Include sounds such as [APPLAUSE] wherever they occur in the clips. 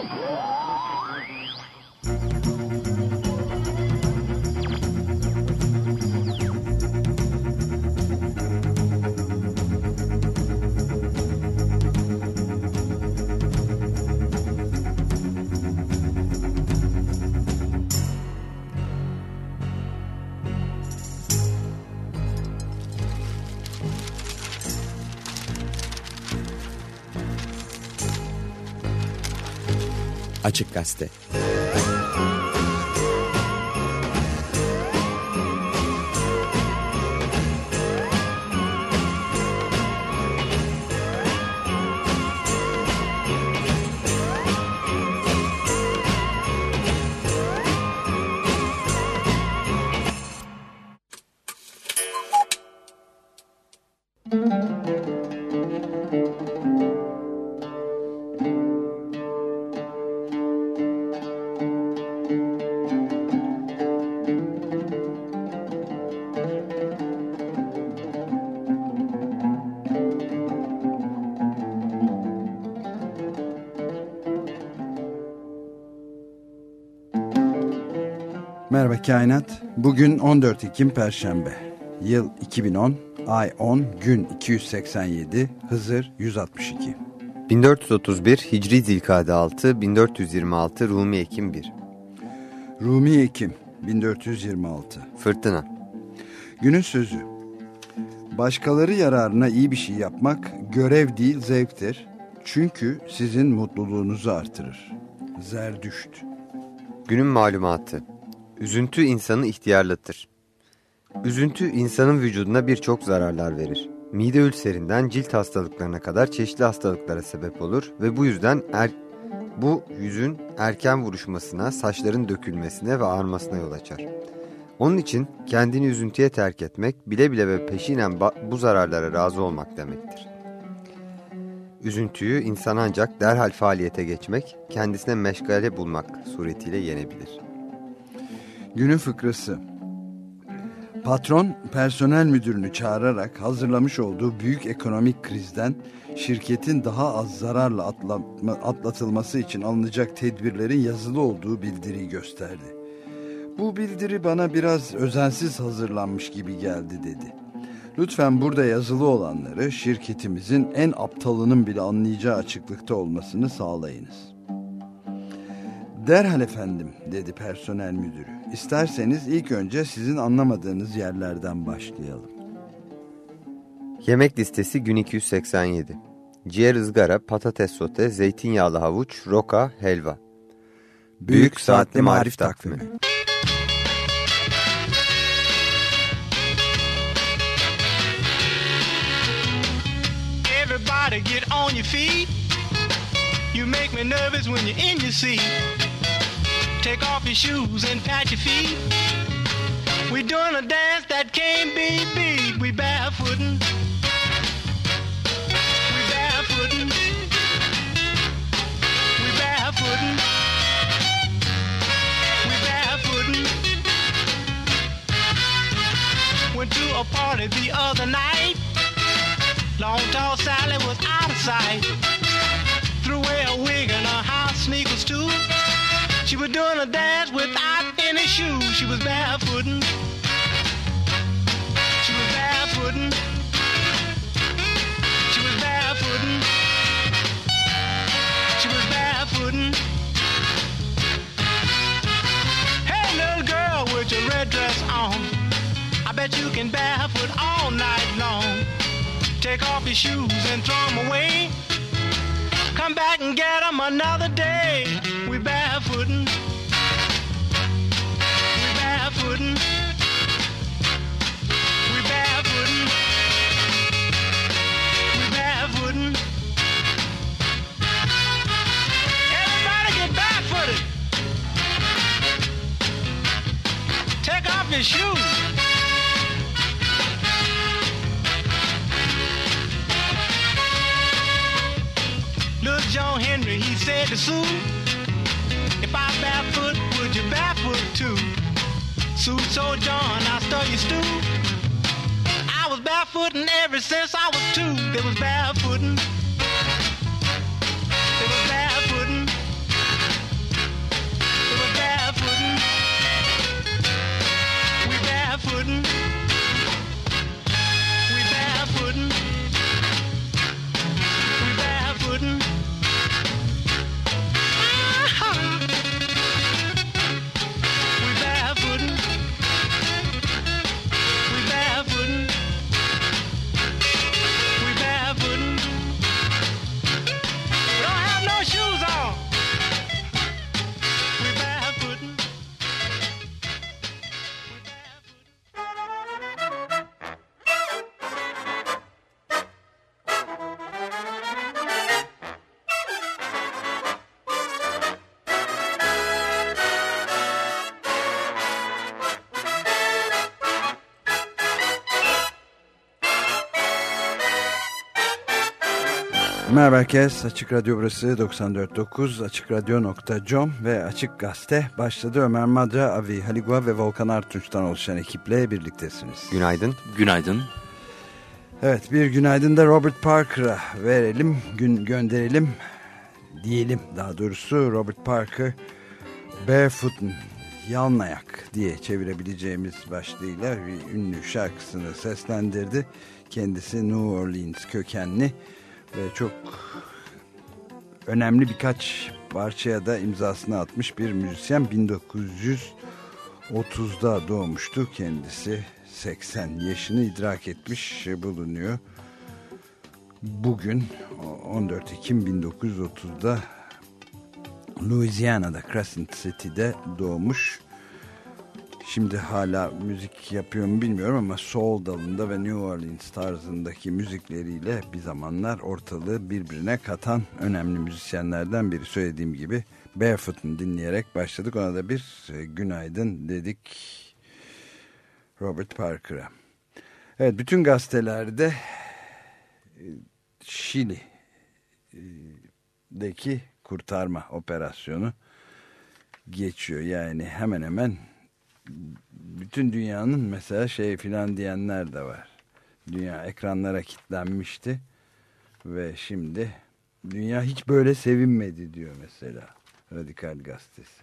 Whoa! Açık Gazete Merhaba Kainat. Bugün 14 Ekim Perşembe. Yıl 2010, ay 10, gün 287, Hızır 162. 1431 Hicri Zilkade 6, 1426 Rumi Ekim 1. Rumi Ekim 1426. Fırtına. Günün sözü. Başkaları yararına iyi bir şey yapmak görev değil zevktir. Çünkü sizin mutluluğunuzu artırır. Zerdüşt. Günün malumatı. Üzüntü insanı ihtiyarlatır. Üzüntü insanın vücuduna birçok zararlar verir. Mide ülserinden cilt hastalıklarına kadar çeşitli hastalıklara sebep olur ve bu yüzden er, bu yüzün erken vuruşmasına, saçların dökülmesine ve ağarmasına yol açar. Onun için kendini üzüntüye terk etmek, bile bile ve peşinen bu zararlara razı olmak demektir. Üzüntüyü insan ancak derhal faaliyete geçmek, kendisine meşgale bulmak suretiyle yenebilir. Günün fıkrası. Patron personel müdürünü çağırarak hazırlamış olduğu büyük ekonomik krizden şirketin daha az zararla atlatılması için alınacak tedbirlerin yazılı olduğu bildiriyi gösterdi. Bu bildiri bana biraz özensiz hazırlanmış gibi geldi dedi. Lütfen burada yazılı olanları şirketimizin en aptalının bile anlayacağı açıklıkta olmasını sağlayınız. Derhal efendim dedi personel müdürü. İsterseniz ilk önce sizin anlamadığınız yerlerden başlayalım. Yemek listesi gün 287. Ciğer ızgara, patates sote, zeytinyağlı havuç, roka, helva. Büyük, Büyük Saatli Marif Takvimi. takvimi. Everybody get on your feet. You make me nervous when you're in your seat. Take off your shoes and pat your feet. We doing a dance that can't be beat. We barefootin'. We barefootin'. We barefootin'. We barefootin'. Went to a party the other night. Long tall Sally was out of sight. She was doing a dance without any shoes. She was barefooting. She was barefooting. She was barefooting. She was barefooting. Hey, little girl with your red dress on. I bet you can barefoot all night long. Take off your shoes and throw them away. Come back and get them another day. We barefootin'. We barefootin'. We barefootin'. We barefootin'. Everybody get barefooted. Take off your shoes. Look, John Henry, he said to Sue, barefoot, would you barefoot too? Sue told John, I stir your stew. I was barefooting ever since I was two. There was barefooting. Merhaba herkes. Açık Radyo burası 94.9 AçıkRadyo.com ve Açık Gazete başladı. Ömer Madra, Avi Haligua ve Volkan Artunç'tan oluşan ekiple birliktesiniz. Günaydın. Günaydın. Evet bir günaydın da Robert Parker'a verelim, gün gönderelim diyelim daha doğrusu Robert Parker Barefoot'un Yalnayak diye çevirebileceğimiz başlığıyla bir ünlü şarkısını seslendirdi. Kendisi New Orleans kökenli ve çok önemli birkaç parçaya da imzasını atmış bir müzisyen. 1930'da doğmuştu. Kendisi 80 yaşını idrak etmiş bulunuyor. Bugün 14 Ekim 1930'da Louisiana'da Crescent City'de doğmuş Şimdi hala müzik yapıyor mu bilmiyorum ama soul dalında ve New Orleans tarzındaki müzikleriyle bir zamanlar ortalığı birbirine katan önemli müzisyenlerden biri. Söylediğim gibi Barefoot'un dinleyerek başladık. Ona da bir e, günaydın dedik Robert Parker'a. Evet bütün gazetelerde e, Şili'deki kurtarma operasyonu geçiyor. Yani hemen hemen bütün dünyanın mesela şey filan diyenler de var. Dünya ekranlara kilitlenmişti ve şimdi dünya hiç böyle sevinmedi diyor mesela Radikal Gazetesi.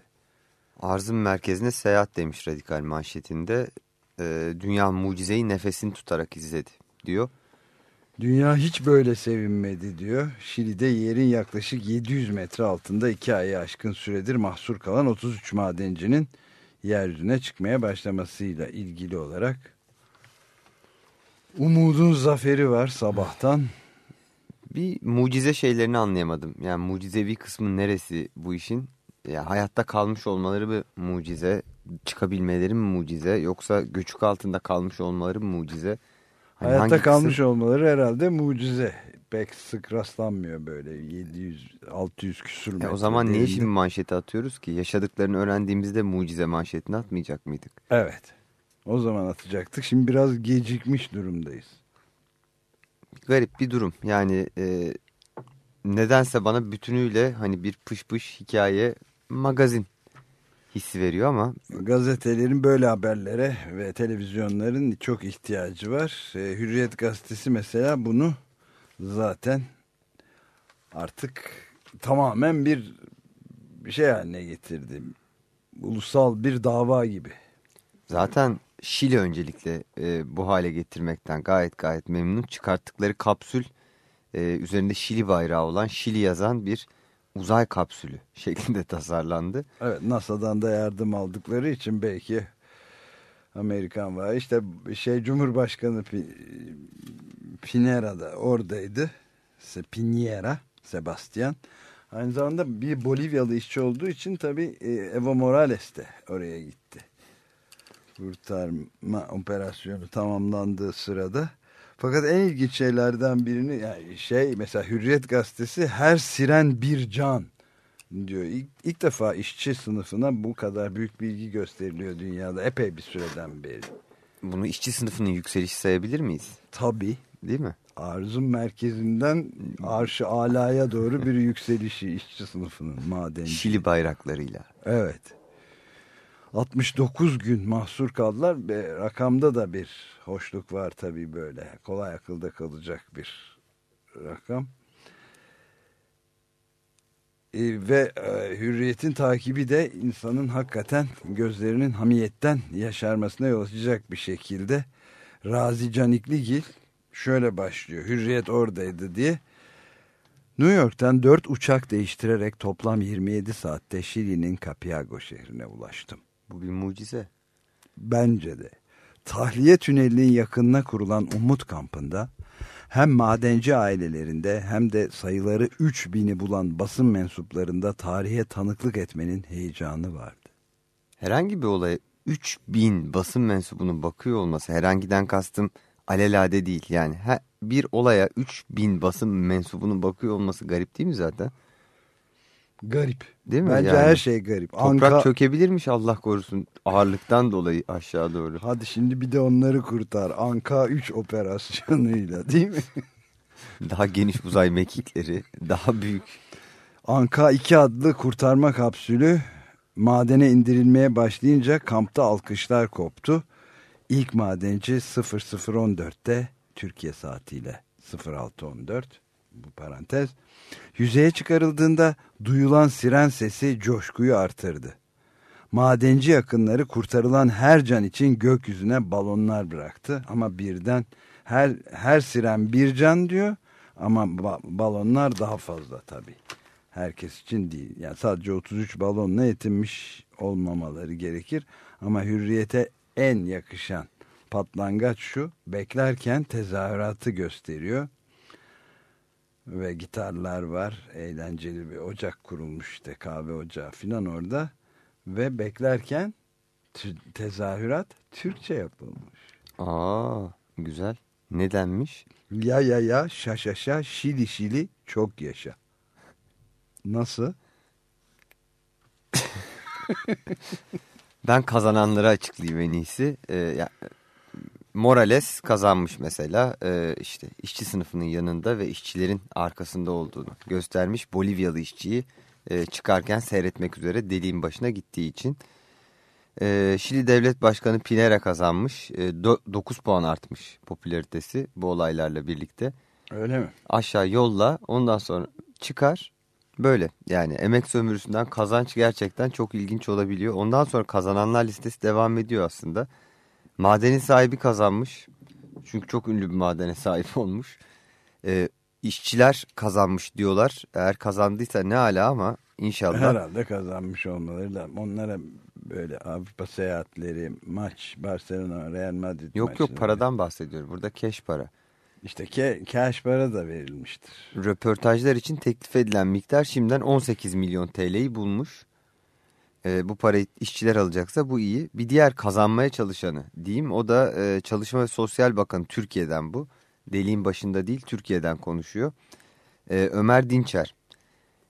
Arzın merkezine seyahat demiş Radikal manşetinde. E, dünya mucizeyi nefesini tutarak izledi diyor. Dünya hiç böyle sevinmedi diyor. Şili'de yerin yaklaşık 700 metre altında iki ayı aşkın süredir mahsur kalan 33 madencinin yeryüzüne çıkmaya başlamasıyla ilgili olarak umudun zaferi var sabahtan. Bir mucize şeylerini anlayamadım. Yani mucizevi kısmı neresi bu işin? Ya hayatta kalmış olmaları bir mucize, çıkabilmeleri mi mucize yoksa göçük altında kalmış olmaları mı mucize? Hani hayatta kalmış kısım... olmaları herhalde mucize. Pek sık rastlanmıyor böyle 700-600 küsur metre. O zaman niye şimdi manşeti atıyoruz ki? Yaşadıklarını öğrendiğimizde mucize manşetini atmayacak mıydık? Evet. O zaman atacaktık. Şimdi biraz gecikmiş durumdayız. Garip bir durum. Yani e, nedense bana bütünüyle hani bir pış pış hikaye magazin hissi veriyor ama. Gazetelerin böyle haberlere ve televizyonların çok ihtiyacı var. E, Hürriyet gazetesi mesela bunu zaten artık tamamen bir şey haline getirdi. Ulusal bir dava gibi. Zaten Şili öncelikle e, bu hale getirmekten gayet gayet memnun. Çıkarttıkları kapsül e, üzerinde Şili bayrağı olan Şili yazan bir uzay kapsülü [LAUGHS] şeklinde tasarlandı. Evet NASA'dan da yardım aldıkları için belki Amerikan var. İşte şey Cumhurbaşkanı Pinera da oradaydı. Pinera, Sebastian. Aynı zamanda bir Bolivyalı işçi olduğu için tabii e, Evo Morales de oraya gitti. Kurtarma operasyonu tamamlandığı sırada. Fakat en ilginç şeylerden birini yani şey mesela Hürriyet gazetesi her siren bir can diyor. İlk, ilk defa işçi sınıfına bu kadar büyük bilgi gösteriliyor dünyada epey bir süreden beri. Bunu işçi sınıfının yükselişi sayabilir miyiz? Tabii. Değil mi? Arzun merkezinden arşı alaya doğru bir yükselişi işçi sınıfının madenci. Şili bayraklarıyla. Evet. 69 gün mahsur kaldılar ve rakamda da bir hoşluk var tabii böyle. Kolay akılda kalacak bir rakam. E, ve e, hürriyetin takibi de insanın hakikaten gözlerinin hamiyetten yaşarmasına yol açacak bir şekilde Razi Canikligil şöyle başlıyor. Hürriyet oradaydı diye. New York'tan dört uçak değiştirerek toplam 27 saatte Şili'nin Capiago şehrine ulaştım. Bu bir mucize. Bence de. Tahliye tünelinin yakınına kurulan Umut kampında hem madenci ailelerinde hem de sayıları 3000'i bulan basın mensuplarında tarihe tanıklık etmenin heyecanı vardı. Herhangi bir olaya 3000 basın mensubunun bakıyor olması herhangiden kastım alelade değil. Yani bir olaya 3000 basın mensubunun bakıyor olması garip değil mi zaten? Garip. Değil mi? Bence yani, her şey garip. Toprak Anka... çökebilirmiş Allah korusun ağırlıktan dolayı aşağı doğru. Hadi şimdi bir de onları kurtar. Anka 3 operasyonuyla değil mi? [LAUGHS] Daha geniş uzay mekikleri, daha büyük. Anka 2 adlı kurtarma kapsülü madene indirilmeye başlayınca kampta alkışlar koptu. İlk madenci 0014'te Türkiye saatiyle 0614 bu parantez yüzeye çıkarıldığında duyulan siren sesi coşkuyu artırdı. Madenci yakınları kurtarılan her can için gökyüzüne balonlar bıraktı ama birden her her siren bir can diyor ama ba balonlar daha fazla tabii. Herkes için değil. Yani sadece 33 balonla yetinmiş olmamaları gerekir ama hürriyete en yakışan patlangaç şu beklerken tezahüratı gösteriyor ve gitarlar var eğlenceli bir ocak kurulmuş işte kahve ocağı filan orada ve beklerken tezahürat Türkçe yapılmış. Aa güzel. Ne denmiş? Ya ya ya şa şa şa şili şili çok yaşa. Nasıl? [LAUGHS] ben kazananları açıklayayım en iyisi. Ee, ya, Morales kazanmış mesela ee, işte işçi sınıfının yanında ve işçilerin arkasında olduğunu göstermiş. Bolivyalı işçiyi e, çıkarken seyretmek üzere deliğin başına gittiği için. E, Şili Devlet Başkanı Pinera kazanmış. E, do, 9 puan artmış popülaritesi bu olaylarla birlikte. Öyle mi? Aşağı yolla ondan sonra çıkar. Böyle yani emek sömürüsünden kazanç gerçekten çok ilginç olabiliyor. Ondan sonra kazananlar listesi devam ediyor aslında. Madenin sahibi kazanmış. Çünkü çok ünlü bir madene sahip [LAUGHS] olmuş. Ee, işçiler kazanmış diyorlar. Eğer kazandıysa ne ala ama inşallah. Herhalde kazanmış olmaları da onlara böyle Avrupa seyahatleri, maç, Barcelona, Real Madrid Yok yok paradan bahsediyorum. Burada cash para. İşte ke cash para da verilmiştir. Röportajlar için teklif edilen miktar şimdiden 18 milyon TL'yi bulmuş. Ee, bu parayı işçiler alacaksa bu iyi. Bir diğer kazanmaya çalışanı diyeyim o da e, Çalışma ve Sosyal Bakanı Türkiye'den bu. Deliğin başında değil Türkiye'den konuşuyor. Ee, Ömer Dinçer.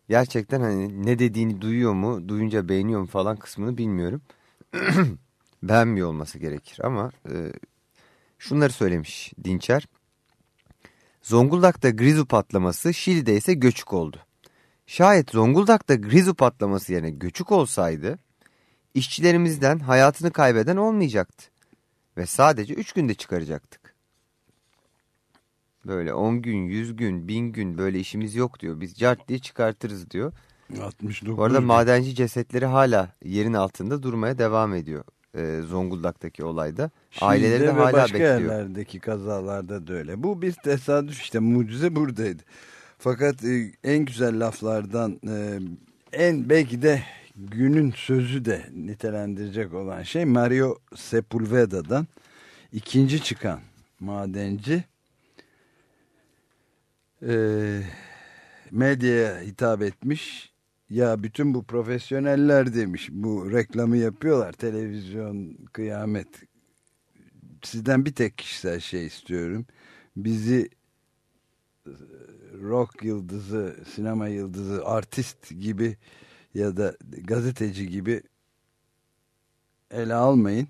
Gerçekten hani ne dediğini duyuyor mu, duyunca beğeniyor mu falan kısmını bilmiyorum. [CLEARS THROAT] Beğenmiyor olması gerekir ama e, şunları söylemiş Dinçer. Zonguldak'ta Grizu patlaması Şili'de ise göçük oldu. Şayet Zonguldak'ta Grizu patlaması yerine göçük olsaydı işçilerimizden hayatını kaybeden olmayacaktı. Ve sadece 3 günde çıkaracaktık. Böyle 10 gün, 100 gün, 1000 gün böyle işimiz yok diyor. Biz cart diye çıkartırız diyor. 69 Bu arada gün. madenci cesetleri hala yerin altında durmaya devam ediyor. Ee, Zonguldak'taki olayda. Aileleri de hala başka bekliyor. yerlerdeki kazalarda da öyle. Bu bir tesadüf işte mucize buradaydı. Fakat e, en güzel laflardan e, en belki de günün sözü de nitelendirecek olan şey Mario Sepulveda'dan ikinci çıkan madenci e, medyaya hitap etmiş. Ya bütün bu profesyoneller demiş. Bu reklamı yapıyorlar. Televizyon kıyamet. Sizden bir tek kişisel şey istiyorum. Bizi e, rock yıldızı sinema yıldızı artist gibi ya da gazeteci gibi ele almayın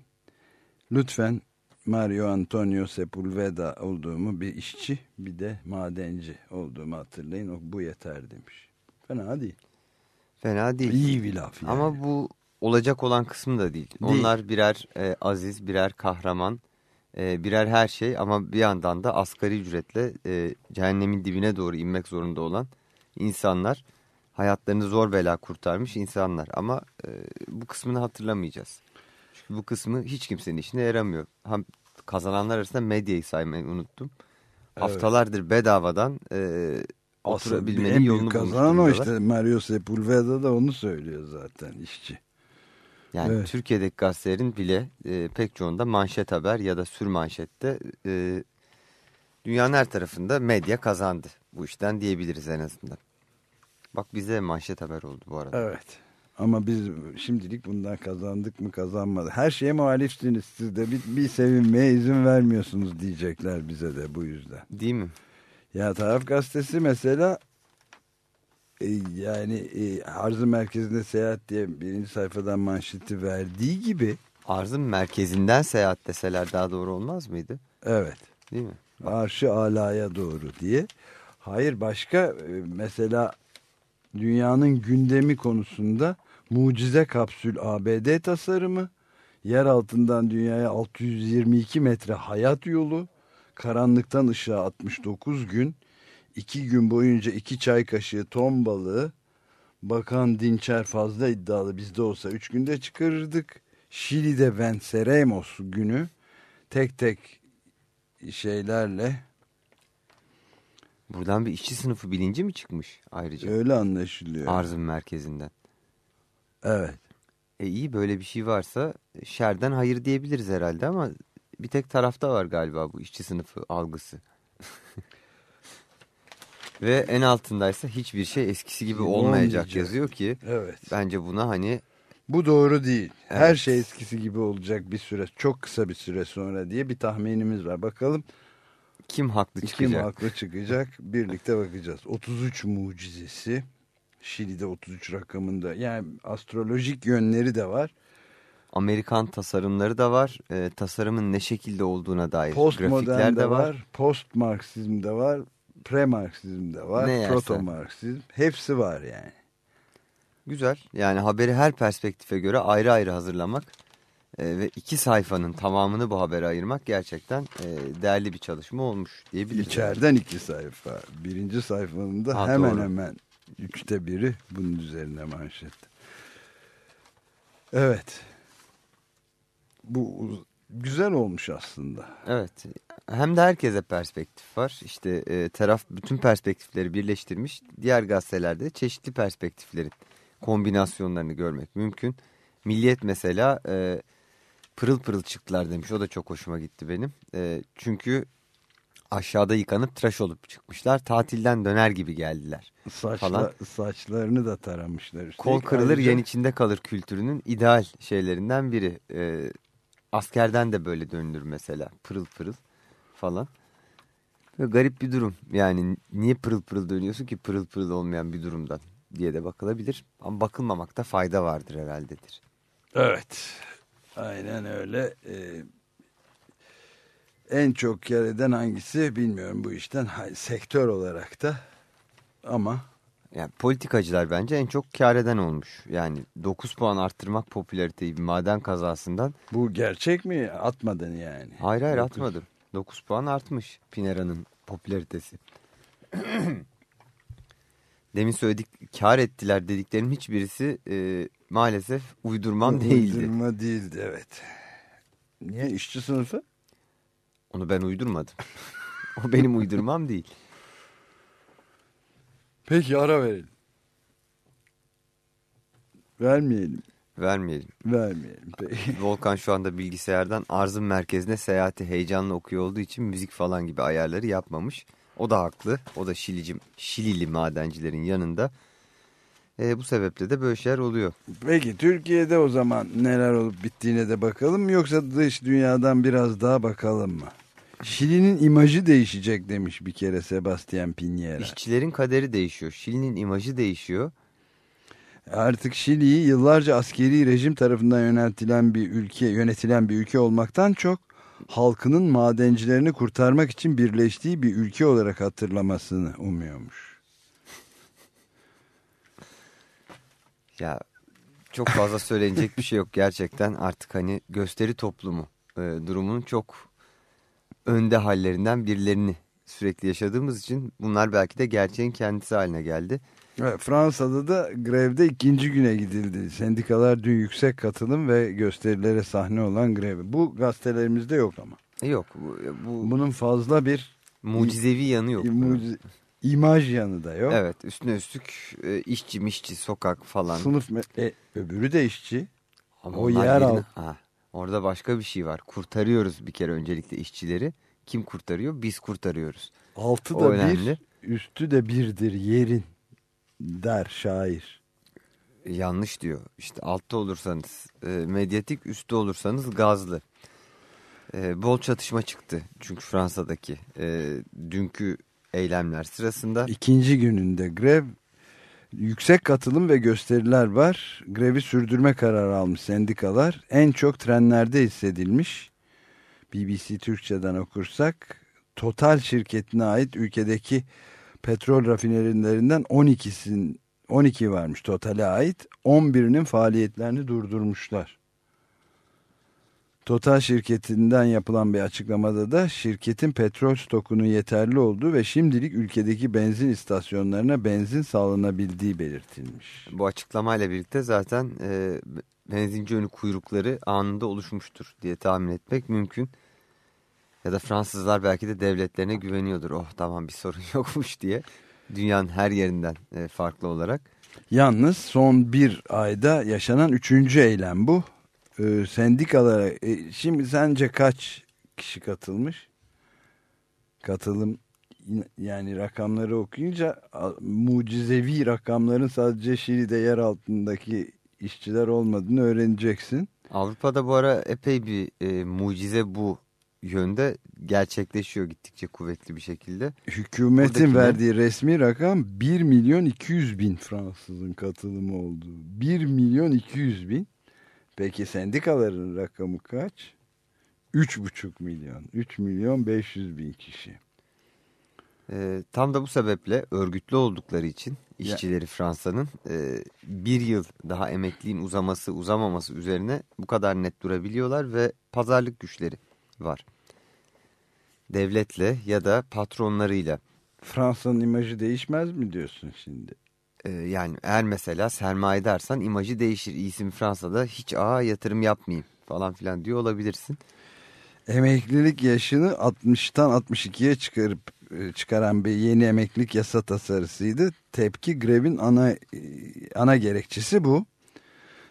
lütfen Mario Antonio Sepulveda olduğumu bir işçi bir de madenci olduğumu hatırlayın o bu yeter demiş fena değil Fena değil. İyi bir laf yani. Ama bu olacak olan kısmı da değil. Değil. Onlar birer e, aziz, birer kahraman, e, birer her şey ama bir yandan da asgari ücretle e, cehennemin dibine doğru inmek zorunda olan insanlar. Hayatlarını zor bela kurtarmış insanlar ama e, bu kısmını hatırlamayacağız. Çünkü bu kısmı hiç kimsenin işine yaramıyor. Hem kazananlar arasında medyayı saymayı unuttum. Evet. Haftalardır bedavadan e, oturabilmenin yolunu bulmuş kazanan o işte Mario Sepulveda da onu söylüyor zaten işçi. Yani Evet. Türkiye'deki gazetelerin bile e, pek çoğunda manşet haber ya da sür manşette e, dünyanın her tarafında medya kazandı. Bu işten diyebiliriz en azından. Bak bize manşet haber oldu bu arada. Evet. Ama biz şimdilik bundan kazandık mı kazanmadı. Her şeye muhalifsiniz siz de bir, bir sevinmeye izin vermiyorsunuz diyecekler bize de bu yüzden. Değil mi? Ya Taraf Gazetesi mesela yani e, arzı merkezinde seyahat diye birinci sayfadan manşeti verdiği gibi Arzın merkezinden seyahat deseler daha doğru olmaz mıydı? evet Değil mi? Arşı alaya doğru diye. Hayır başka e, mesela dünyanın gündemi konusunda mucize kapsül ABD tasarımı, yer altından dünyaya 622 metre hayat yolu, karanlıktan ışığa 69 gün, iki gün boyunca iki çay kaşığı ton balığı, Bakan Dinçer fazla iddialı bizde olsa 3 günde çıkarırdık. Şili'de Venceremos günü tek tek şeylerle Buradan bir işçi sınıfı bilinci mi çıkmış ayrıca? öyle anlaşılıyor. Arzın merkezinden. Evet. E iyi böyle bir şey varsa şerden hayır diyebiliriz herhalde ama bir tek tarafta var galiba bu işçi sınıfı algısı. [LAUGHS] Ve en altındaysa hiçbir şey eskisi gibi olmayacak Olmayacak. yazıyor ki Evet. bence buna hani Bu doğru değil. Her Evet. şey eskisi gibi olacak bir süre, çok kısa bir süre sonra diye bir tahminimiz var. Bakalım kim haklı kim çıkacak? haklı çıkacak [LAUGHS] birlikte bakacağız. 33 mucizesi. Şili'de 33 rakamında. Yani astrolojik yönleri de var. Amerikan tasarımları da var. E, tasarımın ne şekilde olduğuna dair grafikler Postmodern de de var. var. Post Marksizm de var. Pre-Marksizm de var. Ne yersen. Proto Marksizm. Hepsi var yani. Güzel. Yani haberi her perspektife göre ayrı ayrı hazırlamak e, ve iki sayfanın tamamını bu habere ayırmak gerçekten e, değerli bir çalışma olmuş diyebiliriz. İçeriden iki sayfa. Birinci sayfanın da Ha, hemen doğru. hemen üçte biri bunun üzerine manşet. Evet. Bu güzel olmuş aslında. Evet. Hem de herkese perspektif var. İşte e, taraf bütün perspektifleri birleştirmiş. Diğer gazetelerde çeşitli perspektiflerin kombinasyonlarını görmek mümkün. Milliyet mesela e, pırıl pırıl çıktılar demiş. O da çok hoşuma gitti benim. E, çünkü aşağıda yıkanıp tıraş olup çıkmışlar. Tatilden döner gibi geldiler. Saçla, Falan. saçlarını da taramışlar. Kol kırılır ayrıca- yen içinde kalır kültürünün ideal şeylerinden biri. E, askerden de böyle dönülür mesela pırıl pırıl falan. Ve garip bir durum. Yani niye pırıl pırıl dönüyorsun ki pırıl pırıl olmayan bir durumdan diye de bakılabilir. Ama bakılmamakta fayda vardır herhaldedir. Evet. Aynen öyle. Ee, en çok kar eden hangisi bilmiyorum bu işten. Sektör olarak da ama Yani politikacılar bence en çok kar eden olmuş. Yani 9 puan arttırmak popülariteyi bir maden kazasından. bu gerçek mi? Atmadın yani. Hayır hayır Dokuz. atmadım. 9 puan artmış Pinera'nın popülaritesi. [CLEARS THROAT] Demin söyledik kar ettiler dediklerim hiçbirisi e, maalesef uydurmam [LAUGHS] değildi. Uydurma değildi evet. Niye işçi sınıfı? Onu ben uydurmadım. [LAUGHS] o benim uydurmam değil. Peki ara verelim. Vermeyelim. Vermeyelim. Vermeyelim. Peki. [LAUGHS] Volkan şu anda bilgisayardan arzın merkezine seyahati heyecanla okuyor olduğu için müzik falan gibi ayarları yapmamış. O da haklı. O da Şilici, Şilili madencilerin yanında. E, bu sebeple de böyle şeyler oluyor. Peki Türkiye'de o zaman neler olup bittiğine de bakalım yoksa dış dünyadan biraz daha bakalım mı? Şili'nin imajı değişecek demiş bir kere Sebastian Piñera. İşçilerin kaderi değişiyor. Şili'nin imajı değişiyor. Artık Şili'yi yıllarca askeri rejim tarafından yönetilen bir ülke, yönetilen bir ülke olmaktan çok halkının madencilerini kurtarmak için birleştiği bir ülke olarak hatırlamasını umuyormuş. Ya çok fazla söylenecek bir şey yok gerçekten. Artık hani gösteri toplumu e, durumunun çok önde hallerinden birilerini sürekli yaşadığımız için bunlar belki de gerçeğin kendisi haline geldi. Evet, Fransa'da da grevde ikinci güne gidildi. Sendikalar dün yüksek katılım ve gösterilere sahne olan grevi. Bu gazetelerimizde yok ama. Yok bu, bu Bunun fazla bir mucizevi yanı yok. mucize- imaj yanı da yok. Evet üstüne üstlük e, işçi mişçi sokak falan. Sınıf e, öbürü de işçi. Ama o yer yerine- alt- Ha, orada başka bir şey var. Kurtarıyoruz bir kere öncelikle işçileri. Kim kurtarıyor? Biz kurtarıyoruz. Altı O da önemli. bir, üstü de birdir yerin der şair. Yanlış diyor. İşte altta olursanız e, medyatik, üstte olursanız gazlı. E, bol çatışma çıktı. Çünkü Fransa'daki e, dünkü eylemler sırasında İkinci gününde grev yüksek katılım ve gösteriler var. Grevi sürdürme kararı almış sendikalar. En çok trenlerde hissedilmiş. BBC Türkçe'den okursak Total şirketine ait ülkedeki petrol rafinerilerinden 12'sin 12 varmış Total'e ait. 11'inin faaliyetlerini durdurmuşlar. Total şirketinden yapılan bir açıklamada da şirketin petrol stokunun yeterli olduğu ve şimdilik ülkedeki benzin istasyonlarına benzin sağlanabildiği belirtilmiş. Bu açıklamayla birlikte zaten e, benzinci önü kuyrukları anında oluşmuştur diye tahmin etmek mümkün. Ya da Fransızlar belki de devletlerine güveniyordur. Oh tamam bir sorun [LAUGHS] yokmuş diye. Dünyanın her yerinden e, farklı olarak. Yalnız son bir ayda yaşanan üçüncü eylem bu. Ee, sendikalara e, şimdi sence kaç kişi katılmış? Katılım yani rakamları okuyunca mucizevi rakamların sadece Şili'de yer altındaki işçiler olmadığını öğreneceksin. Avrupa'da bu ara epey bir e, mucize bu yönde gerçekleşiyor gittikçe kuvvetli bir şekilde. Hükümetin Buradaki verdiği resmi rakam 1 milyon 200 bin Fransızın katılımı oldu. 1 milyon 200 bin. Peki sendikaların rakamı kaç? 3,5 milyon. 3 milyon 500 bin kişi. E, tam da bu sebeple örgütlü oldukları için işçileri Fransa'nın e, bir yıl daha emekliliğin uzaması uzamaması üzerine bu kadar net durabiliyorlar ve pazarlık güçleri var. Devletle ya da patronlarıyla. Fransa'nın imajı değişmez mi diyorsun şimdi? Ee, yani eğer mesela sermaye dersen imajı değişir. İyisin Fransa'da hiç aa yatırım yapmayayım falan filan diyor olabilirsin. Emeklilik yaşını 60'tan 62'ye çıkarıp e, çıkaran bir yeni emeklilik yasa tasarısıydı. Tepki grevin ana e, ana gerekçesi bu.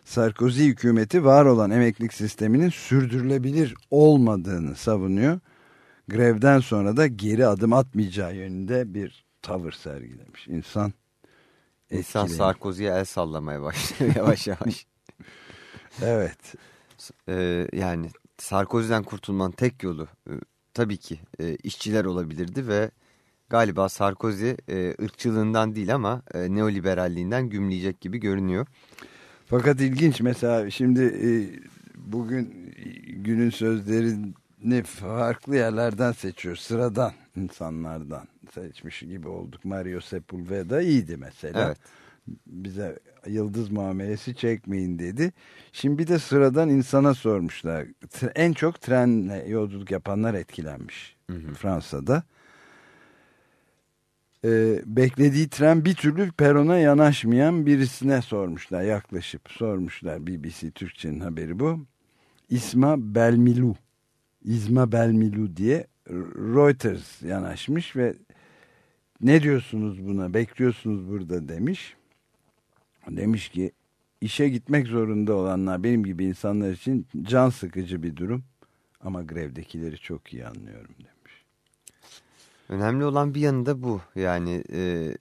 Sarkozy hükümeti var olan emeklilik sisteminin sürdürülebilir olmadığını savunuyor. Grevden sonra da geri adım atmayacağı yönünde bir tavır sergilemiş. İnsan İnsan Sarkozy'ye el sallamaya başlıyor [LAUGHS] yavaş yavaş. evet. Ee, yani Sarkozy'den kurtulmanın tek yolu e, tabii ki e, işçiler olabilirdi ve galiba Sarkozy e, ırkçılığından değil ama e, neoliberalliğinden gümleyecek gibi görünüyor. Fakat ilginç mesela şimdi e, bugün günün sözlerini farklı yerlerden seçiyor. Sıradan insanlardan seçmiş gibi olduk. Mario Sepulveda iyiydi mesela. Evet. Bize yıldız muamelesi çekmeyin dedi. Şimdi bir de sıradan insana sormuşlar. En çok trenle yolculuk yapanlar etkilenmiş hı hı. Fransa'da e, beklediği tren bir türlü perona yanaşmayan birisine sormuşlar. Yaklaşıp sormuşlar. BBC Türkçe'nin haberi bu. İsma Belmilu. İzma Belmilu diye Reuters yanaşmış ve ne diyorsunuz buna bekliyorsunuz burada demiş. Demiş ki işe gitmek zorunda olanlar benim gibi insanlar için can sıkıcı bir durum ama grevdekileri çok iyi anlıyorum demiş. Önemli olan bir yanı da bu. Yani e,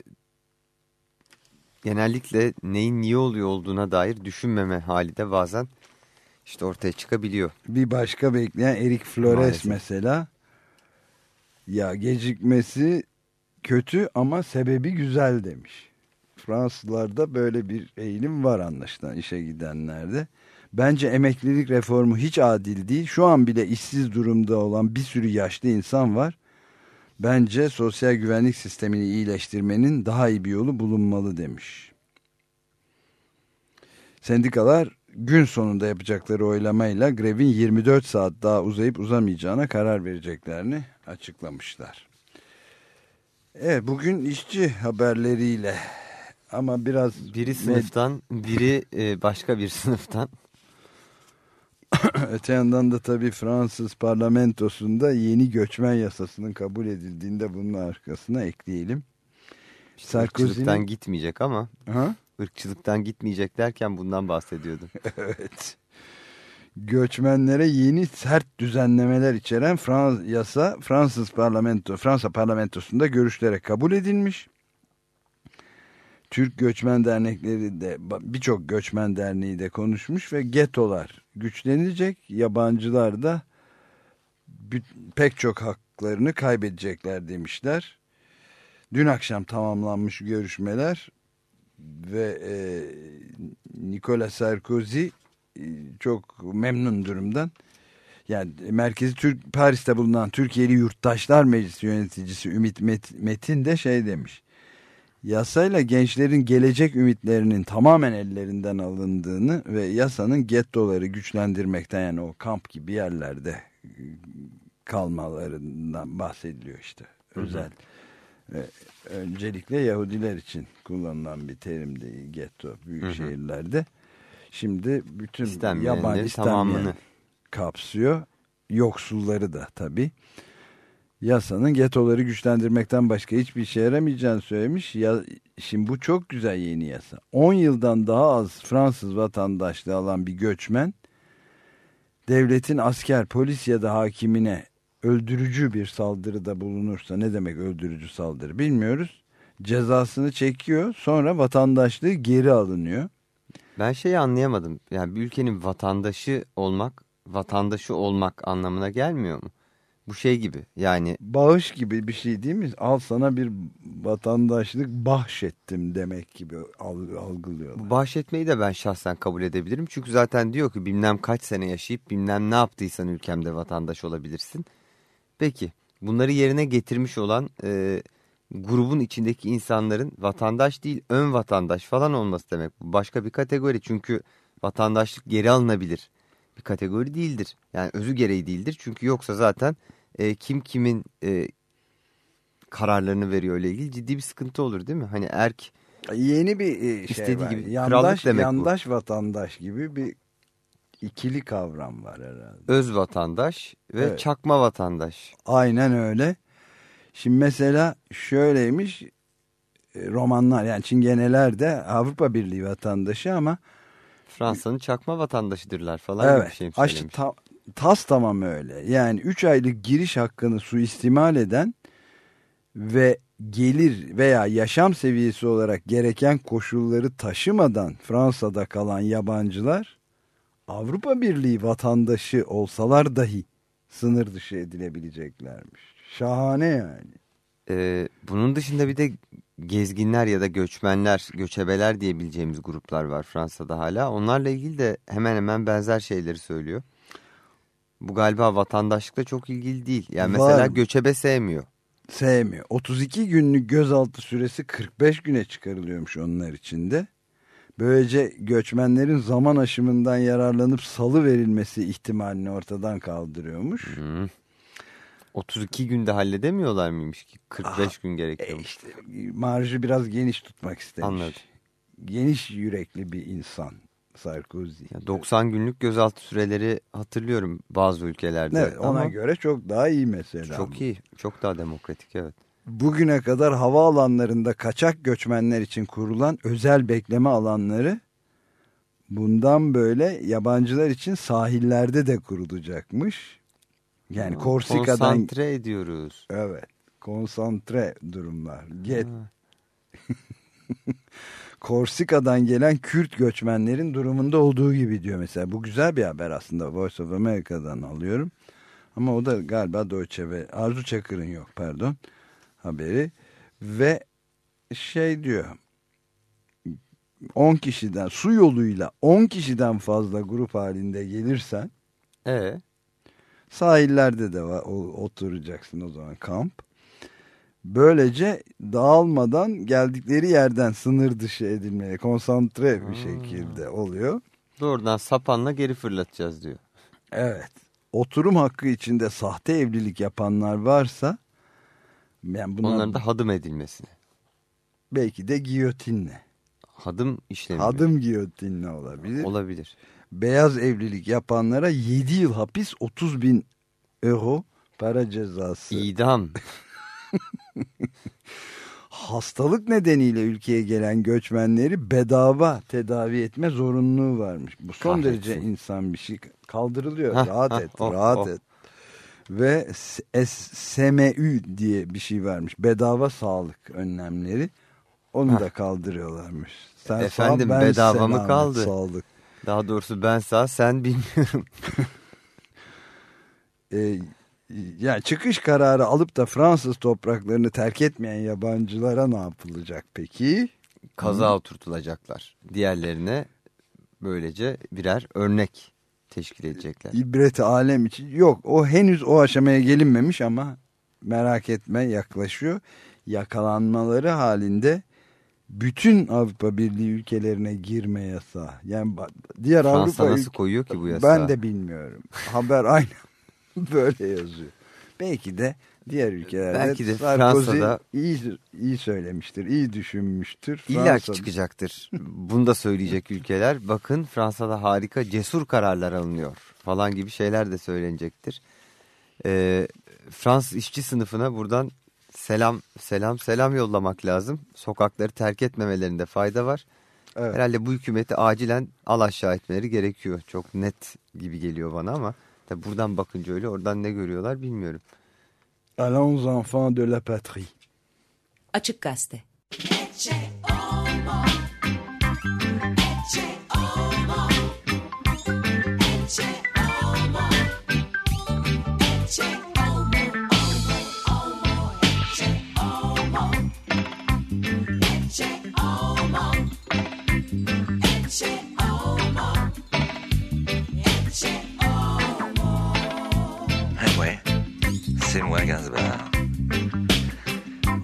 genellikle neyin niye oluyor olduğuna dair düşünmeme hali de bazen işte ortaya çıkabiliyor. Bir başka bekleyen Erik Flores Maalesef. mesela ya gecikmesi kötü ama sebebi güzel demiş. Fransızlarda böyle bir eğilim var anlaşılan işe gidenlerde. Bence emeklilik reformu hiç adil değil. Şu an bile işsiz durumda olan bir sürü yaşlı insan var. Bence sosyal güvenlik sistemini iyileştirmenin daha iyi bir yolu bulunmalı demiş. Sendikalar gün sonunda yapacakları oylamayla grevin 24 saat daha uzayıp uzamayacağına karar vereceklerini açıklamışlar. Evet bugün işçi haberleriyle ama biraz... Biri sınıftan, biri e, başka bir sınıftan. Öte yandan da tabii Fransız parlamentosunda yeni göçmen yasasının kabul edildiğinde bunun arkasına ekleyelim. Irkçılıktan gitmeyecek ama ha? ırkçılıktan gitmeyecek derken bundan bahsediyordum. [LAUGHS] evet. Göçmenlere yeni sert düzenlemeler içeren Frans yasa Fransız parlamento Fransa parlamentosunda görüşlere kabul edilmiş. Türk göçmen dernekleri de birçok göçmen derneği de konuşmuş ve getolar güçlenecek. Yabancılar da pek çok haklarını kaybedecekler demişler. Dün akşam tamamlanmış görüşmeler ve e, Nicolas Sarkozy çok memnun durumdan. Yani merkezi Türk Paris'te bulunan Türkiye'li Yurttaşlar Meclisi yöneticisi Ümit Metin de şey demiş. Yasayla gençlerin gelecek ümitlerinin tamamen ellerinden alındığını ve yasanın gettoları güçlendirmekten yani o kamp gibi yerlerde kalmalarından bahsediliyor işte. Özel. Hı hı. Öncelikle Yahudiler için kullanılan bir terimdi getto büyük hı hı. şehirlerde. Şimdi bütün yabancı tamamını kapsıyor. Yoksulları da tabii. Yasanın getoları güçlendirmekten başka hiçbir işe yaramayacağını söylemiş. Ya, şimdi bu çok güzel yeni yasa. 10 yıldan daha az Fransız vatandaşlığı alan bir göçmen devletin asker, polis ya da hakimine öldürücü bir saldırıda bulunursa ne demek öldürücü saldırı bilmiyoruz. Cezasını çekiyor sonra vatandaşlığı geri alınıyor. Ben şeyi anlayamadım. Yani bir ülkenin vatandaşı olmak, vatandaşı olmak anlamına gelmiyor mu? Bu şey gibi yani. Bağış gibi bir şey değil mi? Al sana bir vatandaşlık bahşettim demek gibi algılıyorlar. Bu bahşetmeyi de ben şahsen kabul edebilirim. Çünkü zaten diyor ki bilmem kaç sene yaşayıp bilmem ne yaptıysan ülkemde vatandaş olabilirsin. Peki bunları yerine getirmiş olan e, grubun içindeki insanların vatandaş değil ön vatandaş falan olması demek. Bu başka bir kategori çünkü vatandaşlık geri alınabilir bir kategori değildir. Yani özü gereği değildir çünkü yoksa zaten e, kim kimin e, kararlarını veriyor ile ilgili ciddi bir sıkıntı olur değil mi? Hani erk yeni bir e, şey var. gibi yandaş, demek yandaş bu. vatandaş gibi bir ikili kavram var herhalde. Öz vatandaş ve evet. çakma vatandaş. Aynen öyle. Şimdi mesela şöyleymiş e, romanlar yani çingeneler de Avrupa Birliği vatandaşı ama Fransa'nın çakma vatandaşıdırlar falan evet, gibi bir şey söylemiş. Ta, tas tamam öyle. Yani 3 aylık giriş hakkını suistimal eden ve gelir veya yaşam seviyesi olarak gereken koşulları taşımadan Fransa'da kalan yabancılar Avrupa Birliği vatandaşı olsalar dahi sınır dışı edilebileceklermiş. Şahane yani. Ee, bunun dışında bir de gezginler ya da göçmenler, göçebeler diyebileceğimiz gruplar var Fransa'da hala. Onlarla ilgili de hemen hemen benzer şeyleri söylüyor. Bu galiba vatandaşlıkla çok ilgili değil. Yani var. mesela göçebe sevmiyor. Sevmiyor. 32 günlük gözaltı süresi 45 güne çıkarılıyormuş onlar içinde. Böylece göçmenlerin zaman aşımından yararlanıp salı verilmesi ihtimalini ortadan kaldırıyormuş. Hmm. 32 günde halledemiyorlar mıymış ki? 45 Aha, gün gerekiyor. E işte, marjı biraz geniş tutmak istemiş. Anladım. Geniş yürekli bir insan Sarkozy. 90 günlük gözaltı süreleri hatırlıyorum bazı ülkelerde. Evet, ona Ama göre çok daha iyi mesela. Çok iyi. Çok daha demokratik evet. Bugüne kadar havaalanlarında kaçak göçmenler için kurulan özel bekleme alanları bundan böyle yabancılar için sahillerde de kurulacakmış. Yani Korsika'dan... Konsantre ediyoruz. Evet. Konsantre durumlar. Get. [LAUGHS] Korsika'dan gelen Kürt göçmenlerin durumunda olduğu gibi diyor mesela. Bu güzel bir haber aslında. Voice of America'dan alıyorum. Ama o da galiba Deutsche ve Arzu Çakır'ın yok pardon haberi. Ve şey diyor 10 kişiden su yoluyla 10 kişiden fazla grup halinde gelirsen evet. Sahillerde de var, oturacaksın o zaman kamp. Böylece dağılmadan geldikleri yerden sınır dışı edilmeye konsantre bir hmm. şekilde oluyor. Doğrudan sapanla geri fırlatacağız diyor. Evet. Oturum hakkı içinde sahte evlilik yapanlar varsa yani bunlar, onların da hadım edilmesine. Belki de giyotinle. Hadım işlemi. Hadım giyotinle olabilir. Olabilir beyaz evlilik yapanlara 7 yıl hapis 30 bin euro para cezası. İdam. [LAUGHS] Hastalık nedeniyle ülkeye gelen göçmenleri bedava tedavi etme zorunluluğu varmış. Bu son Kahretsin. derece insan bir şey. Kaldırılıyor. Ha, rahat ha, et, oh, rahat oh. et. Ve SMÜ diye bir şey varmış. Bedava sağlık önlemleri. Onu ha. da kaldırıyorlarmış. Sen Efendim sağ, bedava mı kaldı? Sağlık. Daha doğrusu ben sağ sen bilmiyorum. [LAUGHS] e, yani çıkış kararı alıp da Fransız topraklarını terk etmeyen yabancılara ne yapılacak peki? Kaza Hı. oturtulacaklar. Diğerlerine böylece birer örnek teşkil edecekler. İbret alem için. Yok o henüz o aşamaya gelinmemiş ama merak etme yaklaşıyor. Yakalanmaları halinde bütün Avrupa Birliği ülkelerine girme yasağı. Yani diğer Fransa Avrupa nasıl koyuyor ki bu yasağı? Ben de bilmiyorum. Haber aynı [LAUGHS] böyle yazıyor. Belki de diğer ülkelerde Belki de Sarkozy Fransa'da iyi, iyi söylemiştir, iyi düşünmüştür. İlla çıkacaktır. Bunu da söyleyecek [LAUGHS] ülkeler. Bakın Fransa'da harika cesur kararlar alınıyor falan gibi şeyler de söylenecektir. Ee, Fransız işçi sınıfına buradan selam selam selam yollamak lazım. Sokakları terk etmemelerinde fayda var. Evet. Herhalde bu hükümeti acilen al aşağı etmeleri gerekiyor. Çok net gibi geliyor bana ama tabi buradan bakınca öyle oradan ne görüyorlar bilmiyorum. Allons enfants de la patrie. Açık Gazete. Eh c'est moi Gainsbourg.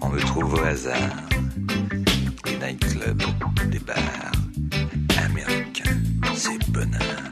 On me trouve au hasard. Des nightclubs, des bars. Américains, c'est bonheur.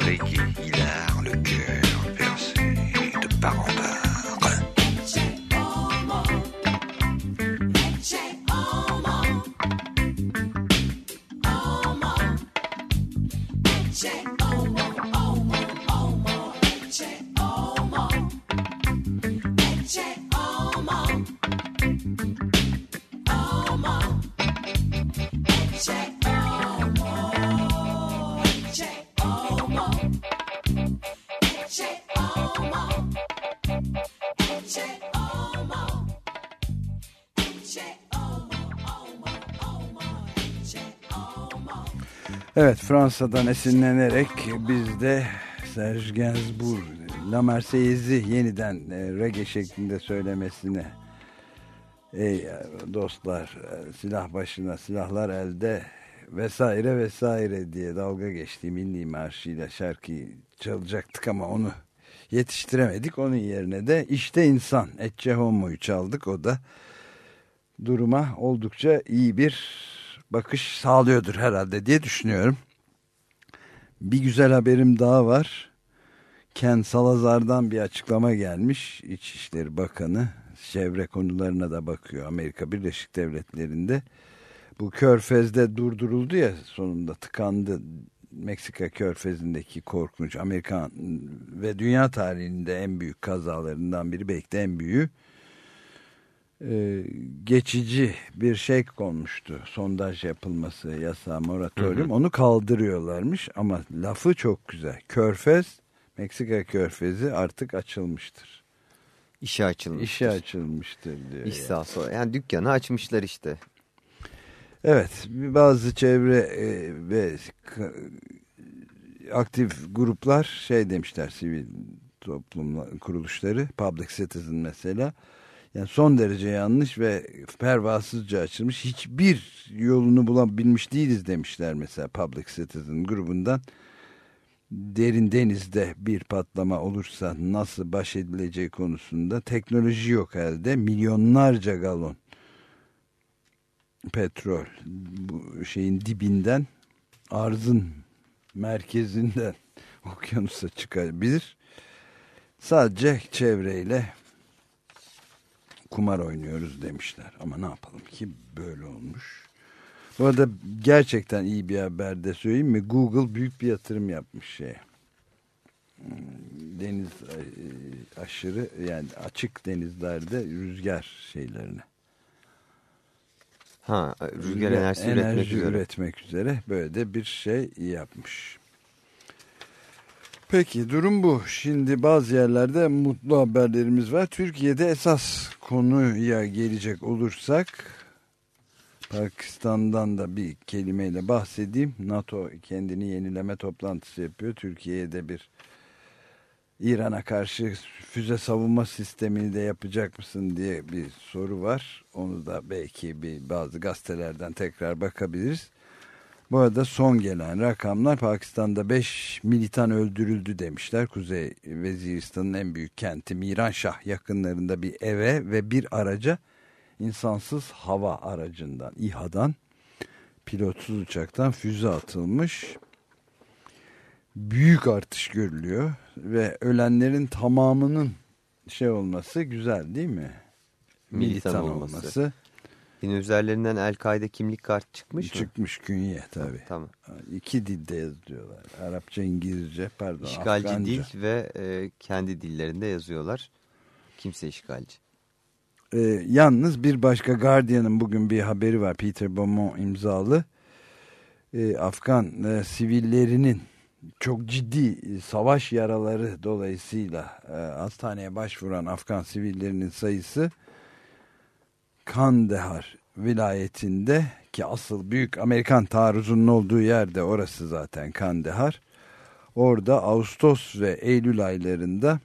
Reggae, hilar, le cœur percé de part en part. Evet Fransa'dan esinlenerek biz de Serge Gainsbourg La Marseillaise'i yeniden e, reggae şeklinde söylemesine Ey dostlar e, silah başına silahlar elde vesaire vesaire diye dalga geçtiği milli marşıyla şarkıyı çalacaktık ama onu yetiştiremedik. Onun yerine de işte insan Ecce Homo'yu çaldık. O da duruma oldukça iyi bir bakış sağlıyordur herhalde diye düşünüyorum. Bir güzel haberim daha var. Ken Salazar'dan bir açıklama gelmiş. İçişleri Bakanı çevre konularına da bakıyor Amerika Birleşik Devletleri'nde. Bu körfezde durduruldu ya sonunda tıkandı. Meksika körfezindeki korkunç Amerikan ve dünya tarihinde en büyük kazalarından biri belki de en büyüğü e, geçici bir şey konmuştu. Sondaj yapılması yasağı moratorium. Onu kaldırıyorlarmış ama lafı çok güzel. Körfez Meksika körfezi artık açılmıştır. İşe açılmış. İşe açılmıştır diyor. İş yani. sahası. Yani dükkanı açmışlar işte. Evet bazı çevre e, ve aktif gruplar şey demişler sivil toplum kuruluşları Public Citizen mesela yani son derece yanlış ve pervasızca açılmış hiçbir yolunu bulabilmiş değiliz demişler mesela Public Citizen grubundan derin denizde bir patlama olursa nasıl baş edileceği konusunda teknoloji yok elde milyonlarca galon petrol bu şeyin dibinden arzın merkezinden [LAUGHS] okyanusa çıkabilir. Sadece çevreyle kumar oynuyoruz demişler. Ama ne yapalım ki böyle olmuş. Bu arada gerçekten iyi bir haber de söyleyeyim mi? Google büyük bir yatırım yapmış şey. Deniz e, aşırı yani açık denizlerde rüzgar şeylerine. Ha, rüzgar enerjisi üretmek enerji üzere. üretmek üzere böyle de bir şey yapmış. Peki durum bu. Şimdi bazı yerlerde mutlu haberlerimiz var. Türkiye'de esas konuya gelecek olursak Pakistan'dan da bir kelimeyle bahsedeyim. NATO kendini yenileme toplantısı yapıyor. Türkiye'de bir İran'a karşı füze savunma sistemini de yapacak mısın diye bir soru var. Onu da belki bir bazı gazetelerden tekrar bakabiliriz. Bu arada son gelen rakamlar Pakistan'da 5 militan öldürüldü demişler. Kuzey Veziristan'ın en büyük kenti Miranşah yakınlarında bir eve ve bir araca insansız hava aracından, İHA'dan pilotsuz uçaktan füze atılmış. Büyük artış görülüyor ve ölenlerin tamamının şey olması güzel değil mi? Militan olması. Yine üzerlerinden El-Kaide kimlik kartı çıkmış mı? Çıkmış künye tabii. Tamam. İki dilde yazıyorlar. Arapça, İngilizce, pardon İşgalci Afganca. dil ve e, kendi dillerinde yazıyorlar. Kimse işgalci. Ee, yalnız bir başka Guardian'ın bugün bir haberi var. Peter Beaumont imzalı. Ee, Afgan e, sivillerinin çok ciddi e, savaş yaraları dolayısıyla e, hastaneye başvuran Afgan sivillerinin sayısı Kandahar vilayetinde ki asıl büyük Amerikan taarruzunun olduğu yerde orası zaten Kandahar. Orada Ağustos ve Eylül aylarında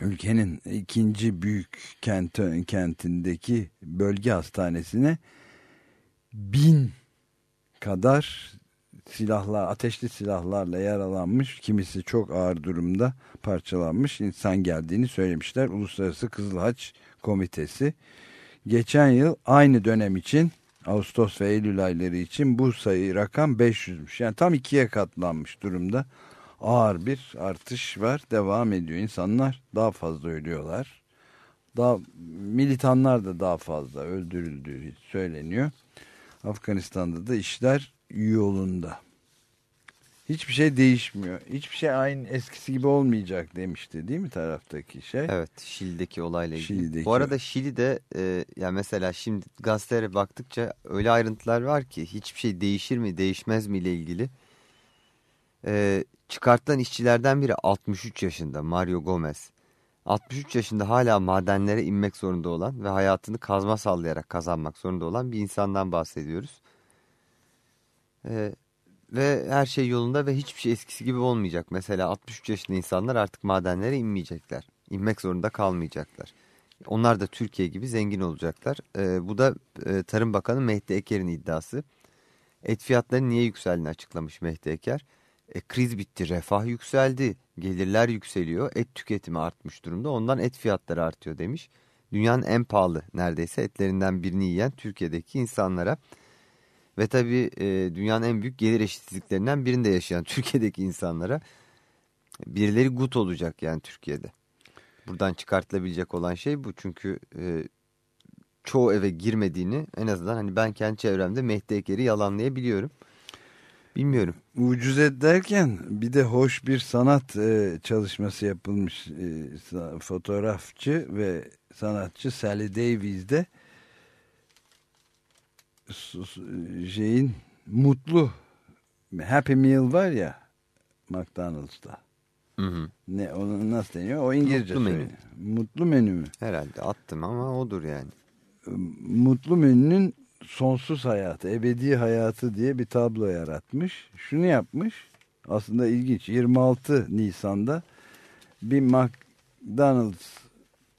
ülkenin ikinci büyük kenti, kentindeki bölge hastanesine bin kadar silahlar, ateşli silahlarla yaralanmış, kimisi çok ağır durumda parçalanmış insan geldiğini söylemişler. Uluslararası Kızıl Haç Komitesi geçen yıl aynı dönem için Ağustos ve Eylül ayları için bu sayı rakam 500'müş. Yani tam ikiye katlanmış durumda. Ağır bir artış var. Devam ediyor. İnsanlar daha fazla ölüyorlar. Daha militanlar da daha fazla öldürüldüğü söyleniyor. Afganistan'da da işler yolunda. Hiçbir şey değişmiyor. Hiçbir şey aynı eskisi gibi olmayacak demişti değil mi taraftaki şey? Evet Şili'deki olayla ilgili. Şili'deki Bu arada Şili'de e, ya mesela şimdi gazetelere baktıkça öyle ayrıntılar var ki hiçbir şey değişir mi değişmez mi ile ilgili. E, çıkartılan işçilerden biri 63 yaşında Mario Gomez. 63 yaşında hala madenlere inmek zorunda olan ve hayatını kazma sallayarak kazanmak zorunda olan bir insandan bahsediyoruz. E, ve her şey yolunda ve hiçbir şey eskisi gibi olmayacak. Mesela 63 yaşında insanlar artık madenlere inmeyecekler. İnmek zorunda kalmayacaklar. Onlar da Türkiye gibi zengin olacaklar. E, bu da e, Tarım Bakanı Mehdi Eker'in iddiası. Et fiyatları niye yükseldiğini açıklamış Mehdi Eker. E, kriz bitti, refah yükseldi, gelirler yükseliyor, et tüketimi artmış durumda. Ondan et fiyatları artıyor demiş. Dünyanın en pahalı neredeyse etlerinden birini yiyen Türkiye'deki insanlara ve tabii e, dünyanın en büyük gelir eşitsizliklerinden birinde yaşayan [LAUGHS] Türkiye'deki insanlara birileri gut olacak yani Türkiye'de. Buradan çıkartılabilecek olan şey bu çünkü e, çoğu eve girmediğini en azından hani ben kendi çevremde Mehdi Eker'i yalanlayabiliyorum. Bilmiyorum. Ucuz derken bir de hoş bir sanat e, çalışması yapılmış e, fotoğrafçı ve sanatçı Sally Davies de şeyin mutlu Happy Meal var ya McDonald's'ta Hı hı. Ne onu nasıl deniyor? O İngilizce Mutlu menü. Mutlu menü mü? Herhalde attım ama odur yani. Mutlu menünün sonsuz hayatı, ebedi hayatı diye bir tablo yaratmış. Şunu yapmış. Aslında ilginç. 26 Nisan'da bir McDonald's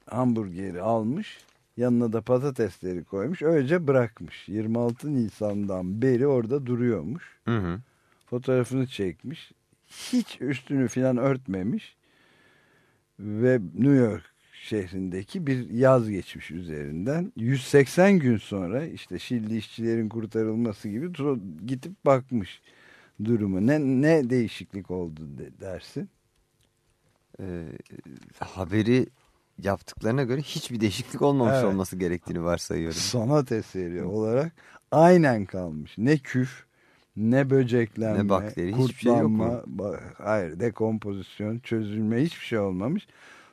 hamburgeri almış. Yanına da patatesleri koymuş. Öylece bırakmış. 26 Nisan'dan beri orada duruyormuş. Hı hı. Fotoğrafını çekmiş. Hiç üstünü falan örtmemiş. Ve New York şehrindeki bir yaz geçmiş üzerinden. 180 gün sonra işte Şilli işçilerin kurtarılması gibi gidip bakmış durumu. Ne, ne değişiklik oldu de- dersin? Ee, haberi yaptıklarına göre hiçbir değişiklik olmamış Evet. olması gerektiğini varsayıyorum. Sanat eseri olarak aynen kalmış. Ne küf, ne böceklenme, Ne bakteri, hiçbir şey yok mu? kurtlanma, hayır dekompozisyon, çözülme hiçbir şey olmamış.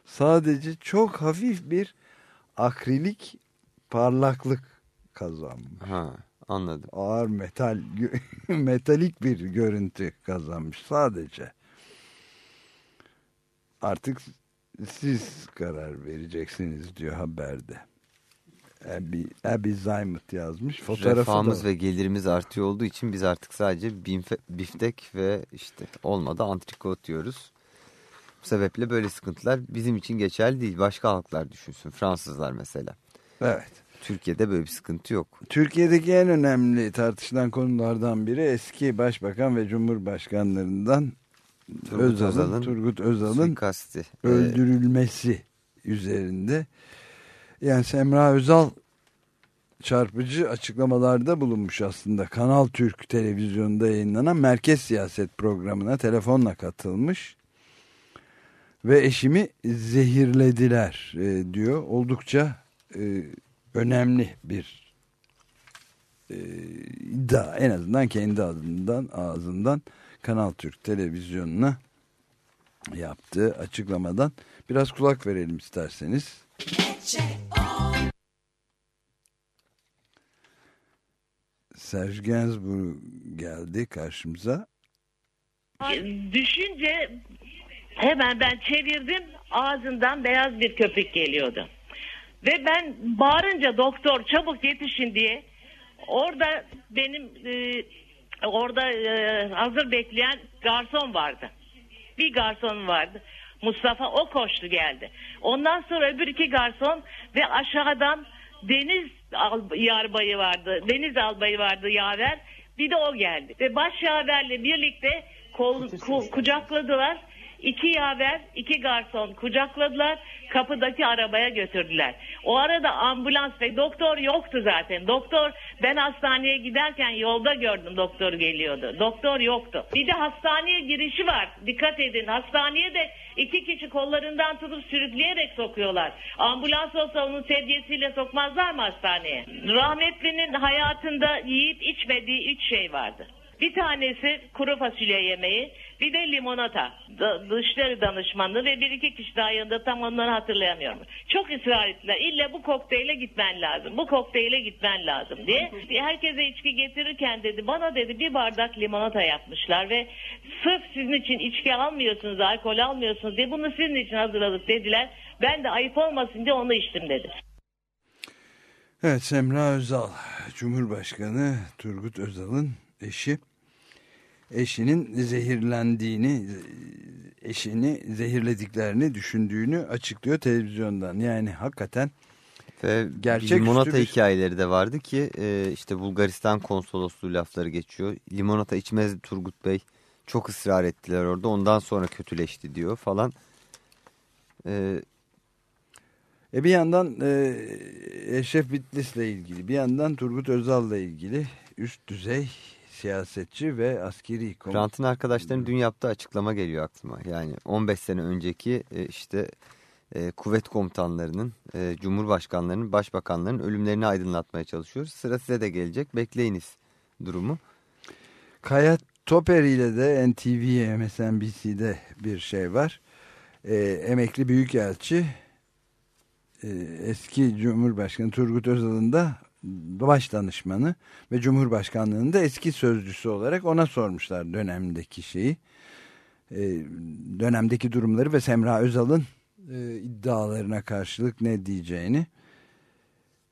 Sadece çok hafif bir akrilik parlaklık kazanmış. Ha, anladım. Ağır metal, [LAUGHS] metalik bir görüntü kazanmış sadece. Artık siz karar vereceksiniz diyor haberde. Abby, Abby Zymot yazmış. Fotoğrafı Refahımız ve gelirimiz artıyor olduğu için biz artık sadece biftek ve işte olmadı antrikot diyoruz. Bu sebeple böyle sıkıntılar bizim için geçerli değil. Başka halklar düşünsün. Fransızlar mesela. Evet. Türkiye'de böyle bir sıkıntı yok. Türkiye'deki en önemli tartışılan konulardan biri eski başbakan ve cumhurbaşkanlarından Özal'ın, Turgut Özal'ın. Ee, öldürülmesi üzerinde. Yani Semra Özal çarpıcı açıklamalarda bulunmuş aslında. Kanal Türk televizyonunda yayınlanan Merkez Siyaset programına telefonla katılmış. Ve eşimi zehirlediler e, diyor. Oldukça e, önemli bir e, iddia. En azından kendi adından ağzından Kanal Türk televizyonuna yaptığı açıklamadan biraz kulak verelim isterseniz. Serge Gainsbourg geldi karşımıza. Düşünce hemen ben çevirdim ağzından beyaz bir köpük geliyordu. Ve ben bağırınca doktor çabuk yetişin diye orada benim e, orada e, hazır bekleyen garson vardı. Bir garson vardı. Mustafa o koştu geldi. Ondan sonra öbür iki garson ve aşağıdan deniz yarbayı vardı. Deniz albayı vardı yaver. Bir de o geldi. Ve baş yaverle birlikte kol, ku- kucakladılar. İki yaver, iki garson kucakladılar. Kapıdaki arabaya götürdüler. O arada ambulans ve doktor yoktu zaten. Doktor ben hastaneye giderken yolda gördüm doktor geliyordu. Doktor yoktu. Bir de hastaneye girişi var. Dikkat edin. Hastaneye de iki kişi kollarından tutup sürükleyerek sokuyorlar. Ambulans olsa onun sedyesiyle sokmazlar mı hastaneye? Rahmetlinin hayatında yiyip içmediği üç şey vardı. Bir tanesi kuru fasulye yemeği, bir de limonata. D- dışişleri danışmanlığı ve bir iki kişi daha yanında tam onları hatırlayamıyorum. Çok ısrar ettiler. İlle bu kokteyle gitmen lazım. Bu kokteyle gitmen lazım diye. Herkese içki getirirken dedi bana dedi bir bardak limonata yapmışlar ve sırf sizin için içki almıyorsunuz, alkol almıyorsunuz diye bunu sizin için hazırladık dediler. Ben de ayıp olmasın diye onu içtim dedi. Evet Semra Özal, Cumhurbaşkanı Turgut Özal'ın eşi. Eşinin zehirlendiğini, eşini zehirlediklerini düşündüğünü açıklıyor televizyondan. Yani hakikaten Ve Gerçeküstü limonata bir- hikayeleri de vardı ki e, işte Bulgaristan konsolosluğu lafları geçiyor. Limonata içmez Turgut Bey. Çok ısrar ettiler orada. Ondan sonra kötüleşti diyor falan. E, E bir yandan e, Eşref Bitlis'le ilgili, bir yandan Turgut Özal'la ilgili üst düzey siyasetçi ve askeri kom- Grant'ın arkadaşlarının dün yaptığı açıklama geliyor aklıma. Yani 15 sene önceki e, işte e, kuvvet komutanlarının, e, cumhurbaşkanlarının, başbakanların ölümlerini aydınlatmaya çalışıyoruz. Sıra size de gelecek. Bekleyiniz durumu. Kaya Toper ile de NTV, MSNBC'de bir şey var. E, emekli Büyükelçi e, eski Cumhurbaşkanı Turgut Özal'ın da baş danışmanı ve Cumhurbaşkanlığının da eski sözcüsü olarak ona sormuşlar dönemdeki şeyi. e, dönemdeki durumları ve Semra Özal'ın e, iddialarına karşılık ne diyeceğini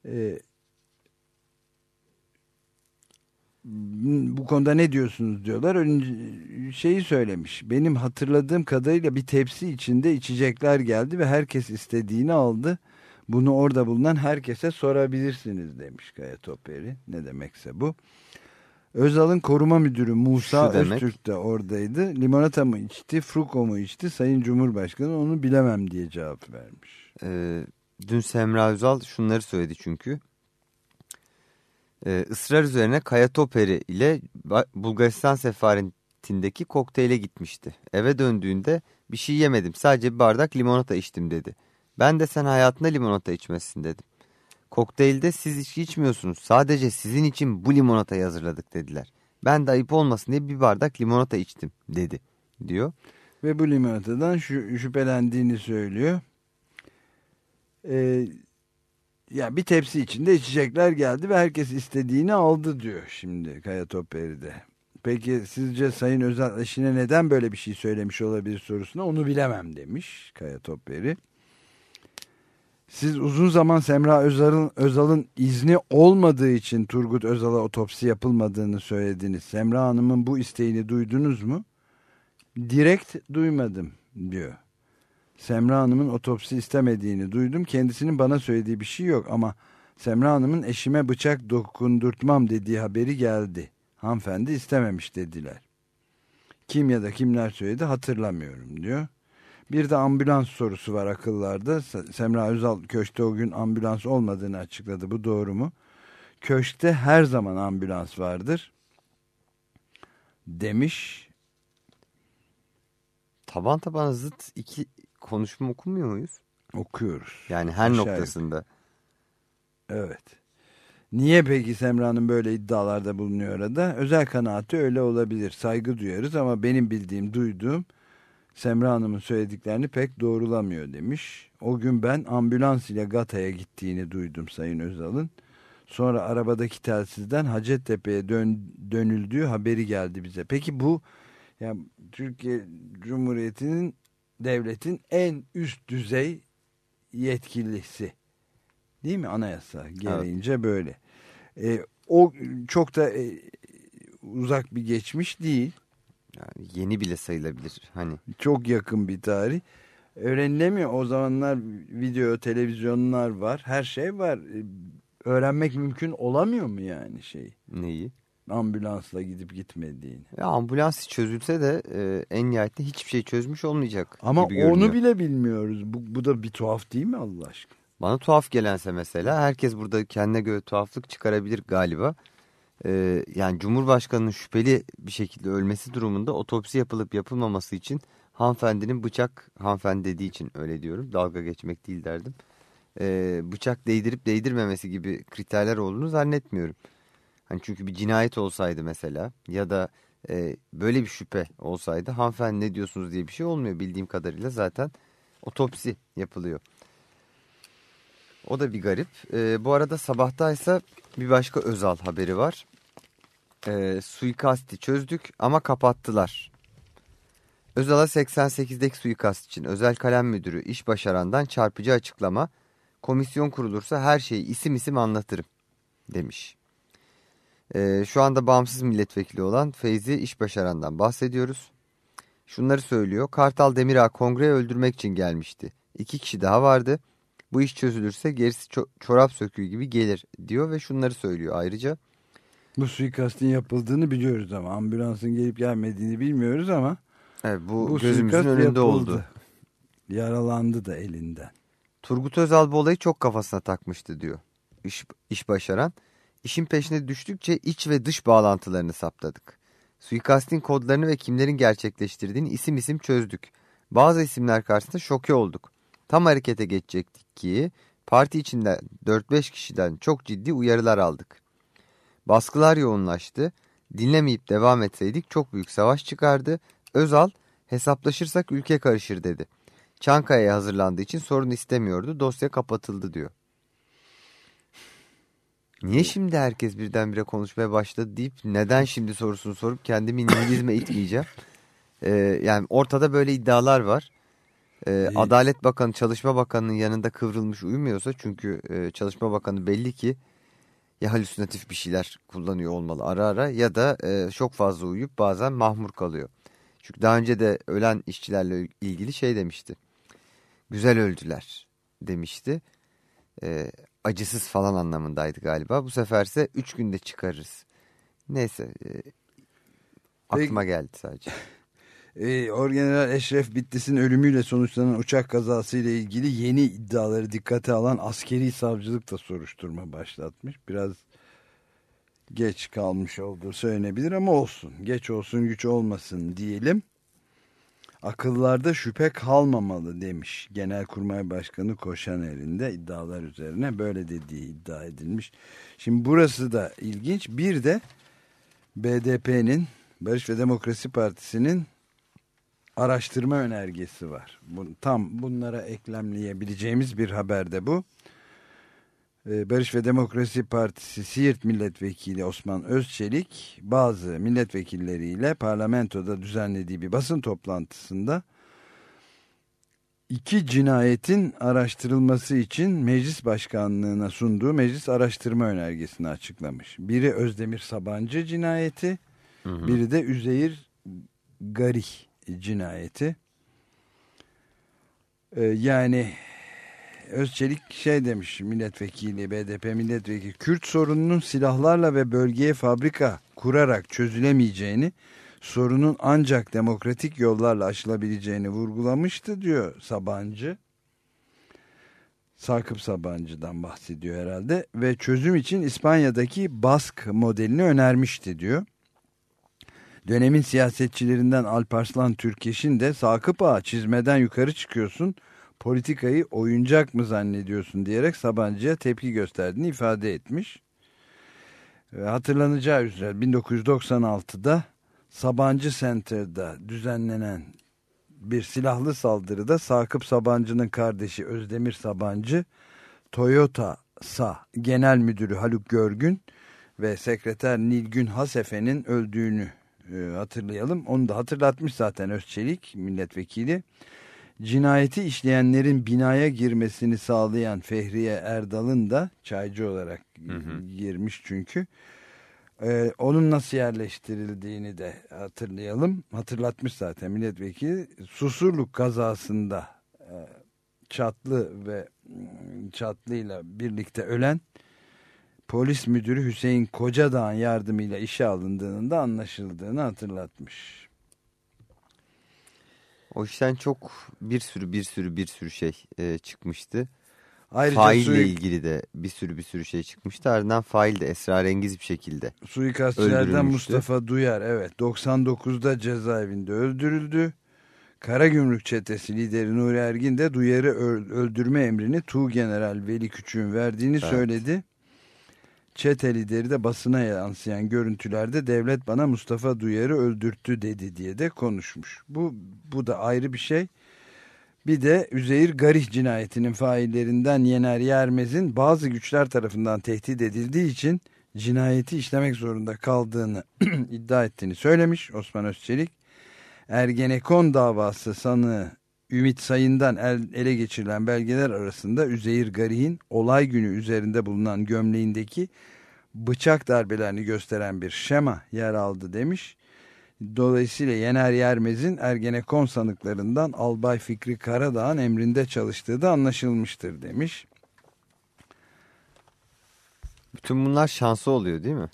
e, bu konuda ne diyorsunuz diyorlar. Önce şeyi söylemiş. Benim hatırladığım kadarıyla bir tepsi içinde içecekler geldi ve herkes istediğini aldı. Bunu orada bulunan herkese sorabilirsiniz demiş Kaya Toperi. Ne demekse bu. Özal'ın koruma müdürü Musa Şu demek- Öztürk de oradaydı. Limonata mı içti, fruko mu içti? Sayın Cumhurbaşkanı onu bilemem diye cevap vermiş. Ee, dün Semra Özal şunları söyledi çünkü. Ee, ısrar üzerine Kaya Toperi ile Bulgaristan sefaretindeki kokteyle gitmişti. Eve döndüğünde bir şey yemedim sadece bir bardak limonata içtim dedi. Ben de sen hayatında limonata içmezsin dedim. Kokteylde siz içki içmiyorsunuz sadece sizin için bu limonatayı hazırladık dediler. Ben de ayıp olmasın diye bir bardak limonata içtim dedi diyor. Ve bu limonatadan şu, şüphelendiğini söylüyor. Ee, ya bir tepsi içinde içecekler geldi ve herkes istediğini aldı diyor şimdi Kaya Toperi'de. Peki sizce Sayın Özal eşine neden böyle bir şey söylemiş olabilir sorusuna onu bilemem demiş Kaya Toperi. Siz uzun zaman Semra Özal'ın Özal'ın izni olmadığı için Turgut Özal'a otopsi yapılmadığını söylediniz. Semra Hanım'ın bu isteğini duydunuz mu? Direkt duymadım diyor. Semra Hanım'ın otopsi istemediğini duydum. Kendisinin bana söylediği bir şey yok ama Semra Hanım'ın eşime bıçak dokundurtmam dediği haberi geldi. Hanımefendi istememiş dediler. Kim ya da kimler söyledi hatırlamıyorum diyor. Bir de ambulans sorusu var akıllarda. Se- Semra Özal köşkte o gün ambulans olmadığını açıkladı. Bu doğru mu? Köşkte her zaman ambulans vardır. Demiş. Taban tabana zıt iki konuşma okumuyor muyuz? Okuyoruz. Yani her Aşağı noktasında. Evet. Niye peki Semra'nın böyle iddialarda bulunuyor orada? Özel kanaati öyle olabilir. Saygı duyarız ama benim bildiğim, duyduğum Semra Hanım'ın söylediklerini pek doğrulamıyor demiş. O gün ben ambulans ile Gata'ya gittiğini duydum Sayın Özal'ın. Sonra arabadaki telsizden Hacettepe'ye dön, dönüldüğü haberi geldi bize. Peki bu yani Türkiye Cumhuriyeti'nin devletin en üst düzey yetkilisi. Değil mi? Anayasa gereğince böyle. E, o çok da e, uzak bir geçmiş değil. Yani yeni bile sayılabilir. Hani Çok yakın bir tarih. Öğrenilemiyor. O zamanlar video, televizyonlar var. Her şey var. E, öğrenmek mümkün olamıyor mu yani şey? neyi? Ambulansla gidip gitmediğini. Ya ambulans çözülse de e, en nihayetinde hiçbir şey çözmüş olmayacak Ama gibi görünüyor. onu bile bilmiyoruz. Bu, bu da bir tuhaf değil mi Allah aşkına? Bana tuhaf gelense mesela herkes burada kendine göre tuhaflık çıkarabilir galiba. Ee, yani Cumhurbaşkanı'nın şüpheli bir şekilde ölmesi durumunda otopsi yapılıp yapılmaması için hanımefendinin bıçak, hanımefendi dediği için öyle diyorum dalga geçmek değil derdim. Ee, bıçak değdirip değdirmemesi gibi kriterler olduğunu zannetmiyorum. Hani çünkü bir cinayet olsaydı mesela ya da e, böyle bir şüphe olsaydı hanımefendi ne diyorsunuz diye bir şey olmuyor bildiğim kadarıyla zaten otopsi yapılıyor. O da bir garip. Ee, bu arada sabahtaysa bir başka Özal haberi var. Ee, suikasti çözdük ama kapattılar. Özal'a 88'deki suikast için özel kalem müdürü iş başarandan çarpıcı açıklama. Komisyon kurulursa her şeyi isim isim anlatırım demiş. Ee, şu anda bağımsız milletvekili olan Feyzi İş Başaran'dan bahsediyoruz. Şunları söylüyor. Kartal Demirağ kongreye öldürmek için gelmişti. İki kişi daha vardı. Bu iş çözülürse gerisi ço- çorap söküğü gibi gelir diyor ve şunları söylüyor ayrıca. Bu suikastin yapıldığını biliyoruz ama ambulansın gelip gelmediğini bilmiyoruz ama Evet, bu, bu gözümüzün önünde yapıldı. oldu. Yaralandı da elinden. Turgut Özal bu olayı çok kafasına takmıştı diyor. İş, iş başaran. İşin peşine düştükçe iç ve dış bağlantılarını saptadık. Suikastin kodlarını ve kimlerin gerçekleştirdiğini isim isim çözdük. Bazı isimler karşısında şoke olduk. Tam harekete geçecektik ki parti içinde 4-5 kişiden çok ciddi uyarılar aldık. Baskılar yoğunlaştı. Dinlemeyip devam etseydik çok büyük savaş çıkardı. Özal hesaplaşırsak ülke karışır dedi. Çankaya'ya hazırlandığı için sorun istemiyordu. Dosya kapatıldı diyor. Niye şimdi herkes birdenbire konuşmaya başladı deyip neden şimdi sorusunu sorup kendimi nihilizme itmeyeceğim. [LAUGHS] Ee, yani ortada böyle iddialar var. Ee, Adalet Bakanı Çalışma Bakanı'nın yanında kıvrılmış uyumuyorsa çünkü e, Çalışma Bakanı belli ki ya halüsinatif bir şeyler kullanıyor olmalı ara ara ya da e, çok fazla uyuyup bazen mahmur kalıyor. Çünkü daha önce de ölen işçilerle ilgili şey demişti. Güzel öldüler demişti. E, acısız falan anlamındaydı galiba. Bu seferse 3 günde çıkarırız. Neyse e, aklıma geldi sadece. [LAUGHS] E, Orgeneral Eşref Bitlis'in ölümüyle sonuçlanan uçak kazası ile ilgili yeni iddiaları dikkate alan askeri savcılık da soruşturma başlatmış. Biraz geç kalmış olduğu söylenebilir ama olsun. Geç olsun güç olmasın diyelim. Akıllarda şüphe kalmamalı demiş Genelkurmay Başkanı Koşaner'in de iddialar üzerine böyle dediği iddia edilmiş. Şimdi burası da ilginç. Bir de BDP'nin Barış ve Demokrasi Partisi'nin araştırma önergesi var. Bu, tam bunlara eklemleyebileceğimiz bir haber de bu. Ee, Barış ve Demokrasi Partisi Siirt Milletvekili Osman Özçelik bazı milletvekilleriyle parlamentoda düzenlediği bir basın toplantısında iki cinayetin araştırılması için meclis başkanlığına sunduğu meclis araştırma önergesini açıklamış. Biri Özdemir Sabancı cinayeti, hı hı. biri de Üzeyir Garih cinayeti. Ee, yani Özçelik şey demiş milletvekili BDP milletvekili Kürt sorununun silahlarla ve bölgeye fabrika kurarak çözülemeyeceğini sorunun ancak demokratik yollarla aşılabileceğini vurgulamıştı diyor Sabancı. Sakıp Sabancı'dan bahsediyor herhalde ve çözüm için İspanya'daki Bask modelini önermişti diyor. Dönemin siyasetçilerinden Alparslan Türkeş'in de Sakıp Ağa çizmeden yukarı çıkıyorsun politikayı oyuncak mı zannediyorsun diyerek Sabancı'ya tepki gösterdiğini ifade etmiş. Hatırlanacağı üzere 1996'da Sabancı Center'da düzenlenen bir silahlı saldırıda Sakıp Sabancı'nın kardeşi Özdemir Sabancı, Toyota SA Genel Müdürü Haluk Görgün ve Sekreter Nilgün Hasefe'nin öldüğünü e, hatırlayalım. Onu da hatırlatmış zaten Özçelik milletvekili. Cinayeti işleyenlerin binaya girmesini sağlayan Fehriye Erdal'ın da çaycı olarak hı hı. girmiş çünkü. Ee, onun nasıl yerleştirildiğini de hatırlayalım. Hatırlatmış zaten milletvekili. Susurluk kazasında e, Çatlı ve Çatlı ile birlikte ölen polis müdürü Hüseyin Kocadağ'ın yardımıyla işe alındığının da anlaşıldığını hatırlatmış. O işten çok bir sürü bir sürü bir sürü şey e, çıkmıştı. Ayrıca faille suik... ilgili de bir sürü bir sürü şey çıkmıştı. Ardından fail de esrarengiz bir şekilde Suikastçılardan Mustafa Duyar evet 99'da cezaevinde öldürüldü. Karagümrük çetesi lideri Nuri Ergin de Duyar'ı öldürme emrini Tuğ General Veli Küçük'ün verdiğini evet. söyledi. Çete lideri de basına yansıyan görüntülerde devlet bana Mustafa Duyar'ı öldürttü dedi diye de konuşmuş. Bu, bu da ayrı bir şey. Bir de Üzeyir Garih cinayetinin faillerinden Yener Yermez'in bazı güçler tarafından tehdit edildiği için cinayeti işlemek zorunda kaldığını [CLEARS THROAT] iddia ettiğini söylemiş Osman Özçelik. Ergenekon davası sanığı Ümit Sayın'dan ele geçirilen belgeler arasında Üzeyir Garih'in olay günü üzerinde bulunan gömleğindeki bıçak darbelerini gösteren bir şema yer aldı demiş. Dolayısıyla Yener Yermez'in Ergenekon sanıklarından Albay Fikri Karadağ'ın emrinde çalıştığı da anlaşılmıştır demiş. Bütün bunlar şansı oluyor değil mi?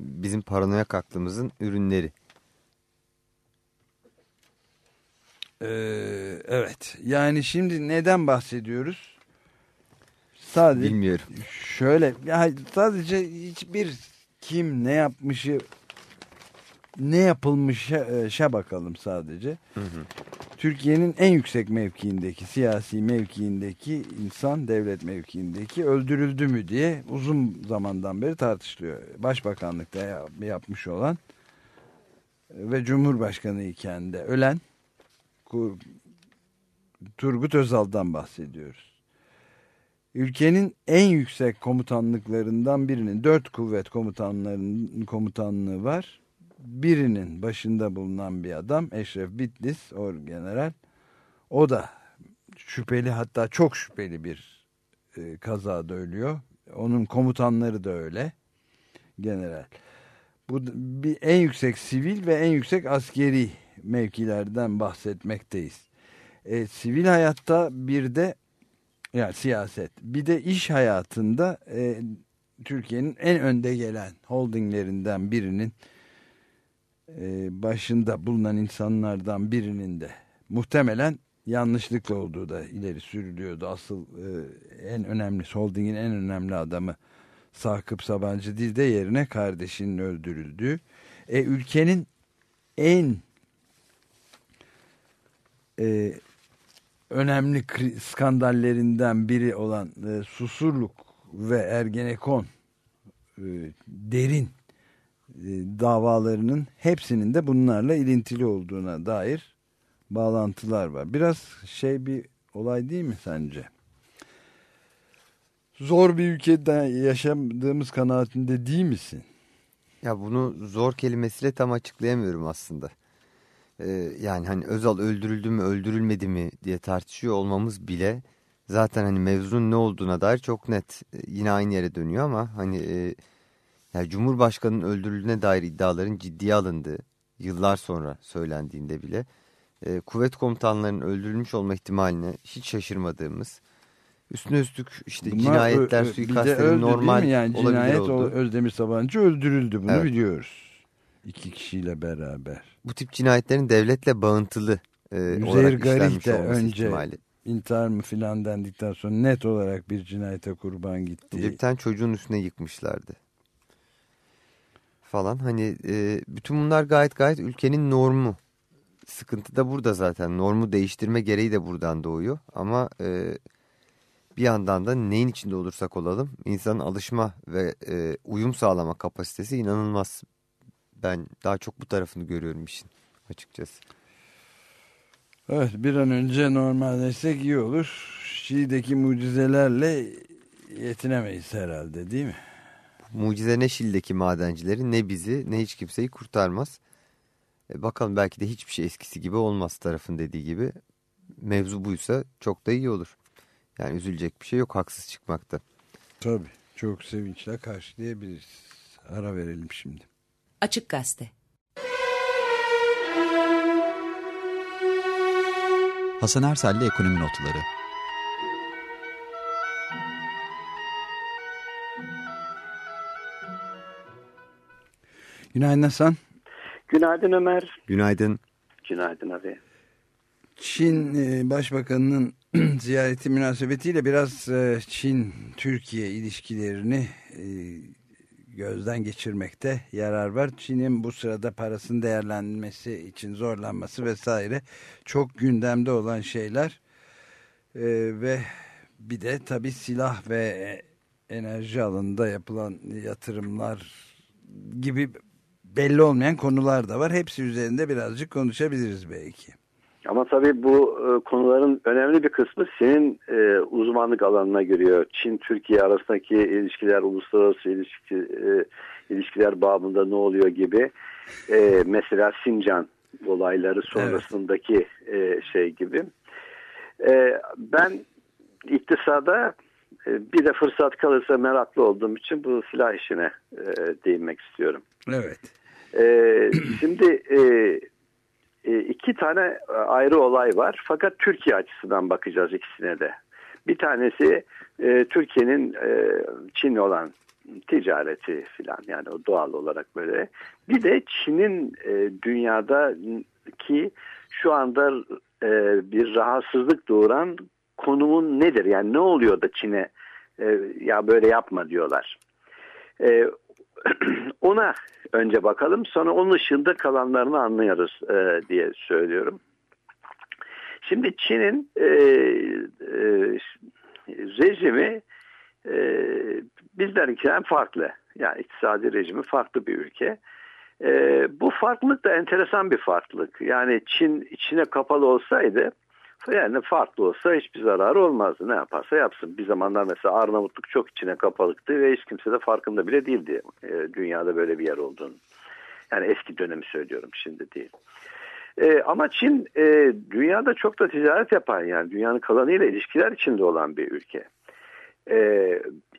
Bizim paranoyak aklımızın ürünleri. Ee, evet. Yani şimdi neden bahsediyoruz? Sadece Bilmiyorum. Şöyle ya sadece hiçbir kim ne yapmışı ne yapılmış şey bakalım sadece. Türkiye'nin en yüksek mevkiindeki siyasi mevkiindeki insan devlet mevkiindeki öldürüldü mü diye uzun zamandan beri tartışılıyor. Başbakanlıkta yapmış olan ve Cumhurbaşkanı iken de ölen Turgut Özal'dan bahsediyoruz. Ülkenin en yüksek komutanlıklarından birinin dört kuvvet komutanlarının komutanlığı var. birinin başında bulunan bir adam Eşref Bitlis orgeneral o da şüpheli hatta çok şüpheli bir e, kazada ölüyor. Onun komutanları da öyle general. Bu bir en yüksek sivil ve en yüksek askeri mevkilerden bahsetmekteyiz. E, sivil hayatta bir de yani siyaset bir de iş hayatında e, Türkiye'nin en önde gelen holdinglerinden birinin e, başında bulunan insanlardan birinin de muhtemelen yanlışlıkla olduğu da ileri sürülüyordu. Asıl e, en önemli holdingin en önemli adamı Sakıp Sabancı değil de yerine kardeşinin öldürüldüğü. E, ülkenin en e, önemli skandallerinden biri olan e, Susurluk ve Ergenekon e, derin e, davalarının hepsinin de bunlarla ilintili olduğuna dair bağlantılar var. Biraz şey bir olay değil mi sence? Zor bir ülkede yaşadığımız kanaatinde değil misin? Ya bunu zor kelimesiyle tam açıklayamıyorum aslında. Ee, yani hani Özal öldürüldü mü öldürülmedi mi diye tartışıyor olmamız bile zaten hani mevzunun ne olduğuna dair çok net e, yine aynı yere dönüyor ama hani e, yani Cumhurbaşkanı'nın öldürüldüğüne dair iddiaların ciddiye alındığı yıllar sonra söylendiğinde bile e, kuvvet komutanlarının öldürülmüş olma ihtimaline hiç şaşırmadığımız üstüne üstlük işte Bunlar cinayetler, suikastlerin normal yani cinayet oldu. Özdemir Sabancı öldürüldü bunu evet. biliyoruz. İki kişiyle beraber. Bu tip cinayetlerin devletle bağıntılı e, Üzeyir Garih de önce ihtimali. intihar mı filan dendikten sonra net olarak bir cinayete kurban gitti. Bir tane çocuğun üstüne yıkmışlardı. Falan hani e, bütün bunlar gayet gayet ülkenin normu sıkıntı da burada zaten. Normu değiştirme gereği de buradan doğuyor. Ama e, bir yandan da neyin içinde olursak olalım insanın alışma ve e, uyum sağlama kapasitesi inanılmaz. Ben daha çok bu tarafını görüyorum işin açıkçası. Evet bir an önce normalleşsek iyi olur. Şii'deki mucizelerle yetinemeyiz herhalde değil mi? Mucize ne Şili'deki madencileri ne bizi ne hiç kimseyi kurtarmaz. E, bakalım belki de hiçbir şey eskisi gibi olmaz tarafın dediği gibi. Mevzu buysa çok da iyi olur. Yani üzülecek bir şey yok haksız çıkmakta. Tabii çok sevinçle karşılayabiliriz. Ara verelim şimdi. Açık Gazete Hasan Ersel'le Ekonomi Notları Günaydın Hasan. Günaydın Ömer. Günaydın. Günaydın abi. Çin e, Başbakanı'nın [CLEARS THROAT] ziyareti münasebetiyle biraz e, Çin-Türkiye ilişkilerini e, gözden geçirmekte yarar var. Çin'in bu sırada parasının değerlenmesi için zorlanması vesaire çok gündemde olan şeyler ve bir de tabi silah ve enerji alanında yapılan yatırımlar gibi belli olmayan konular da var. Hepsi üzerinde birazcık konuşabiliriz belki. Ama tabii bu e, konuların önemli bir kısmı senin e, uzmanlık alanına giriyor. Çin-Türkiye arasındaki ilişkiler, uluslararası ilişki, e, ilişkiler babında ne oluyor gibi. E, mesela Sincan olayları sonrasındaki evet. e, şey gibi. E, ben iktisada e, bir de fırsat kalırsa meraklı olduğum için bu silah işine e, değinmek istiyorum. Evet. E, şimdi e, iki tane ayrı olay var. Fakat Türkiye açısından bakacağız ikisine de. Bir tanesi e, Türkiye'nin e, Çin'le olan ticareti filan yani o doğal olarak böyle. Bir de Çin'in e, dünyadaki şu anda e, bir rahatsızlık doğuran konumun nedir? Yani ne oluyor da Çin'e e, ya böyle yapma diyorlar. E, [CLEARS THROAT] ona önce bakalım sonra onun ışığında kalanlarını anlayarız e, diye söylüyorum. Şimdi Çin'in e, e, rejimi e, bizlerinkinden farklı. Yani iktisadi rejimi farklı bir ülke. E, bu farklılık da enteresan bir farklılık. Yani Çin içine kapalı olsaydı yani farklı olsa hiçbir zararı olmazdı. Ne yaparsa yapsın. Bir zamanlar mesela Arnavutluk çok içine kapalıktı ve hiç kimse de farkında bile değildi e, dünyada böyle bir yer olduğunu. Yani eski dönemi söylüyorum şimdi değil. E, ama Çin e, dünyada çok da ticaret yapan yani dünyanın kalanıyla ilişkiler içinde olan bir ülke. E,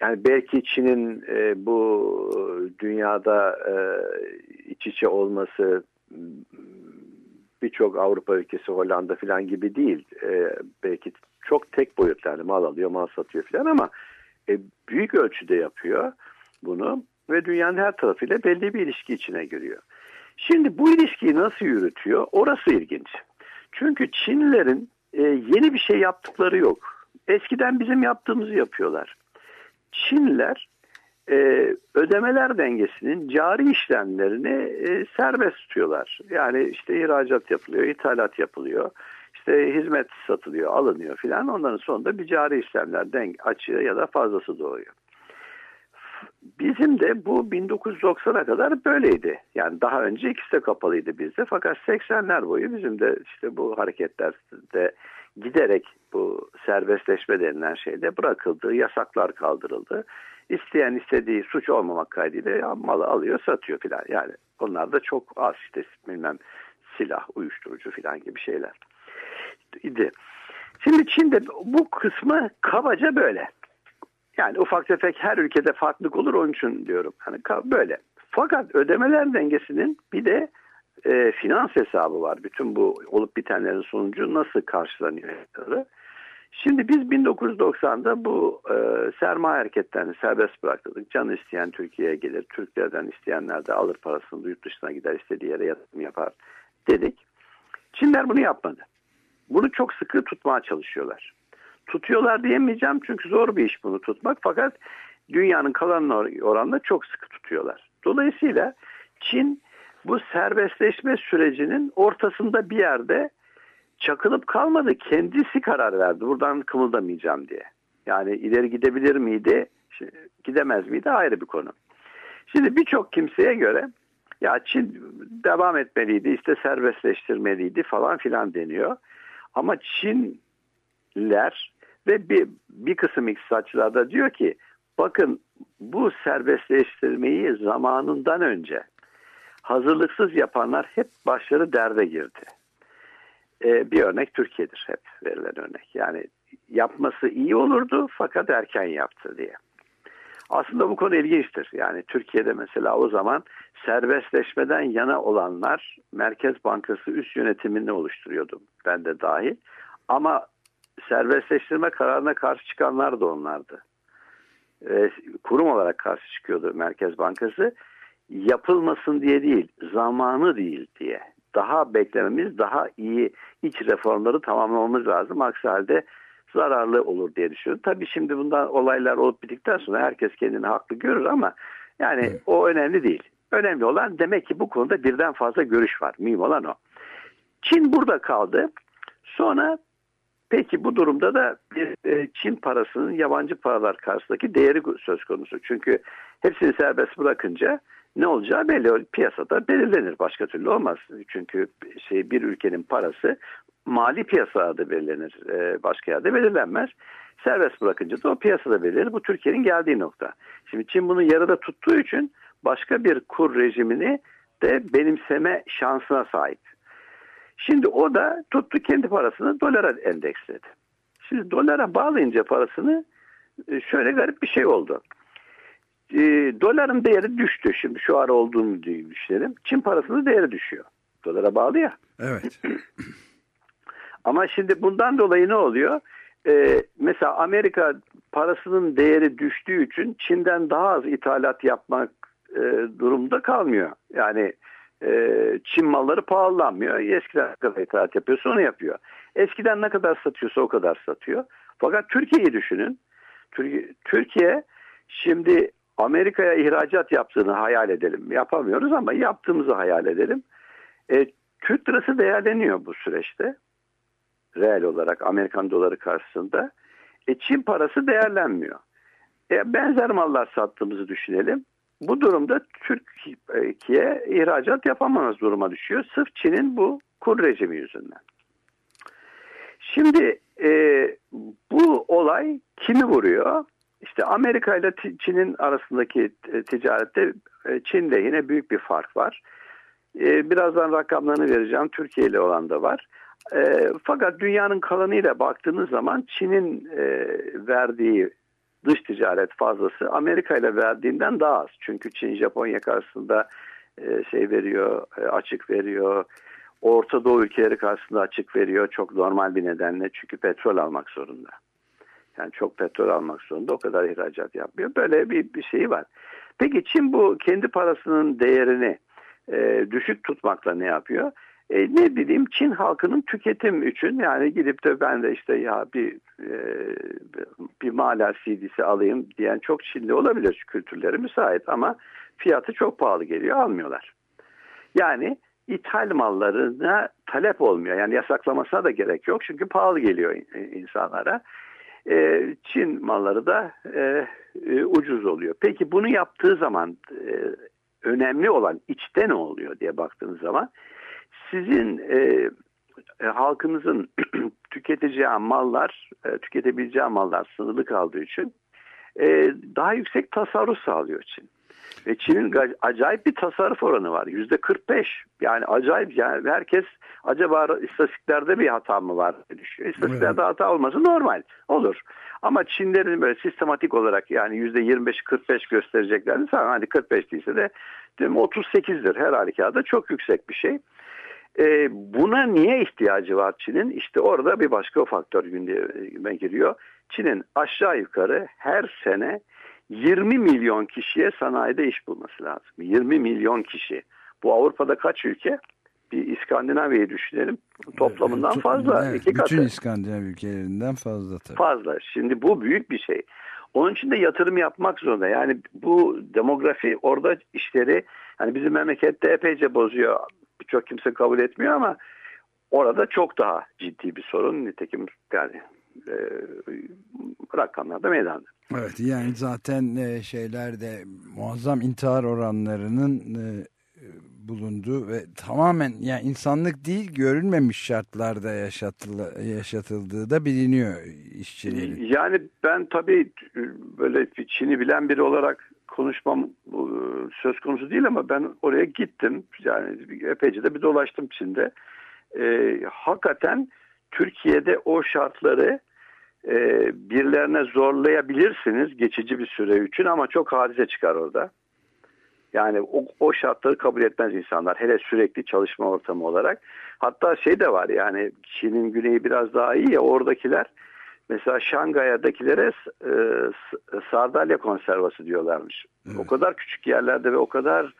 yani belki Çin'in e, bu dünyada e, iç içe olması birçok Avrupa ülkesi Hollanda falan gibi değil. E, belki çok tek boyutlu yani mal alıyor mal satıyor falan ama e, büyük ölçüde yapıyor bunu ve dünyanın her tarafıyla belli bir ilişki içine giriyor. Şimdi bu ilişkiyi nasıl yürütüyor? Orası ilginç. Çünkü Çinlilerin e, yeni bir şey yaptıkları yok. Eskiden bizim yaptığımızı yapıyorlar. Çinliler e, ödemeler dengesinin cari işlemlerini e, serbest tutuyorlar. Yani işte ihracat yapılıyor, ithalat yapılıyor, işte hizmet satılıyor, alınıyor filan. Onların sonunda bir cari işlemler denge, açığı ya da fazlası doğuyor. Bizim de bu 1990'a kadar böyleydi. Yani daha önce ikisi de kapalıydı bizde. Fakat 80'ler boyu bizim de işte bu hareketlerde giderek bu serbestleşme denilen şeyde bırakıldı. Yasaklar kaldırıldı. İsteyen istediği suç olmamak kaydıyla malı alıyor satıyor filan. Yani onlar da çok az işte bilmem silah, uyuşturucu filan gibi şeyler. idi. Şimdi Çin'de bu kısmı kabaca böyle. Yani ufak tefek her ülkede farklılık olur onun için diyorum. Hani böyle. Fakat ödemeler dengesinin bir de e, finans hesabı var. Bütün bu olup bitenlerin sonucu nasıl karşılanıyor? Şimdi biz 1990'da bu e, sermaye hareketlerini serbest bıraktık. Can isteyen Türkiye'ye gelir. Türklerden isteyenler de alır parasını yurt dışına gider istediği yere yatırım yapar dedik. Çinler bunu yapmadı. Bunu çok sıkı tutmaya çalışıyorlar tutuyorlar diyemeyeceğim çünkü zor bir iş bunu tutmak fakat dünyanın kalan oranla çok sıkı tutuyorlar. Dolayısıyla Çin bu serbestleşme sürecinin ortasında bir yerde çakılıp kalmadı. Kendisi karar verdi. Buradan kımıldamayacağım diye. Yani ileri gidebilir miydi? Gidemez miydi? Ayrı bir konu. Şimdi birçok kimseye göre ya Çin devam etmeliydi, işte serbestleştirmeliydi falan filan deniyor. Ama Çinler ve bir, bir kısım iktisatçılar da diyor ki bakın bu serbestleştirmeyi zamanından önce hazırlıksız yapanlar hep başları derde girdi. Ee, bir örnek Türkiye'dir hep verilen örnek. Yani yapması iyi olurdu fakat erken yaptı diye. Aslında bu konu ilginçtir. Yani Türkiye'de mesela o zaman serbestleşmeden yana olanlar Merkez Bankası üst yönetimini oluşturuyordu. Ben de dahil. Ama serbestleştirme kararına karşı çıkanlar da onlardı. E, kurum olarak karşı çıkıyordu Merkez Bankası. Yapılmasın diye değil, zamanı değil diye. Daha beklememiz, daha iyi iç reformları tamamlamamız lazım. Aksi halde zararlı olur diye düşünüyorum. Tabii şimdi bundan olaylar olup bittikten sonra herkes kendini haklı görür ama yani o önemli değil. Önemli olan demek ki bu konuda birden fazla görüş var. Mühim olan o. Çin burada kaldı. Sonra Peki bu durumda da bir e, Çin parasının yabancı paralar karşısındaki değeri söz konusu. Çünkü hepsini serbest bırakınca ne olacağı belli. Piyasada belirlenir. Başka türlü olmaz. Çünkü şey bir ülkenin parası mali piyasada belirlenir. E, başka yerde belirlenmez. Serbest bırakınca da o piyasada belirlenir. Bu Türkiye'nin geldiği nokta. Şimdi Çin bunu yarıda tuttuğu için başka bir kur rejimini de benimseme şansına sahip. Şimdi o da tuttu kendi parasını dolara endeksledi. Şimdi dolara bağlayınca parasını e, şöyle garip bir şey oldu. E, doların değeri düştü. Şimdi şu ara olduğunu düşünelim. Çin parasının değeri düşüyor. Dolara bağlı ya. Evet. [CLEARS THROAT] Ama şimdi bundan dolayı ne oluyor? Ee, mesela Amerika parasının değeri düştüğü için Çin'den daha az ithalat yapmak e, durumda kalmıyor. Yani e, Çin malları pahalanmıyor. Eskiden ne kadar ithalat yapıyorsa onu yapıyor. Eskiden ne kadar satıyorsa o kadar satıyor. Fakat Türkiye'yi düşünün. Türkiye, Türkiye şimdi Amerika'ya ihracat yaptığını hayal edelim. Yapamıyoruz ama yaptığımızı hayal edelim. E, Türk lirası değerleniyor bu süreçte. Reel olarak Amerikan doları karşısında. E, Çin parası değerlenmiyor. E, benzer mallar sattığımızı düşünelim. Bu durumda Türkiye ihracat yapamaz duruma düşüyor. Sırf Çin'in bu kur rejimi yüzünden. Şimdi e, bu olay kimi vuruyor? İşte Amerika ile Çin'in arasındaki ticarette e, Çin lehine büyük bir fark var. E, birazdan rakamlarını vereceğim. Türkiye ile olan da var. E, fakat dünyanın kalanıyla baktığınız zaman Çin'in e, verdiği dış ticaret fazlası Amerika ile verdiğinden daha az. Çünkü Çin Japonya karşısında e, şey veriyor, e, açık veriyor. Orta Doğu ülkeleri karşısında açık veriyor. Çok normal bir nedenle çünkü petrol almak zorunda. Yani çok petrol almak zorunda o kadar ihracat yapmıyor. Böyle bir, bir şey var. Peki Çin bu kendi parasının değerini e, düşük tutmakla ne yapıyor? E, ne bileyim Çin halkının tüketim için yani gidip de ben de işte ya bir e, bir Maler CD'si alayım diyen çok Çinli olabilir. Kültürleri müsait ama fiyatı çok pahalı geliyor almıyorlar. Yani ithal mallarına talep olmuyor. Yani yasaklamasına da gerek yok çünkü pahalı geliyor insanlara. E, Çin malları da e, e, ucuz oluyor. Peki bunu yaptığı zaman önemli olan içte ne oluyor diye baktığınız zaman sizin e, halkınızın [CLEARS THROAT] tüketeceği mallar, tüketebileceği mallar sınırlı kaldığı için daha yüksek tasarruf sağlıyor Çin. Ve Çin'in acayip bir tasarruf oranı var. Yüzde 45. Yani acayip yani herkes acaba istatistiklerde bir hata mı var düşünüyor. İstatistiklerde evet. hata olması normal. Olur. Ama Çinlerin böyle sistematik olarak yani yüzde 25-45 göstereceklerini sen hadi 45 değilse de 38'dir her halükarda çok yüksek bir şey. E, buna niye ihtiyacı var Çin'in? İşte orada bir başka faktör gündeme giriyor. Çin'in aşağı yukarı her sene 20 milyon kişiye sanayide iş bulması lazım. 20 milyon kişi. Bu Avrupa'da kaç ülke? Bir İskandinavya'yı düşünelim. Toplamından evet, fazla. Evet, iki katı. Bütün İskandinav ülkelerinden fazla tabii. Fazla. Şimdi bu büyük bir şey. Onun için de yatırım yapmak zorunda. Yani bu demografi orada işleri yani bizim memlekette epeyce bozuyor. Birçok kimse kabul etmiyor ama orada çok daha ciddi bir sorun. Nitekim yani e, rakamlar da meydanda. Evet yani zaten e, şeylerde muazzam intihar oranlarının e, bulunduğu ve tamamen yani insanlık değil görülmemiş şartlarda yaşatıl, yaşatıldığı da biliniyor işçilerin. Yani ben tabii böyle Çin'i bilen biri olarak konuşmam söz konusu değil ama ben oraya gittim. Yani epeyce de bir dolaştım Çin'de. Ee, hakikaten Türkiye'de o şartları e, birilerine zorlayabilirsiniz geçici bir süre için ama çok hadise çıkar orada. Yani o, o şartları kabul etmez insanlar. Hele sürekli çalışma ortamı olarak. Hatta şey de var yani Çin'in güneyi biraz daha iyi ya oradakiler mesela Şangay'dakilere e, sardalya konservası diyorlarmış. Evet. O kadar küçük yerlerde ve o kadar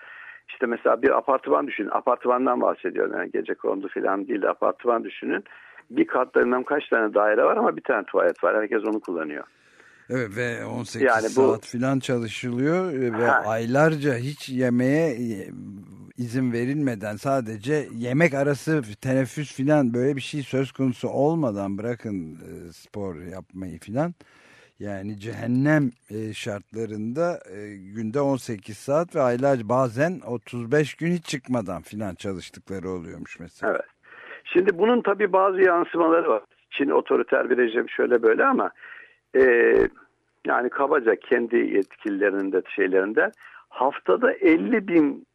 işte mesela bir apartman düşünün. Apartmandan bahsediyorum yani gece kondu falan değil de apartman düşünün bir katlarından kaç tane daire var ama bir tane tuvalet var. Herkes onu kullanıyor. Evet ve 18 yani bu, saat falan çalışılıyor ve ha. aylarca hiç yemeğe e, izin verilmeden sadece yemek arası teneffüs falan böyle bir şey söz konusu olmadan bırakın e, spor yapmayı falan. Yani cehennem e, şartlarında günde 18 saat ve aylarca bazen 35 gün hiç çıkmadan filan çalıştıkları oluyormuş mesela. Evet. Şimdi bunun tabii bazı yansımaları var. Çin otoriter bir rejim şöyle böyle ama e, yani kabaca kendi yetkililerinde şeylerinde haftada 50 bin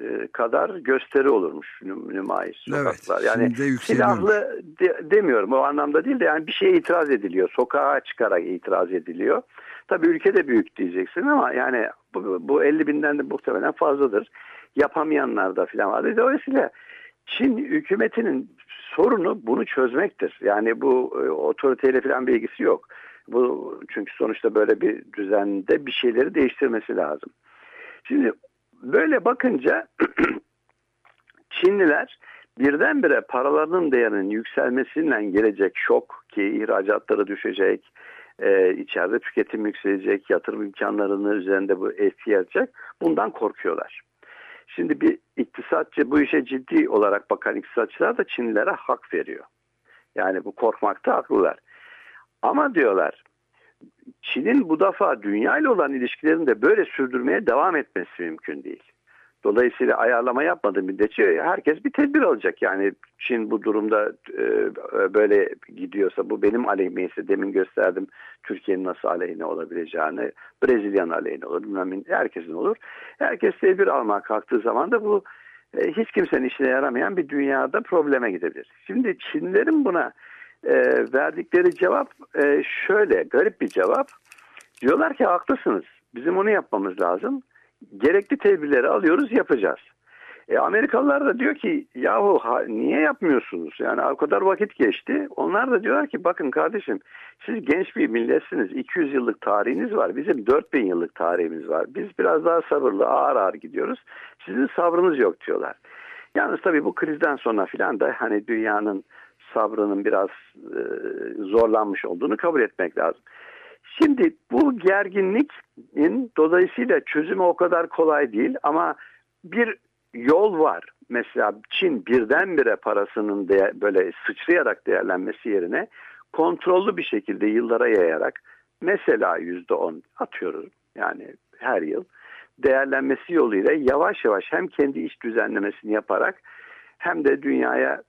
e, kadar gösteri olurmuş nümayiş sokaklar. Evet, yani silahlı de, demiyorum o anlamda değil de yani bir şeye itiraz ediliyor. Sokağa çıkarak itiraz ediliyor. Tabii ülkede büyük diyeceksin ama yani bu, bu 50 binden de muhtemelen fazladır. Yapamayanlar da filan var. Dolayısıyla Çin hükümetinin sorunu bunu çözmektir. Yani bu e, otoriteyle falan bir ilgisi yok. Bu çünkü sonuçta böyle bir düzende bir şeyleri değiştirmesi lazım. Şimdi böyle bakınca [CLEARS THROAT] Çinliler birdenbire paralarının değerinin yükselmesinden gelecek şok ki ihracatları düşecek, e, içeride tüketim yükselecek, yatırım imkanlarını üzerinde bu etki yapacak. Bundan korkuyorlar. Şimdi bir iktisatçı bu işe ciddi olarak bakan iktisatçılar da Çinlilere hak veriyor. Yani bu korkmakta haklılar. Ama diyorlar Çin'in bu defa dünya ile olan ilişkilerini de böyle sürdürmeye devam etmesi mümkün değil. Dolayısıyla ayarlama yapmadığı müddetçe herkes bir tedbir alacak. Yani Çin bu durumda e, böyle gidiyorsa bu benim aleyhime demin gösterdim Türkiye'nin nasıl aleyhine olabileceğini, Brezilya'nın aleyhine olur, bilmem herkesin olur. Herkes tedbir almaya kalktığı zaman da bu e, hiç kimsenin işine yaramayan bir dünyada probleme gidebilir. Şimdi Çinlerin buna e, verdikleri cevap e, şöyle garip bir cevap. Diyorlar ki haklısınız bizim onu yapmamız lazım. Gerekli tedbirleri alıyoruz yapacağız. E, Amerikalılar da diyor ki yahu ha, niye yapmıyorsunuz? Yani o kadar vakit geçti. Onlar da diyorlar ki bakın kardeşim siz genç bir milletsiniz. 200 yıllık tarihiniz var. Bizim 4000 yıllık tarihimiz var. Biz biraz daha sabırlı ağır ağır gidiyoruz. Sizin sabrınız yok diyorlar. Yalnız tabii bu krizden sonra filan da hani dünyanın sabrının biraz e, zorlanmış olduğunu kabul etmek lazım. Şimdi bu gerginlikin dolayısıyla çözümü o kadar kolay değil ama bir yol var. Mesela Çin birdenbire parasının de, böyle sıçrayarak değerlenmesi yerine kontrollü bir şekilde yıllara yayarak mesela yüzde on atıyoruz yani her yıl değerlenmesi yoluyla yavaş yavaş hem kendi iş düzenlemesini yaparak hem de dünyaya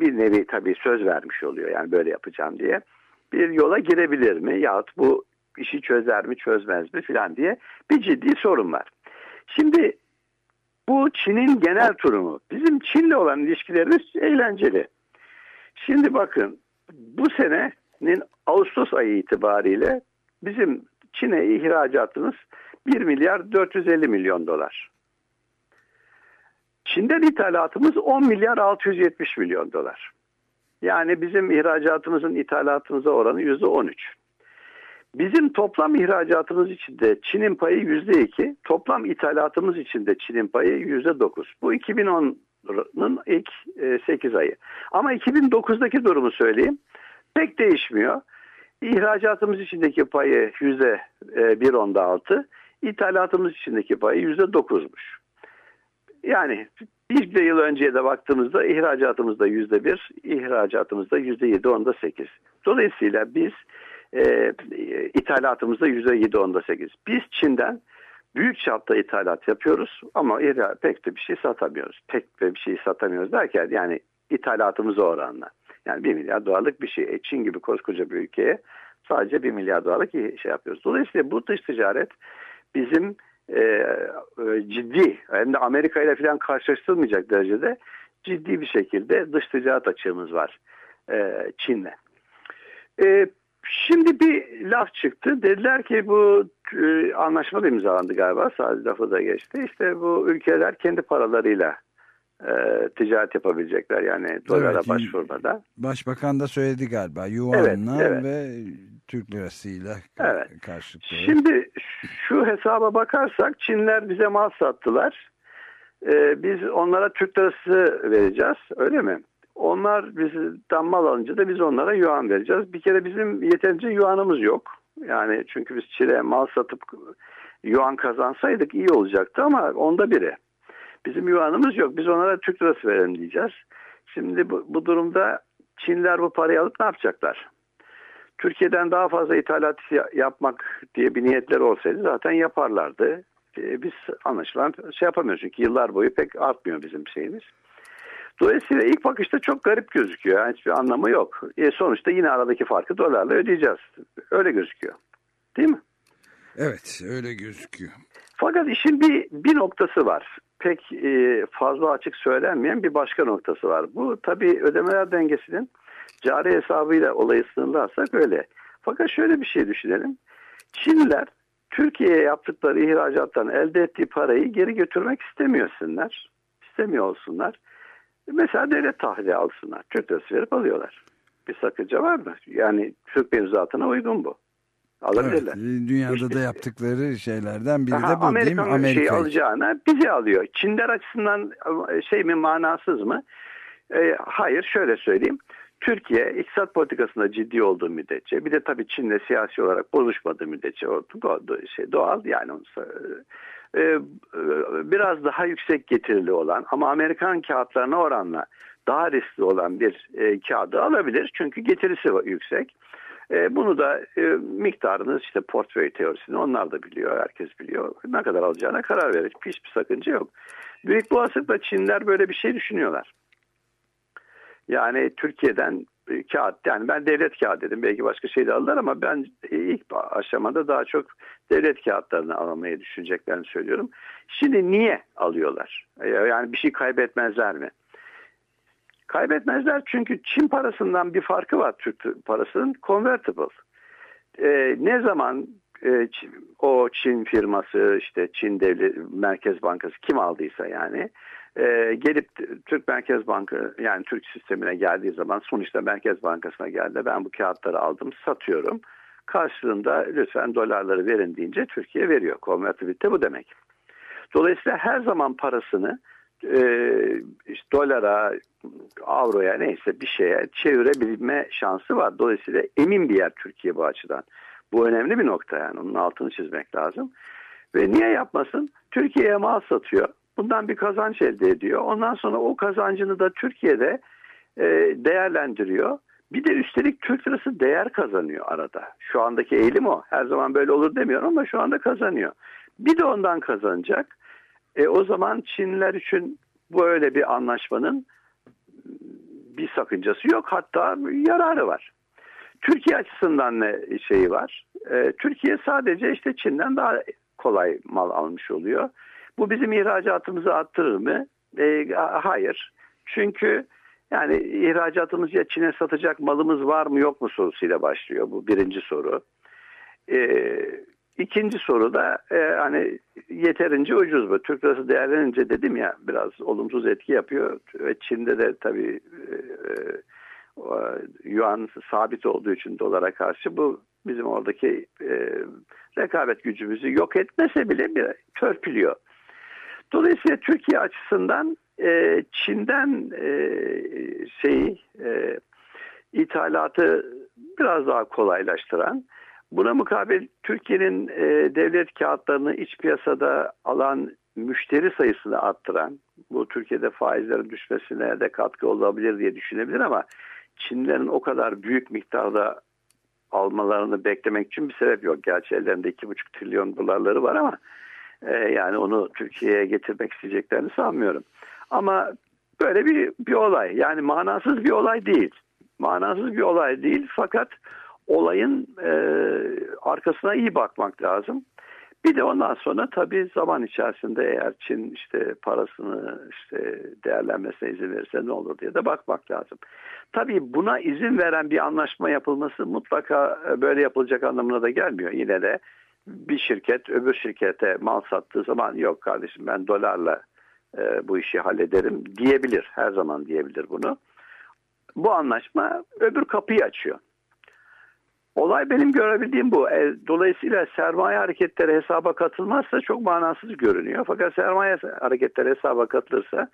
bir nevi tabii söz vermiş oluyor yani böyle yapacağım diye bir yola girebilir mi yahut bu işi çözer mi çözmez mi filan diye bir ciddi sorun var. Şimdi bu Çin'in genel turumu. Bizim Çin'le olan ilişkilerimiz eğlenceli. Şimdi bakın bu senenin Ağustos ayı itibariyle bizim Çin'e ihracatımız 1 milyar 450 milyon dolar. Çin'den ithalatımız 10 milyar 670 milyon dolar. Yani bizim ihracatımızın ithalatımıza oranı %13. Bizim toplam ihracatımız içinde Çin'in payı %2, toplam ithalatımız içinde Çin'in payı %9. Bu 2010'un ilk 8 e, ayı. Ama 2009'daki durumu söyleyeyim. Pek değişmiyor. İhracatımız içindeki payı %1.6, e, ithalatımız içindeki payı %9'muş. Yani bir yıl önceye de baktığımızda ihracatımızda %1, ihracatımızda %7, onda 8. Dolayısıyla biz e, ithalatımızda %7, onda 8. Biz Çin'den büyük çapta ithalat yapıyoruz ama pek de bir şey satamıyoruz. Pek de bir şey satamıyoruz derken yani ithalatımıza oranla. Yani 1 milyar dolarlık bir şey. E, Çin gibi koskoca bir ülkeye sadece 1 milyar dolarlık şey yapıyoruz. Dolayısıyla bu dış ticaret bizim e, e, ciddi hem de Amerika ile falan karşılaştırılmayacak derecede ciddi bir şekilde dış ticaret açığımız var e, Çin'le. E, şimdi bir laf çıktı. Dediler ki bu e, anlaşma da imzalandı galiba. Sadece lafı da geçti. İşte bu ülkeler kendi paralarıyla e, ticaret yapabilecekler yani dolara evet, başvurmadan. Başbakan da söyledi galiba Yuan'la evet, evet. ve Türk lirasıyla evet. karşılıklı. Şimdi şu hesaba bakarsak Çinler bize mal sattılar. Ee, biz onlara Türk lirası vereceğiz öyle mi? Onlar bizden mal alınca da biz onlara yuan vereceğiz. Bir kere bizim yeterince yuanımız yok. Yani çünkü biz Çin'e mal satıp yuan kazansaydık iyi olacaktı ama onda biri. Bizim yuanımız yok. Biz onlara Türk lirası verelim diyeceğiz. Şimdi bu, bu durumda Çinler bu parayı alıp ne yapacaklar? Türkiye'den daha fazla ithalat yapmak diye bir niyetleri olsaydı zaten yaparlardı. Ee, biz anlaşılan şey yapamıyoruz çünkü yıllar boyu pek artmıyor bizim şeyimiz. Dolayısıyla ilk bakışta çok garip gözüküyor. Yani hiçbir anlamı yok. E sonuçta yine aradaki farkı dolarla ödeyeceğiz. Öyle gözüküyor. Değil mi? Evet öyle gözüküyor. Fakat işin bir, bir noktası var. Pek e, fazla açık söylenmeyen bir başka noktası var. Bu tabii ödemeler dengesinin cari hesabıyla olayı sınırlarsak öyle. Fakat şöyle bir şey düşünelim. Çinliler Türkiye'ye yaptıkları ihracattan elde ettiği parayı geri götürmek istemiyorsunlar. İstemiyor olsunlar. Mesela devlet tahliye alsınlar. Türk lirası verip alıyorlar. Bir sakınca var mı? Yani Türk mevzuatına uygun bu. Alabilirler. Evet, dünyada işte, da yaptıkları şeylerden biri aha, de bu Amerikan değil mi? Amerika şey alacağına bizi alıyor. Çinler açısından şey mi manasız mı? E, hayır şöyle söyleyeyim. Türkiye iktisat politikasında ciddi olduğu müddetçe bir de tabii Çin'le siyasi olarak bozuşmadığı müddetçe şey doğal yani e, e, biraz daha yüksek getirili olan ama Amerikan kağıtlarına oranla daha riskli olan bir e, kağıdı alabilir çünkü getirisi yüksek. Bunu da e, miktarını işte portföy teorisini onlar da biliyor, herkes biliyor. Ne kadar alacağına karar verir. Hiçbir sakınca yok. Büyük olasılıkla Çinler böyle bir şey düşünüyorlar. Yani Türkiye'den e, kağıt yani ben devlet kağıt dedim belki başka şey de alırlar ama ben ilk aşamada daha çok devlet kağıtlarını almayı düşüneceklerini söylüyorum. Şimdi niye alıyorlar? E, yani bir şey kaybetmezler mi? Kaybetmezler çünkü Çin parasından bir farkı var Türk parasının convertible. Ee, ne zaman e, o Çin firması işte Çin Devlet Merkez Bankası kim aldıysa yani e, gelip Türk Merkez Bankası yani Türk sistemine geldiği zaman sonuçta Merkez Bankası'na geldi ben bu kağıtları aldım satıyorum karşılığında lütfen dolarları verin deyince Türkiye veriyor. Konvertibilite bu demek. Dolayısıyla her zaman parasını e, işte dolara, avroya neyse bir şeye çevirebilme şansı var. Dolayısıyla emin bir yer Türkiye bu açıdan. Bu önemli bir nokta yani onun altını çizmek lazım. Ve niye yapmasın? Türkiye'ye mal satıyor. Bundan bir kazanç elde ediyor. Ondan sonra o kazancını da Türkiye'de e, değerlendiriyor. Bir de üstelik Türk lirası değer kazanıyor arada. Şu andaki eğilim o. Her zaman böyle olur demiyorum ama şu anda kazanıyor. Bir de ondan kazanacak. E, o zaman Çinliler için böyle bir anlaşmanın bir sakıncası yok. Hatta yararı var. Türkiye açısından ne şeyi var? E, Türkiye sadece işte Çin'den daha kolay mal almış oluyor. Bu bizim ihracatımızı arttırır mı? E, hayır. Çünkü yani ihracatımız ya Çin'e satacak malımız var mı yok mu sorusuyla başlıyor. Bu birinci soru. Ee, ikinci soru da e, hani yeterince ucuz mu? Türk lirası değerlenince dedim ya biraz olumsuz etki yapıyor. Ve Çin'de de tabii e, e, yuan sabit olduğu için dolara karşı bu bizim oradaki e, rekabet gücümüzü yok etmese bile bir törpülüyor. Dolayısıyla Türkiye açısından e, Çin'den e, şeyi e, ithalatı biraz daha kolaylaştıran buna mukabil Türkiye'nin e, devlet kağıtlarını iç piyasada alan müşteri sayısını arttıran bu Türkiye'de faizlerin düşmesine de katkı olabilir diye düşünebilir ama Çinlerin o kadar büyük miktarda almalarını beklemek için bir sebep yok. Gerçi ellerinde 2,5 trilyon dolarları var ama e, yani onu Türkiye'ye getirmek isteyeceklerini sanmıyorum. Ama böyle bir, bir olay yani manasız bir olay değil. Manasız bir olay değil fakat olayın e, arkasına iyi bakmak lazım. Bir de ondan sonra tabii zaman içerisinde eğer Çin işte parasını işte değerlenmesine izin verirse ne olur diye de bakmak lazım. Tabii buna izin veren bir anlaşma yapılması mutlaka e, böyle yapılacak anlamına da gelmiyor. Yine de bir şirket öbür şirkete mal sattığı zaman yok kardeşim ben dolarla e, bu işi hallederim diyebilir. Her zaman diyebilir bunu. Bu anlaşma öbür kapıyı açıyor. Olay benim görebildiğim bu. E, dolayısıyla sermaye hareketleri hesaba katılmazsa çok manasız görünüyor. Fakat sermaye hareketleri hesaba katılırsa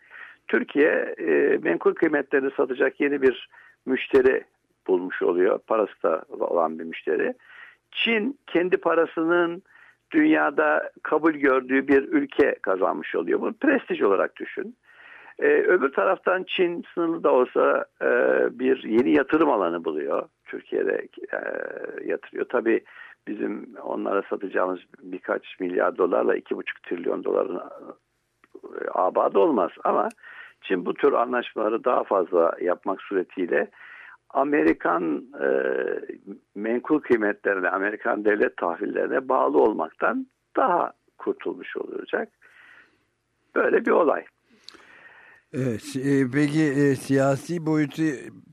Türkiye e, menkul kıymetlerini satacak yeni bir müşteri bulmuş oluyor. Parası da olan bir müşteri. Çin kendi parasının dünyada kabul gördüğü bir ülke kazanmış oluyor. Bunu prestij olarak düşün. Ee, öbür taraftan Çin sınırlı da olsa e, bir yeni yatırım alanı buluyor. Türkiye'de e, yatırıyor. Tabii bizim onlara satacağımız birkaç milyar dolarla iki buçuk trilyon doların e, abadı olmaz. Ama Çin bu tür anlaşmaları daha fazla yapmak suretiyle Amerikan e, menkul kıymetlerine, Amerikan devlet tahvillerine bağlı olmaktan daha kurtulmuş olacak. Böyle bir olay. Evet, e, peki e, siyasi boyutu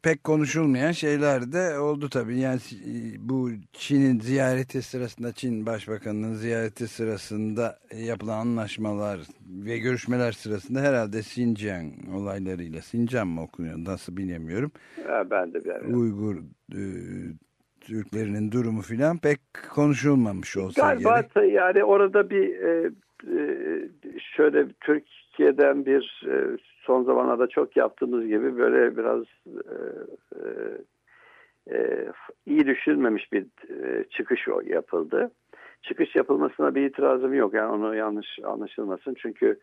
pek konuşulmayan şeyler de oldu tabii. Yani e, bu Çin'in ziyareti sırasında, Çin Başbakanı'nın ziyareti sırasında yapılan anlaşmalar ve görüşmeler sırasında herhalde Xinjiang olaylarıyla, Xinjiang mı okunuyor nasıl bilemiyorum. Ya ben de bilmiyorum. Uygur e, Türklerinin durumu filan pek konuşulmamış olsa Galiba gerek. yani orada bir e, e, şöyle Türkiye'den bir e, son zamanlarda çok yaptığımız gibi böyle biraz e, e, iyi düşünmemiş bir e, çıkış yapıldı. Çıkış yapılmasına bir itirazım yok. Yani onu yanlış anlaşılmasın. Çünkü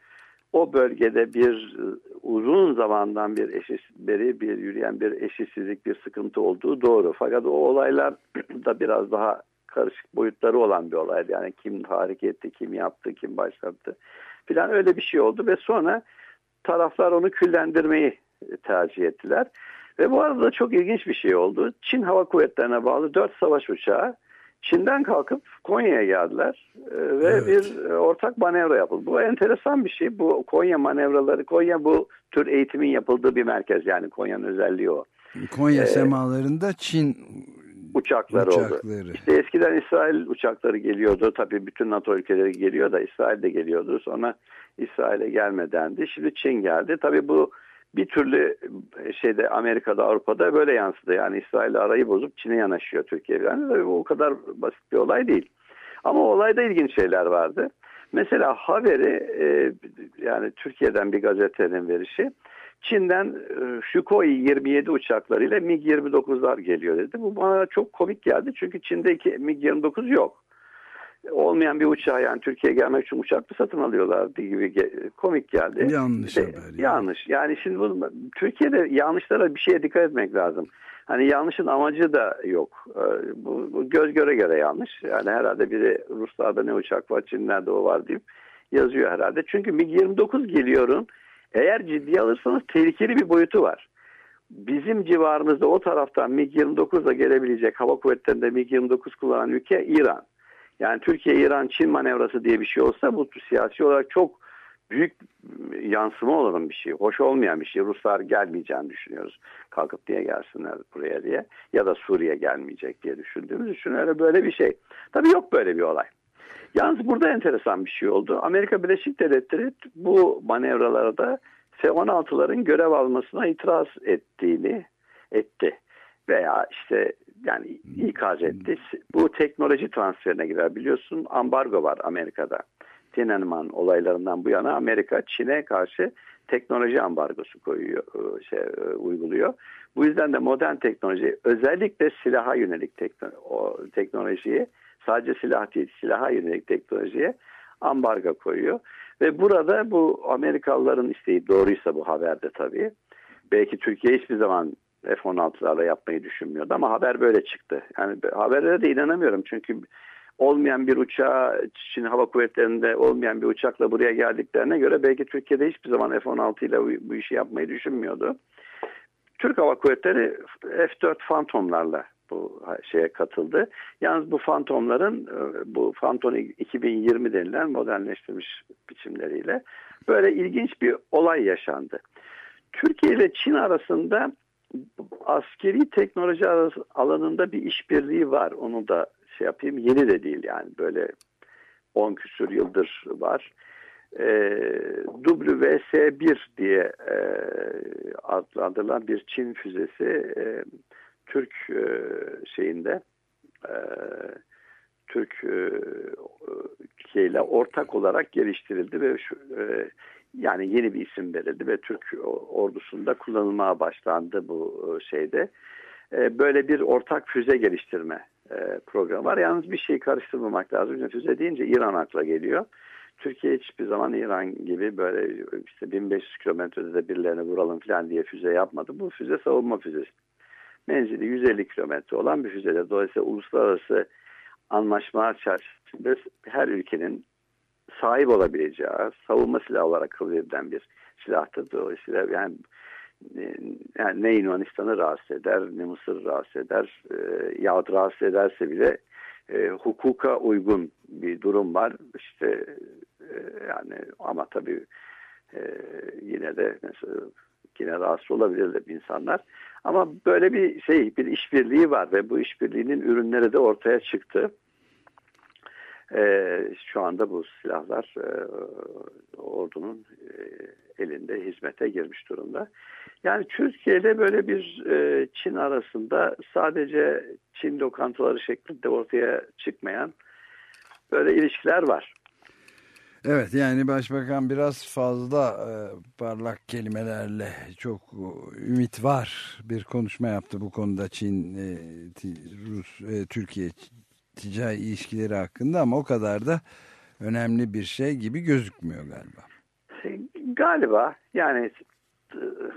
o bölgede bir uzun zamandan bir eşit beri bir yürüyen bir eşitsizlik, bir sıkıntı olduğu doğru. Fakat o olaylar [CLEARS THROAT] da biraz daha karışık boyutları olan bir olaydı. Yani kim tahrik etti, kim yaptı, kim başlattı filan öyle bir şey oldu ve sonra taraflar onu küllendirmeyi tercih ettiler. Ve bu arada çok ilginç bir şey oldu. Çin Hava Kuvvetleri'ne bağlı dört savaş uçağı Çin'den kalkıp Konya'ya geldiler e, ve Evet. bir e, ortak manevra yapıldı. Bu enteresan bir şey. Bu Konya manevraları, Konya bu tür eğitimin yapıldığı bir merkez yani Konya'nın özelliği o. Konya Ee, semalarında Çin Uçakları, oldu. uçakları. İşte eskiden İsrail uçakları geliyordu. Tabii bütün NATO ülkeleri geliyor da İsrail de geliyordu. Sonra İsrail'e gelmedendi. Şimdi Çin geldi. Tabii bu bir türlü şeyde Amerika'da Avrupa'da böyle yansıdı. Yani İsrail'le arayı bozup Çin'e yanaşıyor Türkiye. Yani tabii bu o kadar basit bir olay değil. Ama olayda ilginç şeyler vardı. Mesela haberi e, yani Türkiye'den bir gazetenin verişi Çin'den e, Sukhoi 27 uçaklarıyla MiG-29'lar geliyor dedi. Bu bana çok komik geldi çünkü Çin'deki MiG-29 yok. Olmayan bir uçağı yani Türkiye'ye gelmek için uçak mı satın alıyorlardı gibi komik geldi. Yanlış İşte, haber yani. Yanlış. Yani şimdi bu, Türkiye'de yanlışlara bir şeye dikkat etmek lazım. Hani yanlışın amacı da yok. Ee, Bu, bu göz göre göre yanlış. Yani herhalde biri Ruslarda ne uçak var, Çinlerde o var deyip yazıyor herhalde. Çünkü MiG-29 geliyorun eğer ciddiye alırsanız tehlikeli bir boyutu var. Bizim civarımızda o taraftan MiG-29 ile gelebilecek hava kuvvetlerinde MiG-29 kullanan ülke İran. Yani Türkiye-İran-Çin manevrası diye bir şey olsa bu siyasi olarak çok büyük yansıma olan bir şey. Hoş olmayan bir şey. Ruslar gelmeyeceğini düşünüyoruz. Kalkıp diye gelsinler buraya diye. Ya da Suriye gelmeyecek diye düşündüğümüz için öyle böyle bir şey. Tabii yok böyle bir olay. Yalnız burada enteresan bir şey oldu. Amerika Birleşik Devletleri bu manevralarda F-16'ların görev almasına itiraz ettiğini etti. Veya işte yani ikaz etti. Bu teknoloji transferine girer. Biliyorsun ambargo var Amerika'da. Tiananmen olaylarından bu yana Amerika Çin'e karşı teknoloji ambargosu koyuyor, şey, uyguluyor. Bu yüzden de modern teknoloji özellikle silaha yönelik tekno, o teknolojiyi sadece silah değil silaha yönelik teknolojiye ambargo koyuyor. Ve burada bu Amerikalıların isteği doğruysa bu haberde tabii. Belki Türkiye hiçbir zaman F-16'larla yapmayı düşünmüyordu ama haber böyle çıktı. Yani haberlere de inanamıyorum çünkü olmayan bir uçağı Çin Hava Kuvvetleri'nde olmayan bir uçakla buraya geldiklerine göre belki Türkiye'de hiçbir zaman F-16 ile bu işi yapmayı düşünmüyordu. Türk Hava Kuvvetleri F-4 Phantom'larla bu şeye katıldı. Yalnız bu Phantom'ların bu Phantom 2020 denilen modernleştirilmiş biçimleriyle böyle ilginç bir olay yaşandı. Türkiye ile Çin arasında askeri teknoloji alanında bir işbirliği var. Onu da şey yapayım. Yeni de değil yani böyle 10 küsur yıldır var. E, WS-1 diye e, adlandırılan bir Çin füzesi e, Türk e, şeyinde e, Türk e, ile ortak olarak geliştirildi ve şu, e, yani yeni bir isim verildi ve Türk ordusunda kullanılmaya başlandı bu şeyde. E, böyle bir ortak füze geliştirme e, programı var. Yalnız bir şey karıştırmamak lazım. Füze deyince İran akla geliyor. Türkiye hiçbir zaman İran gibi böyle işte 1500 kilometrede de birilerini vuralım falan diye füze yapmadı. Bu füze savunma füzesi. Menzili 150 kilometre olan bir füzedir. Dolayısıyla uluslararası anlaşmalar çerçevesinde her ülkenin sahip olabileceği savunma silahı olarak kabul edilen bir silahtır. Dolayısıyla yani, yani ne Yunanistan'ı rahatsız eder, ne Mısır'ı rahatsız eder e, yahut rahatsız ederse bile e, hukuka uygun bir durum var. İşte e, yani ama tabii e, yine de mesela yine rahatsız olabilirler insanlar. Ama böyle bir şey bir işbirliği var ve bu işbirliğinin ürünleri de ortaya çıktı. Ee, şu anda bu silahlar e, ordunun e, elinde hizmete girmiş durumda. Yani Türkiye'de böyle bir e, Çin arasında sadece Çin lokantaları şeklinde ortaya çıkmayan böyle ilişkiler var. Evet yani başbakan biraz fazla e, parlak kelimelerle çok ümit var bir konuşma yaptı bu konuda Çin, e, Rus, e, Türkiye ticari ilişkileri hakkında ama o kadar da önemli bir şey gibi gözükmüyor galiba. Galiba yani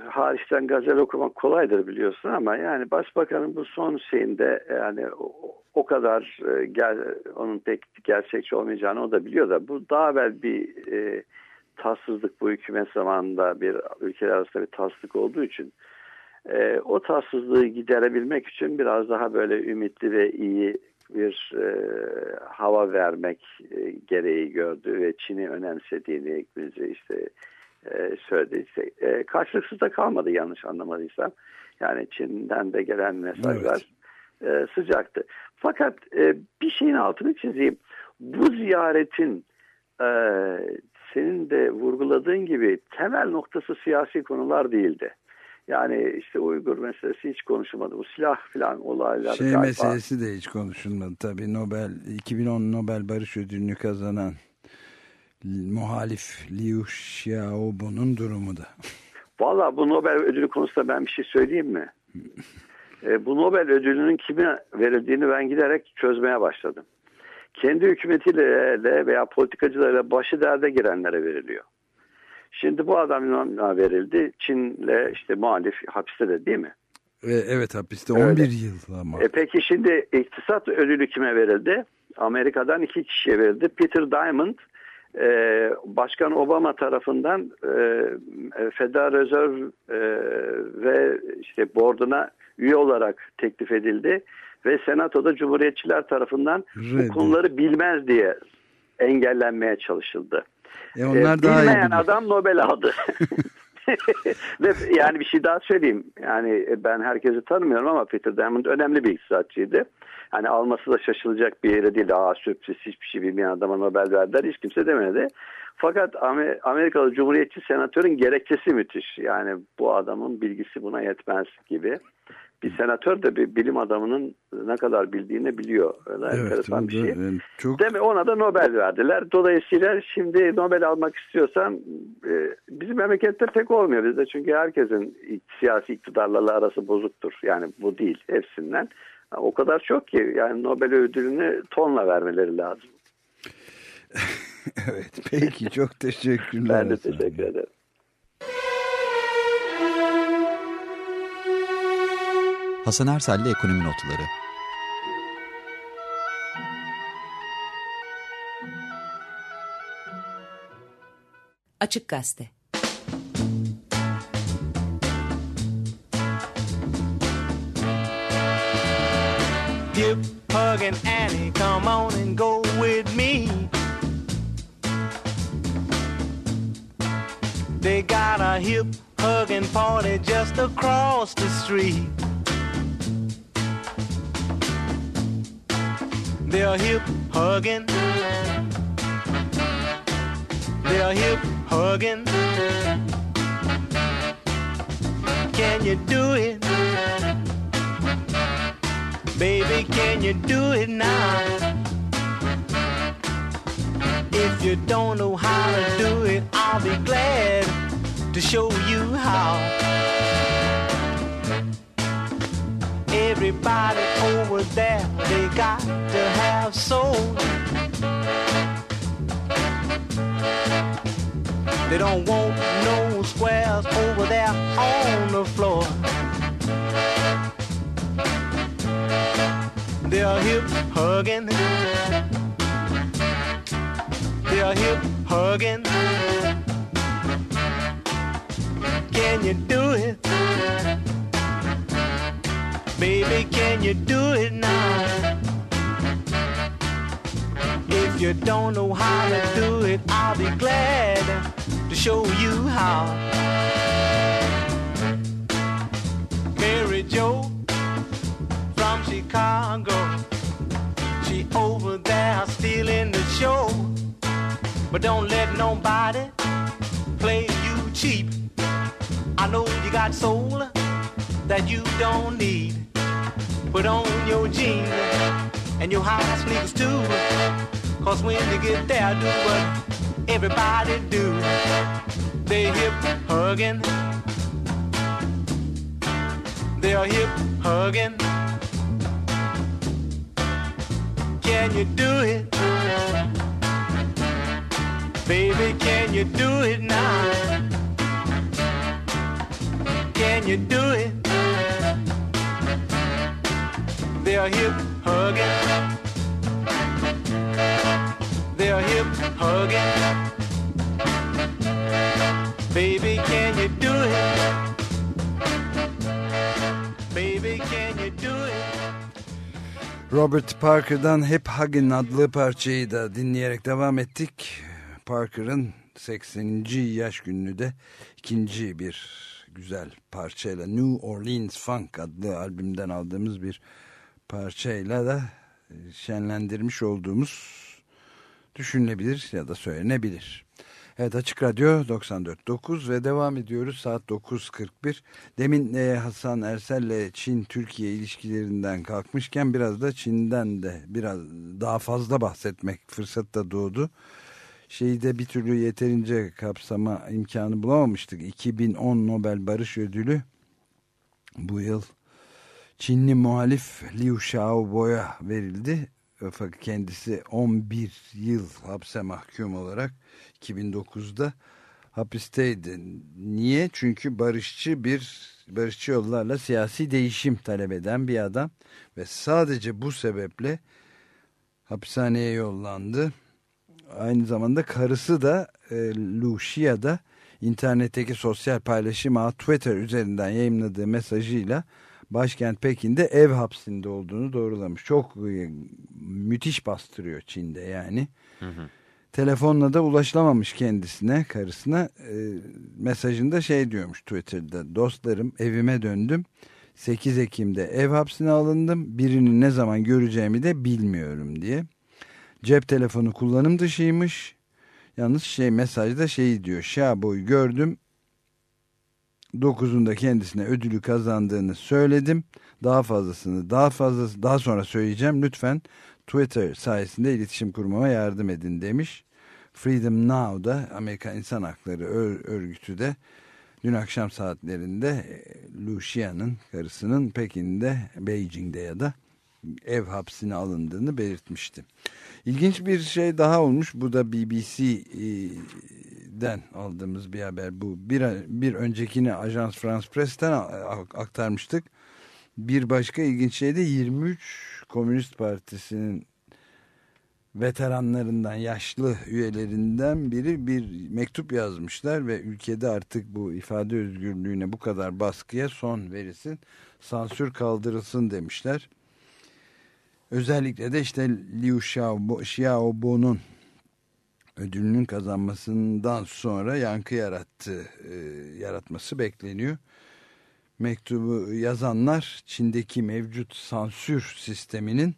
hariçten gazel okumak kolaydır biliyorsun ama yani başbakanın bu son şeyinde yani o, o kadar e, gel, onun pek gerçekçi olmayacağını o da biliyor da bu daha evvel bir e, tatsızlık bu hükümet zamanında bir ülkeler arasında bir tatsızlık olduğu için E, o tatsızlığı giderebilmek için biraz daha böyle ümitli ve iyi bir e, hava vermek e, gereği gördü ve Çin'i önemsediğini bize işte e, söyledi. İşte, e, karşılıksız da kalmadı yanlış anlamadıysam. Yani Çin'den de gelen mesajlar e, sıcaktı. Fakat e, bir şeyin altını çizeyim. Bu ziyaretin e, senin de vurguladığın gibi temel noktası siyasi konular değildi. Yani işte Uygur meselesi hiç konuşulmadı. Bu silah filan olaylar. Şey galiba. meselesi de hiç konuşulmadı. Tabii Nobel 2010 Nobel Barış Ödülünü kazanan muhalif Liu Xiaobo'nun durumu da. Valla bu Nobel ödülü konusunda ben bir şey söyleyeyim mi? E, bu Nobel ödülünün kime verildiğini ben giderek çözmeye başladım. Kendi hükümetiyle veya politikacılarıyla başı derde girenlere veriliyor. Şimdi bu adamla verildi. Çin'le işte muhalif hapiste de değil mi? Ve evet hapiste Öyle. 11 yıl ama. E peki şimdi iktisat ödülü kime verildi? Amerika'dan iki kişiye verildi. Peter Diamond e, Başkan Obama tarafından e, e, Federal Reserve e, ve işte board'una üye olarak teklif edildi ve Senato'da Cumhuriyetçiler tarafından Reddi. bu konuları bilmez diye engellenmeye çalışıldı. E onlar E, daha iyi bilmeyen biliyor. adam Nobel aldı. [LAUGHS] Ve yani bir şey daha söyleyeyim. Yani ben herkesi tanımıyorum ama Peter Diamond önemli bir iktisatçıydı. Hani alması da şaşılacak bir yere değil. Aa sürpriz hiçbir şey bilmeyen adama Nobel verdiler. Hiç kimse demedi. Fakat Amer- Amerikalı Cumhuriyetçi senatörün gerekçesi müthiş. Yani bu adamın bilgisi buna yetmez gibi. Bir senatör de bir bilim adamının ne kadar bildiğini biliyor. Öyle Evet, enteresan bir şey. çok Değil mi? Ona da Nobel verdiler. Dolayısıyla şimdi Nobel almak istiyorsan e, bizim memlekette pek olmuyor bizde. Çünkü herkesin siyasi iktidarlarla arası bozuktur. Yani bu değil hepsinden. O kadar çok ki yani Nobel ödülünü tonla vermeleri lazım. [LAUGHS] evet peki çok teşekkürler. Ben de teşekkür ederim. Hasan Ersel'le Ekonomi Notları Açık Gazete. Hip hugging Annie, come on and go with me. They got a hip hugging party just across the street. They're hip hugging. They're hip hugging. Can you do it? Baby, can you do it now? If you don't know how to do it, I'll be glad to show you how. Everybody over there, they got to have soul. They don't want no squares over there on the floor. They're hip hugging. They're hip hugging. Can you do it? Baby, can you do it now? If you don't know how to do it, I'll be glad to show you how. Mary Jo from Chicago. She over there stealing the show. But don't let nobody play you cheap. I know you got soul that you don't need. Put on your jeans and your high sneakers too. Cause when you get there, do what everybody do. They hip hugging. They're hip hugging. Can you do it? Baby, can you do it now? Can you do it? They're hip hugging. They're hip hugging. Baby, can you do it? Robert Parker'dan Hep Huggin adlı parçayı da dinleyerek devam ettik. Parker'ın 80. yaş gününü de ikinci bir güzel parçayla New Orleans Funk adlı albümden aldığımız bir parçayla da e, şenlendirmiş olduğumuz düşünülebilir ya da söylenebilir. Evet Açık Radyo 94.9 ve devam ediyoruz saat 9.41. Demin e, Hasan Ersel'le Çin-Türkiye ilişkilerinden kalkmışken biraz da Çin'den de biraz daha fazla bahsetmek fırsatı da doğdu. Şeyi de bir türlü yeterince kapsama imkanı bulamamıştık. 2010 Nobel Barış Ödülü bu yıl Çinli muhalif Liu Xiaobo'ya verildi. Fakat kendisi 11 yıl hapse mahkum olarak 2009'da hapisteydi. Niye? Çünkü barışçı bir barışçı yollarla siyasi değişim talep eden bir adam ve sadece bu sebeple hapishaneye yollandı. Aynı zamanda karısı da e, Lu Xia da internetteki sosyal paylaşım Twitter üzerinden yayınladığı mesajıyla başkent Pekin'de ev hapsinde olduğunu doğrulamış. Çok e, müthiş bastırıyor Çin'de yani. Hı hı. Telefonla da ulaşılamamış kendisine, karısına. E, mesajında şey diyormuş Twitter'da. Dostlarım evime döndüm. 8 Ekim'de ev hapsine alındım. Birini ne zaman göreceğimi de bilmiyorum diye. Cep telefonu kullanım dışıymış. Yalnız şey mesajda şey diyor. Şabo'yu gördüm. 9'unda kendisine ödülü kazandığını söyledim. Daha fazlasını daha fazlası daha sonra söyleyeceğim. Lütfen Twitter sayesinde iletişim kurmama yardım edin demiş. Freedom Now'da Amerikan İnsan Hakları Örgütü de dün akşam saatlerinde e, Lu Xia'nın karısının Pekin'de, Beijing'de ya da ev hapsine alındığını belirtmişti. İlginç bir şey daha olmuş. Bu da BBC'den aldığımız bir haber. Bu bir, bir öncekini Ajans France Press'ten aktarmıştık. Bir başka ilginç şey de 23 Komünist Partisi'nin veteranlarından, yaşlı üyelerinden biri bir mektup yazmışlar ve ülkede artık bu ifade özgürlüğüne bu kadar baskıya son verilsin, sansür kaldırılsın demişler. Özellikle de işte Liu Xiaobo'nun ödülünün kazanmasından sonra yankı yarattı, e, yaratması bekleniyor. Mektubu yazanlar Çin'deki mevcut sansür sisteminin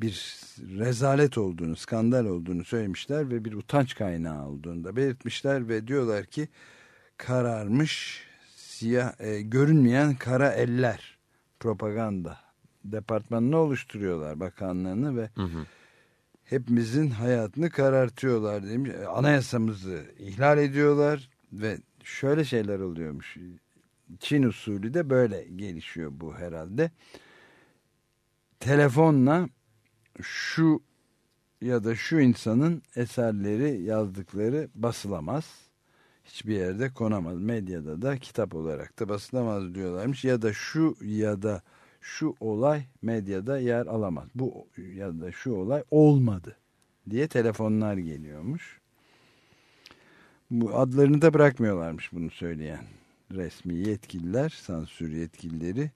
bir rezalet olduğunu, skandal olduğunu söylemişler ve bir utanç kaynağı olduğunu da belirtmişler ve diyorlar ki kararmış siyah e, görünmeyen kara eller propaganda departmanını oluşturuyorlar bakanlığını ve Hı hı. Hepimizin hayatını karartıyorlar demiş. Anayasamızı ihlal ediyorlar ve şöyle şeyler oluyormuş. Çin usulü de böyle gelişiyor bu herhalde. Telefonla şu ya da şu insanın eserleri yazdıkları basılamaz. Hiçbir yerde konamaz. Medyada da kitap olarak da basılamaz diyorlarmış. Ya da şu ya da şu olay medyada yer alamaz. Bu ya da şu olay olmadı diye telefonlar geliyormuş. Bu adlarını da bırakmıyorlarmış bunu söyleyen resmi yetkililer, sansür yetkilileri.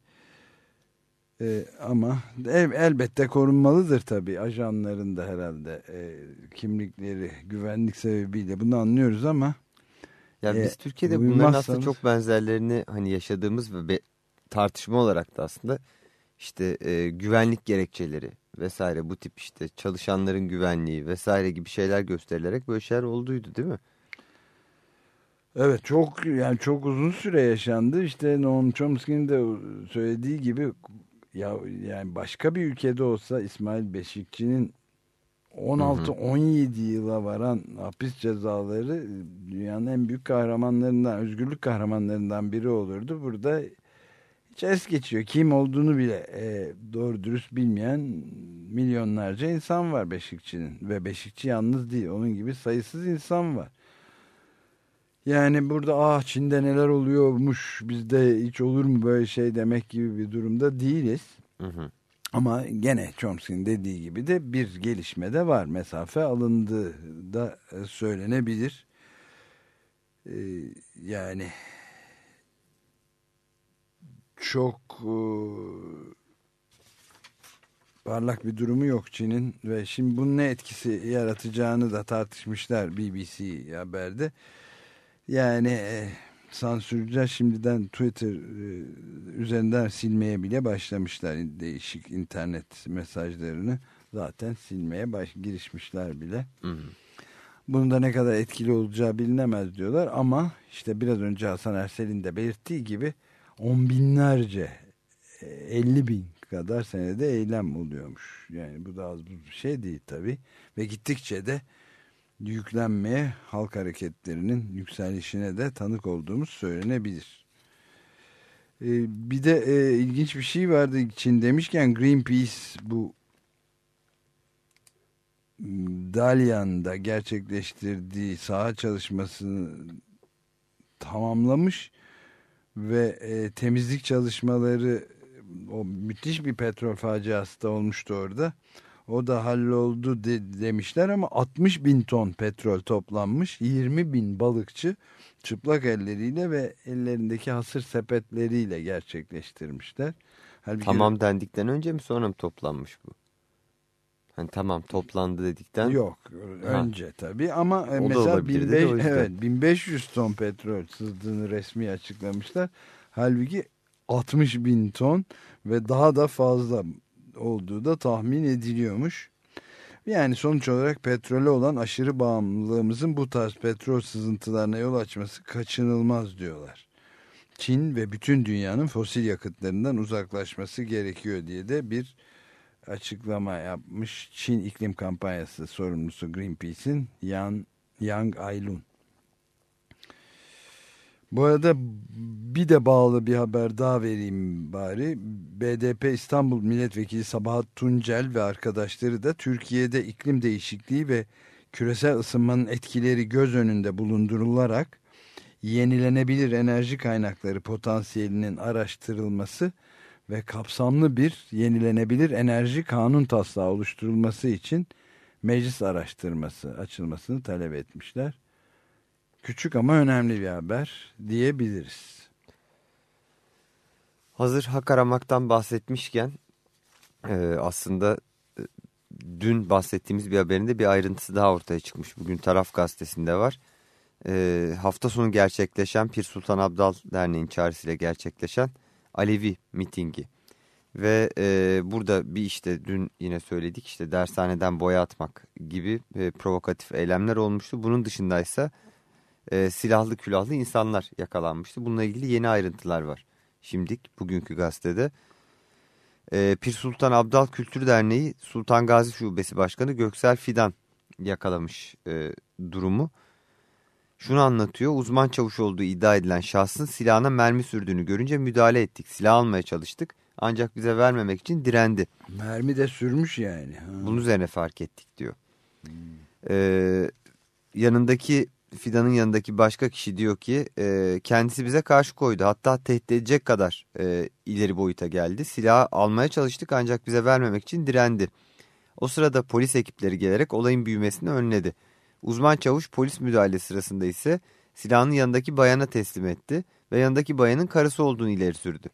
Ee, ama el, elbette korunmalıdır tabii ajanların da herhalde e, kimlikleri güvenlik sebebiyle bunu anlıyoruz ama ya e, biz Türkiye'de bunların aslında çok benzerlerini hani yaşadığımız ve tartışma olarak da aslında işte e, güvenlik gerekçeleri vesaire bu tip işte çalışanların güvenliği vesaire gibi şeyler gösterilerek böyle şeyler olduydu değil mi? Evet çok yani çok uzun süre yaşandı. İşte Noam Chomsky'nin de söylediği gibi ya yani başka bir ülkede olsa İsmail Beşikçi'nin 16-17 yıla varan hapis cezaları dünyanın en büyük kahramanlarından, özgürlük kahramanlarından biri olurdu. Burada hiç es geçiyor. Kim olduğunu bile e, doğru dürüst bilmeyen milyonlarca insan var Beşikçi'nin. Ve Beşikçi yalnız değil. Onun gibi sayısız insan var. Yani burada ah Çin'de neler oluyormuş bizde hiç olur mu böyle şey demek gibi bir durumda değiliz. Hı hı. Ama gene Chomsky'nin dediği gibi de bir gelişme de var. Mesafe alındığı da söylenebilir. Ee, yani çok e, parlak bir durumu yok Çin'in ve şimdi bunun ne etkisi yaratacağını da tartışmışlar BBC haberde. Yani e, sansürcüler şimdiden Twitter e, üzerinden silmeye bile başlamışlar değişik internet mesajlarını zaten silmeye baş, girişmişler bile. Hı hı. Bunun da ne kadar etkili olacağı bilinemez diyorlar ama işte biraz önce Hasan Ersel'in de belirttiği gibi on binlerce e, 50 bin kadar senede eylem oluyormuş. Yani bu da az bir şey değil tabii. Ve gittikçe de yüklenmeye halk hareketlerinin yükselişine de tanık olduğumuz söylenebilir. Ee, bir de e, ilginç bir şey vardı Çin demişken Greenpeace bu Dalyan'da gerçekleştirdiği saha çalışmasını tamamlamış ve e, temizlik çalışmaları o müthiş bir petrol faciası da olmuştu orada. O da halloldu de, demişler ama 60 bin ton petrol toplanmış. 20 bin balıkçı çıplak elleriyle ve ellerindeki hasır sepetleriyle gerçekleştirmişler. Halbuki Tamam dendikten önce mi sonra mı toplanmış bu? Hani tamam toplandı dedikten. Yok önce tabii ama e, O mesela olabilirdi de 1500, o yüzden. evet, 1500 ton petrol sızdığını resmi açıklamışlar. Halbuki 60 bin ton ve daha da fazla olduğu da tahmin ediliyormuş. Yani sonuç olarak petrole olan aşırı bağımlılığımızın bu tarz petrol sızıntılarına yol açması kaçınılmaz diyorlar. Çin ve bütün dünyanın fosil yakıtlarından uzaklaşması gerekiyor diye de bir açıklama yapmış Çin iklim kampanyası sorumlusu Greenpeace'in Yang, Yang Ailun. Bu arada bir de bağlı bir haber daha vereyim bari. BDP İstanbul Milletvekili Sabahat Tuncel ve arkadaşları da Türkiye'de iklim değişikliği ve küresel ısınmanın etkileri göz önünde bulundurularak yenilenebilir enerji kaynakları potansiyelinin araştırılması ve kapsamlı bir yenilenebilir enerji kanun taslağı oluşturulması için meclis araştırması açılmasını talep etmişler. Küçük ama önemli bir haber diyebiliriz. Hazır hak aramaktan bahsetmişken e, aslında e, dün bahsettiğimiz bir haberinde bir ayrıntısı daha ortaya çıkmış. Bugün Taraf Gazetesi'nde var. E, hafta sonu gerçekleşen Pir Sultan Abdal Derneği'nin çağrısıyla gerçekleşen Alevi mitingi. Ve e, burada bir işte dün yine söyledik işte dershaneden boya atmak gibi e, provokatif eylemler olmuştu. Bunun dışındaysa e, silahlı külahlı insanlar yakalanmıştı. Bununla ilgili yeni ayrıntılar var. Şimdik bugünkü gazetede. E, Pir Sultan Abdal Kültür Derneği Sultan Gazi Şubesi Başkanı Göksel Fidan yakalamış e, durumu. Şunu anlatıyor. Uzman çavuş olduğu iddia edilen şahsın silahına mermi sürdüğünü görünce müdahale ettik. Silah almaya çalıştık. Ancak bize vermemek için direndi. Mermi de sürmüş yani. Ha. Bunun üzerine fark ettik diyor. Ee, yanındaki Fidan'ın yanındaki başka kişi diyor ki e, kendisi bize karşı koydu. Hatta tehdit edecek kadar e, ileri boyuta geldi. Silahı almaya çalıştık ancak bize vermemek için direndi. O sırada polis ekipleri gelerek olayın büyümesini önledi. Uzman çavuş polis müdahale sırasında ise silahını yanındaki bayana teslim etti ve yanındaki bayanın karısı olduğunu ileri sürdü.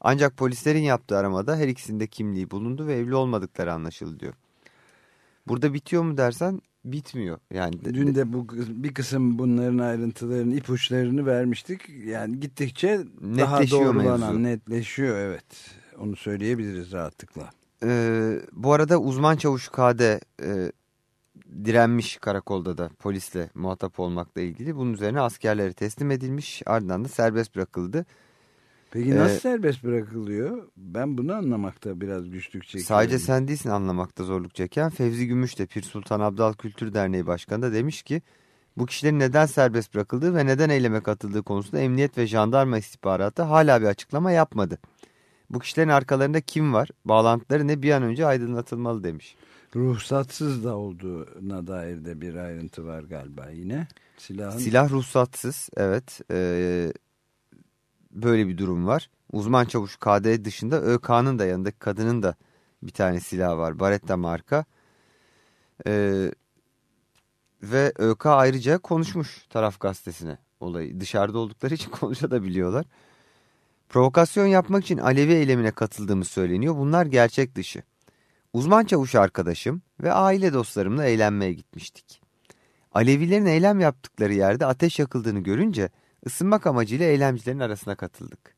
Ancak polislerin yaptığı aramada her ikisinde kimliği bulundu ve evli olmadıkları anlaşıldı diyor. Burada bitiyor mu dersen bitmiyor. Yani Dün de bu bir kısım bunların ayrıntılarını, ipuçlarını vermiştik. Yani gittikçe daha Netleşiyor doğrulanan, mevzu. netleşiyor evet. Onu söyleyebiliriz rahatlıkla. Ee, bu arada uzman çavuş KD e, direnmiş karakolda da polisle muhatap olmakla ilgili. Bunun üzerine askerlere teslim edilmiş ardından da serbest bırakıldı. Peki nasıl Ee, serbest bırakılıyor? Ben bunu anlamakta biraz güçlük çekiyorum. Sadece sen değilsin anlamakta zorluk çeken. Fevzi Gümüş de Pir Sultan Abdal Kültür Derneği Başkanı da demiş ki bu kişilerin neden serbest bırakıldığı ve neden eyleme katıldığı konusunda emniyet ve jandarma istihbaratı hala bir açıklama yapmadı. Bu kişilerin arkalarında kim var, bağlantıları ne bir an önce aydınlatılmalı demiş. Ruhsatsız da olduğuna dair de bir ayrıntı var galiba yine. Silahın Silah ruhsatsız evet ee, böyle bir durum var. Uzman çavuş KD dışında ÖK'nın da yanındaki kadının da bir tane silahı var. Baretta marka. Ee, ve ÖK ayrıca konuşmuş taraf gazetesine olayı. Dışarıda oldukları için [LAUGHS] konuşabiliyorlar. Provokasyon yapmak için Alevi eylemine katıldığımız söyleniyor. Bunlar gerçek dışı. Uzman çavuş arkadaşım ve aile dostlarımla eğlenmeye gitmiştik. Alevilerin eylem yaptıkları yerde ateş yakıldığını görünce ısınmak amacıyla eylemcilerin arasına katıldık.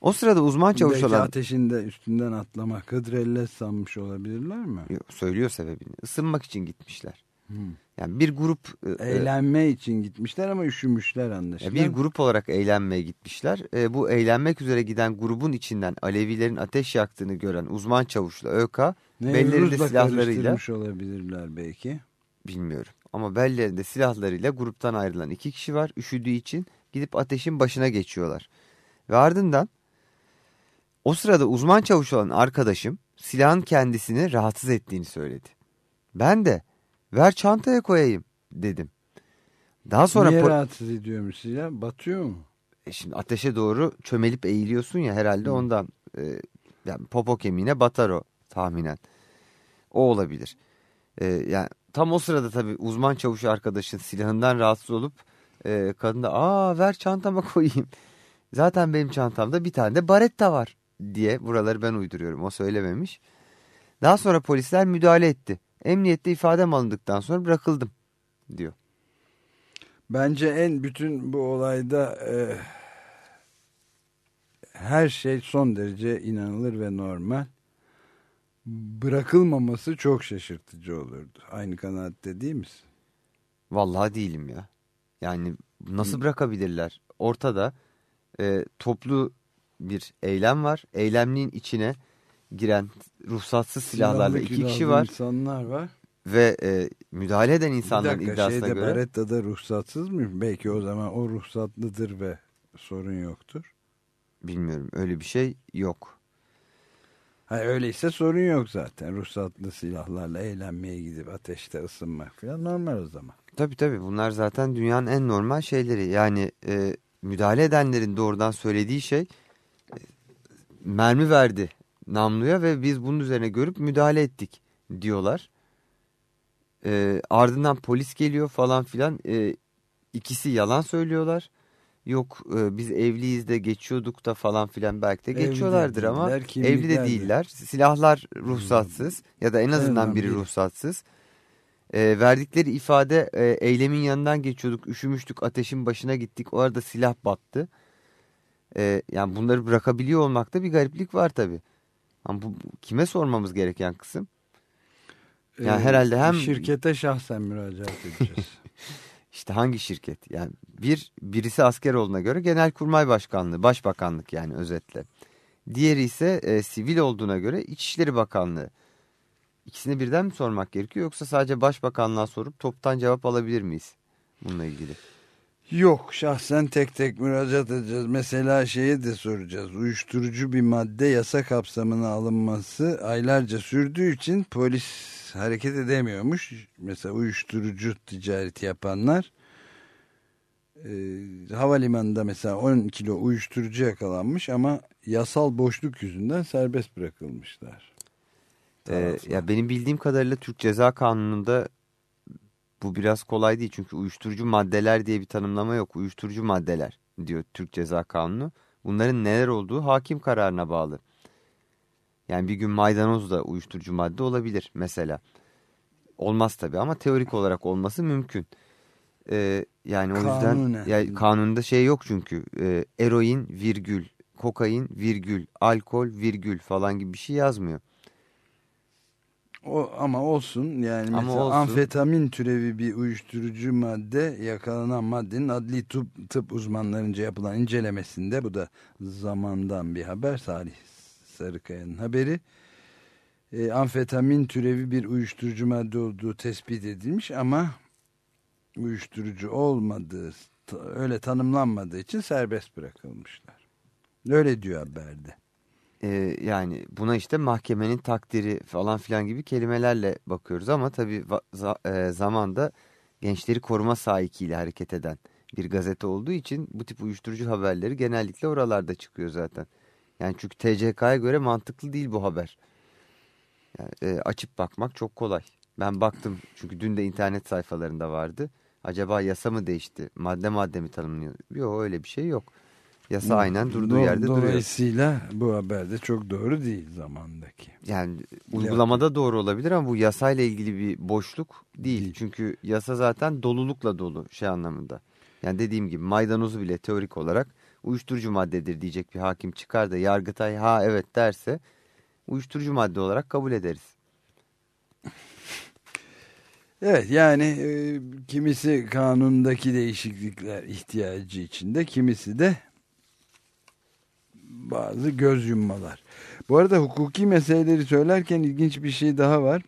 O sırada uzman çavuş Belki olan... ateşin de üstünden atlamak Hıdrellez sanmış olabilirler mi? Yok, Söylüyor sebebini. Isınmak için gitmişler. Hmm. Yani bir grup... e, e, Eğlenme için gitmişler ama üşümüşler anlaşılan. bir grup olarak eğlenmeye gitmişler. E, bu eğlenmek üzere giden grubun içinden Alevilerin ateş yaktığını gören uzman çavuşla ÖK bellerinde Nevruz'la silahlarıyla olabilirler belki. bilmiyorum. Ama bellerinde silahlarıyla gruptan ayrılan iki kişi var. Üşüdüğü için gidip ateşin başına geçiyorlar. Ve ardından o sırada uzman çavuş olan arkadaşım silahın kendisini rahatsız ettiğini söyledi. Ben de ver çantaya koyayım dedim. Daha sonra Niye rahatsız ediyormuş silah? Batıyor mu? E şimdi ateşe doğru çömelip eğiliyorsun ya herhalde ondan e, yani popo kemiğine batar o tahminen. O olabilir. E, yani tam o sırada tabii uzman çavuş arkadaşın silahından rahatsız olup e, kadın da aa ver çantama koyayım. Zaten benim çantamda bir tane de baretta var diye buraları ben uyduruyorum o söylememiş. Daha sonra polisler müdahale etti. Emniyette ifadem alındıktan sonra bırakıldım diyor. Bence en bütün bu olayda e, her şey son derece inanılır ve normal. Bırakılmaması çok şaşırtıcı olurdu. Aynı kanaatte değil misin? Vallahi değilim ya. Yani nasıl bırakabilirler? Ortada e, toplu bir eylem var. Eylemliğin içine giren ruhsatsız silahlarla Silahlı iki kişi var. insanlar var. Ve e, müdahale eden insanların bir dakika iddiasına şeyde göre Beretta'da ruhsatsız mı? Belki o zaman o ruhsatlıdır ve sorun yoktur. bilmiyorum öyle bir şey yok. Ha, öyleyse sorun yok zaten. Ruhsatlı silahlarla eğlenmeye gidip ateşte ısınmak falan normal o zaman. Tabii tabii bunlar zaten dünyanın en normal şeyleri. Yani e, müdahale edenlerin doğrudan söylediği şey e, mermi verdi namluya ve biz bunun üzerine görüp müdahale ettik diyorlar. E, ardından polis geliyor falan filan. E, ikisi yalan söylüyorlar. Yok e, biz evliyiz de geçiyorduk da falan filan belki de Evli de geçiyorlardır ama değiller, kimlikler evli de de. değiller. Silahlar ruhsatsız ya da en azından biri. ruhsatsız. E, verdikleri ifade e, eylemin yanından geçiyorduk, üşümüştük, ateşin başına gittik. O arada silah battı. E, yani bunları bırakabiliyor olmakta bir gariplik var tabii. Ama bu, kime sormamız gereken kısım? Yani Ee, herhalde hem- Şirkete şahsen müracaat edeceğiz. [LAUGHS] İşte hangi şirket? Yani bir birisi asker olduğuna göre Genelkurmay Başkanlığı, Başbakanlık yani özetle. Diğeri ise e, sivil olduğuna göre İçişleri Bakanlığı. İkisini birden mi sormak gerekiyor yoksa sadece Başbakanlığa sorup toptan cevap alabilir miyiz bununla ilgili? Yok şahsen tek tek müracaat edeceğiz. Mesela şeyi de soracağız. Uyuşturucu bir madde yasa kapsamına alınması aylarca sürdüğü için polis hareket edemiyormuş. Mesela uyuşturucu ticareti yapanlar e, havalimanında mesela 10 kilo uyuşturucu yakalanmış ama yasal boşluk yüzünden serbest bırakılmışlar. Ee, ya benim bildiğim kadarıyla Türk Ceza Kanunu'nda bu biraz kolay değil çünkü uyuşturucu maddeler diye bir tanımlama yok. Uyuşturucu maddeler diyor Türk Ceza Kanunu. Bunların neler olduğu hakim kararına bağlı. Yani bir gün maydanoz da uyuşturucu madde olabilir mesela. Olmaz tabii ama teorik olarak olması mümkün. Ee, yani o yüzden Kanunen. ya, kanunda şey yok çünkü e, eroin virgül, kokain virgül, alkol virgül falan gibi bir şey yazmıyor. O, ama olsun yani Ama mesela olsun. amfetamin türevi bir uyuşturucu madde yakalanan maddenin adli tıp, tıp uzmanlarınca yapılan incelemesinde bu da zamandan bir haber Salih Sarıkaya'nın haberi e, amfetamin türevi bir uyuşturucu madde olduğu tespit edilmiş ama uyuşturucu olmadığı öyle tanımlanmadığı için serbest bırakılmışlar. Öyle diyor haberde. Ee, yani buna işte mahkemenin takdiri falan filan gibi kelimelerle bakıyoruz ama tabii za- e, zamanda gençleri koruma sahikiyle hareket eden bir gazete olduğu için bu tip uyuşturucu haberleri genellikle oralarda çıkıyor zaten. Yani çünkü TCK'ya göre mantıklı değil bu haber. Yani, e, açıp bakmak çok kolay. Ben baktım çünkü dün de internet sayfalarında vardı. Acaba yasa mı değişti? Madde madde mi tanımlıyor? Yok öyle bir şey yok. Yasa aynen durduğu Do- yerde duruyor. Dolayısıyla bu haber de çok doğru değil zamandaki. Yani uygulamada doğru olabilir ama bu yasayla ilgili bir boşluk değil. Değil. Çünkü yasa zaten dolulukla dolu şey anlamında. Yani dediğim gibi maydanozu bile teorik olarak uyuşturucu maddedir diyecek bir hakim çıkar da Yargıtay ha evet derse uyuşturucu madde olarak kabul ederiz. [LAUGHS] Evet yani e, kimisi kanundaki değişiklikler ihtiyacı içinde kimisi de bazı göz yummalar. Bu arada hukuki meseleleri söylerken ilginç bir şey daha var.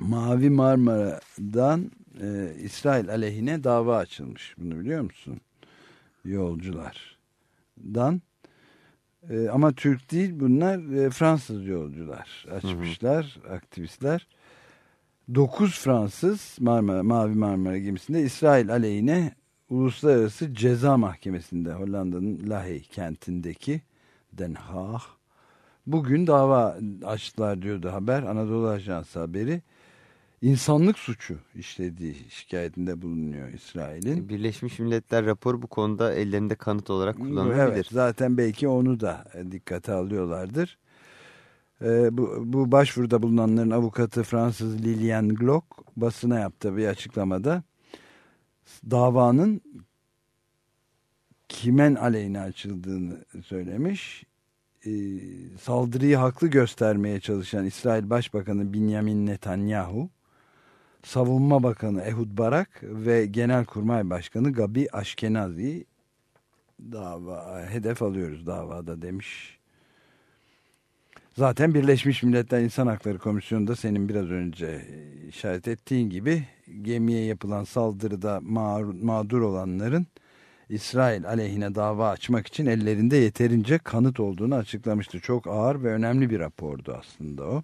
Mavi Marmara'dan e, İsrail aleyhine dava açılmış. Bunu biliyor musun? Yolculardan. E, ama Türk değil bunlar e, Fransız yolcular açmışlar, aktivistler. 9 Fransız Marmara, Mavi Marmara gemisinde İsrail aleyhine Uluslararası Ceza Mahkemesi'nde Hollanda'nın Lahey kentindeki Den Haag bugün dava açtılar diyordu haber. Anadolu Ajansı haberi. İnsanlık suçu işlediği şikayetinde bulunuyor İsrail'in. Birleşmiş Milletler raporu bu konuda ellerinde kanıt olarak kullanılabilir. Evet, zaten belki onu da dikkate alıyorlardır. Ee, bu, bu başvuruda bulunanların avukatı Fransız Lilian Glock basına yaptığı bir açıklamada davanın kimen aleyhine açıldığını söylemiş. Ee, saldırıyı haklı göstermeye çalışan İsrail Başbakanı Benjamin Netanyahu, Savunma Bakanı Ehud Barak ve Genelkurmay Başkanı Gabi Ashkenazi dava hedef alıyoruz davada demiş. Zaten Birleşmiş Milletler İnsan Hakları Komisyonu da senin biraz önce işaret ettiğin gibi gemiye yapılan saldırıda mağdur olanların İsrail aleyhine dava açmak için ellerinde yeterince kanıt olduğunu açıklamıştı. Çok ağır ve önemli bir rapordu aslında o.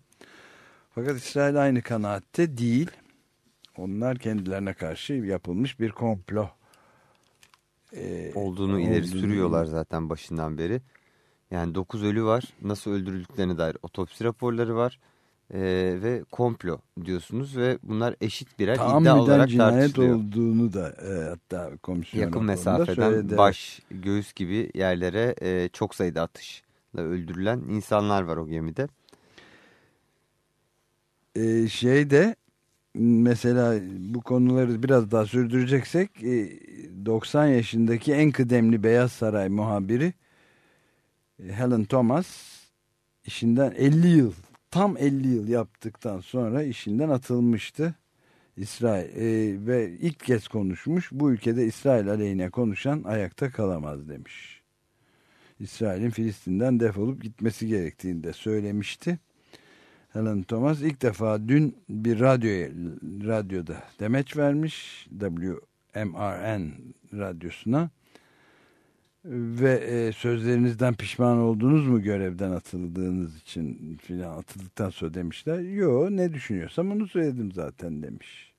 Fakat İsrail aynı kanaatte değil. Onlar kendilerine karşı yapılmış bir komplo e, olduğunu ileri olduğunu... sürüyorlar zaten başından beri. Yani 9 ölü var. Nasıl öldürüldüklerine dair otopsi raporları var. Ee, ve komplo diyorsunuz ve bunlar eşit birer Tam iddia olarak cinayet tartışılıyor. olduğunu da e, hatta komisyon Yakın mesafeden baş, göğüs gibi yerlere e, çok sayıda atışla öldürülen insanlar var o gemide. E, şeyde mesela bu konuları biraz daha sürdüreceksek 90 yaşındaki en kıdemli Beyaz Saray muhabiri Helen Thomas işinden 50 yıl tam 50 yıl yaptıktan sonra işinden atılmıştı. İsrail e, ve ilk kez konuşmuş bu ülkede İsrail aleyhine konuşan ayakta kalamaz demiş. İsrail'in Filistin'den defolup gitmesi gerektiğini de söylemişti. Helen Thomas ilk defa dün bir radyoya, radyoda demeç vermiş WMRN radyosuna ve e, sözlerinizden pişman oldunuz mu görevden atıldığınız için filan atıldıktan sonra demişler. Yo ne düşünüyorsam onu söyledim zaten demiş.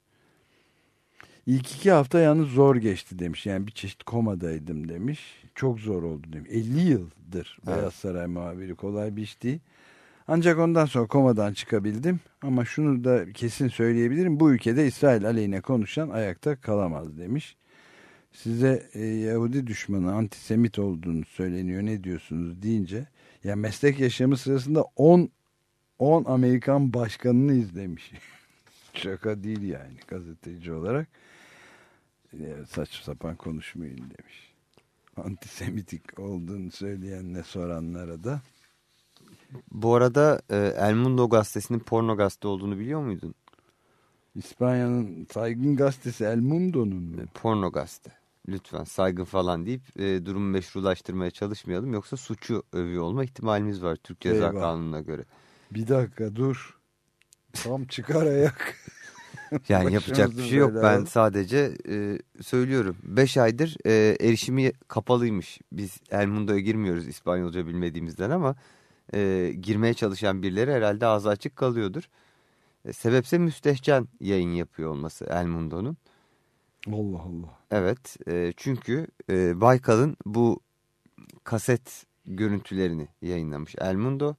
İlk iki hafta yalnız zor geçti demiş. Yani bir çeşit komadaydım demiş. Çok zor oldu demiş. 50 yıldır evet. Beyaz Saray muhabiri kolay bir iş değil. Ancak ondan sonra komadan çıkabildim. Ama şunu da kesin söyleyebilirim. Bu ülkede İsrail aleyhine konuşan ayakta kalamaz demiş size e, Yahudi düşmanı, antisemit olduğunu söyleniyor ne diyorsunuz deyince ya meslek yaşamı sırasında 10 10 Amerikan başkanını izlemiş. [LAUGHS] Şaka değil yani gazeteci olarak. Ya, saçma sapan konuşmayın demiş. Antisemitik olduğunu söyleyenle soranlara da. Bu arada e, El Mundo gazetesinin porno gazete olduğunu biliyor muydun? İspanya'nın saygın gazetesi El Mundo'nun mu? Porno gazete lütfen saygın falan deyip e, durumu meşrulaştırmaya çalışmayalım. Yoksa suçu övüyor olma ihtimalimiz var Türk Ceza Eyvah. Kanunu'na göre. Bir dakika dur. Tam çıkar ayak. [LAUGHS] yani yapacak bir şey yok. Ben sadece e, söylüyorum. 5 aydır e, erişimi kapalıymış. Biz El Mundo'ya girmiyoruz İspanyolca bilmediğimizden ama e, girmeye çalışan birileri herhalde ağzı açık kalıyordur. E, sebepse müstehcen yayın yapıyor olması El Mundo'nun. Allah Allah. Evet e, çünkü e, Baykal'ın bu kaset görüntülerini yayınlamış El Mundo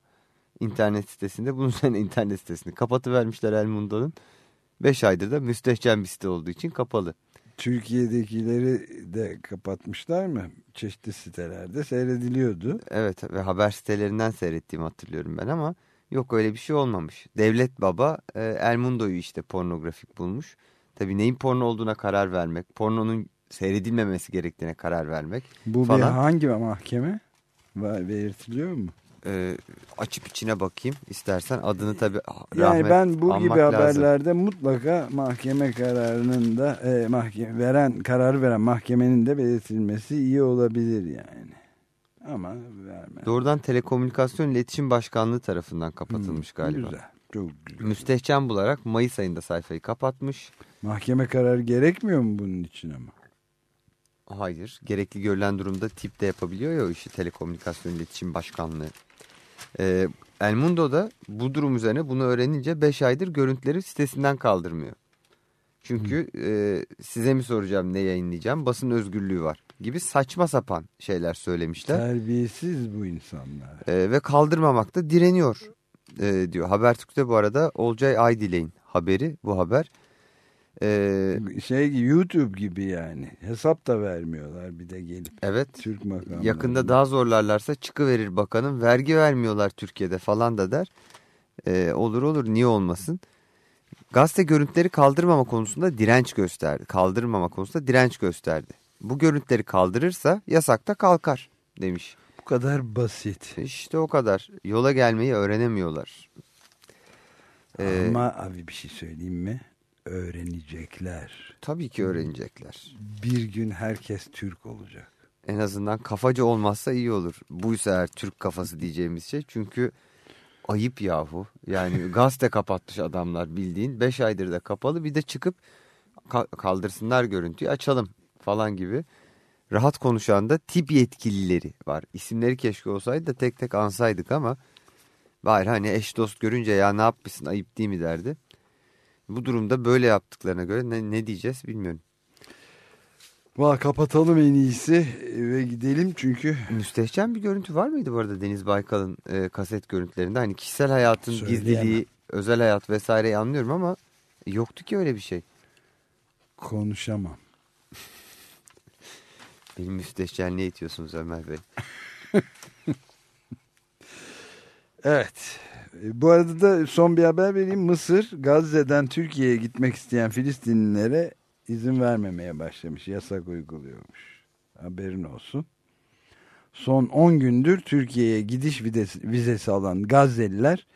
internet sitesinde. Bunun üzerine internet sitesini kapatıvermişler El Mundo'nun. 5 aydır da müstehcen bir site olduğu için kapalı. Türkiye'dekileri de kapatmışlar mı? Çeşitli sitelerde seyrediliyordu. Evet ve haber sitelerinden seyrettiğimi hatırlıyorum ben ama yok öyle bir şey olmamış. Devlet baba e, El Mundo'yu işte pornografik bulmuş. Tabii neyin porno olduğuna karar vermek, pornonun seyredilmemesi gerektiğine karar vermek Bu bir falan. hangi mahkeme? Belirtiliyor mu? E, açıp içine bakayım istersen adını tabii Yani rahmet ben bu gibi lazım. haberlerde mutlaka mahkeme kararının da e, mahkeme, veren kararı veren mahkemenin de belirtilmesi iyi olabilir yani. Ama vermez. Doğrudan Telekomünikasyon İletişim Başkanlığı tarafından kapatılmış galiba. Hmm, Güzel. Çok güzel. Müstehcen bularak Mayıs ayında sayfayı kapatmış. Mahkeme kararı gerekmiyor mu bunun için ama? Hayır. Gerekli görülen durumda tip de yapabiliyor ya o işi Telekomünikasyon İletişim Başkanlığı. Ee, El Mundo da bu durum üzerine bunu öğrenince 5 aydır görüntüleri sitesinden kaldırmıyor. Çünkü e, size mi soracağım ne yayınlayacağım basın özgürlüğü var gibi saçma sapan şeyler söylemişler. Terbiyesiz bu insanlar. Ee, ve kaldırmamakta direniyor e, diyor. Habertürk'te bu arada Olcay Aydilek'in haberi bu haber. Ee, Şey YouTube gibi yani. Hesap da vermiyorlar bir de gelip. evet Türk makamları. yakında daha zorlarlarsa çıkıverir bakanın vergi vermiyorlar Türkiye'de falan da der. Ee, olur olur niye olmasın. Gazete görüntüleri kaldırmama konusunda direnç gösterdi. Kaldırmama konusunda direnç gösterdi. Bu görüntüleri kaldırırsa yasakta kalkar demiş. Bu kadar basit. İşte o kadar. Yola gelmeyi öğrenemiyorlar. Ee, Ama abi bir şey söyleyeyim mi? Öğrenecekler. Tabii ki öğrenecekler. Bir gün herkes Türk olacak. En azından kafaca olmazsa iyi olur. Buysa eğer Türk kafası diyeceğimiz şey. Çünkü ayıp yahu. Yani [LAUGHS] gazete kapatmış adamlar bildiğin. Beş aydır da kapalı. Bir de çıkıp ka- kaldırsınlar görüntüyü açalım falan gibi. Rahat konuşan da tip yetkilileri var. İsimleri keşke olsaydı da tek tek ansaydık ama var hani eş dost görünce ya ne yapmışsın ayıp değil mi derdi. Bu durumda böyle yaptıklarına göre ne, ne diyeceğiz bilmiyorum. Valla kapatalım en iyisi ve gidelim çünkü Müstehcen bir görüntü var mıydı bu arada Deniz Baykal'ın e, kaset görüntülerinde? Hani kişisel hayatın Söyleyemem. gizliliği, özel hayat vesaireyi anlıyorum ama yoktu ki öyle bir şey. konuşamam. Benim müstehcenliğe itiyorsunuz Ömer Bey. [LAUGHS] Evet. E, Bu arada da son bir haber vereyim. Mısır Gazze'den Türkiye'ye gitmek isteyen Filistinlilere izin vermemeye başlamış. Yasak uyguluyormuş. Haberin olsun. Son 10 gündür Türkiye'ye gidiş vizesi, vizesi alan Gazze'liler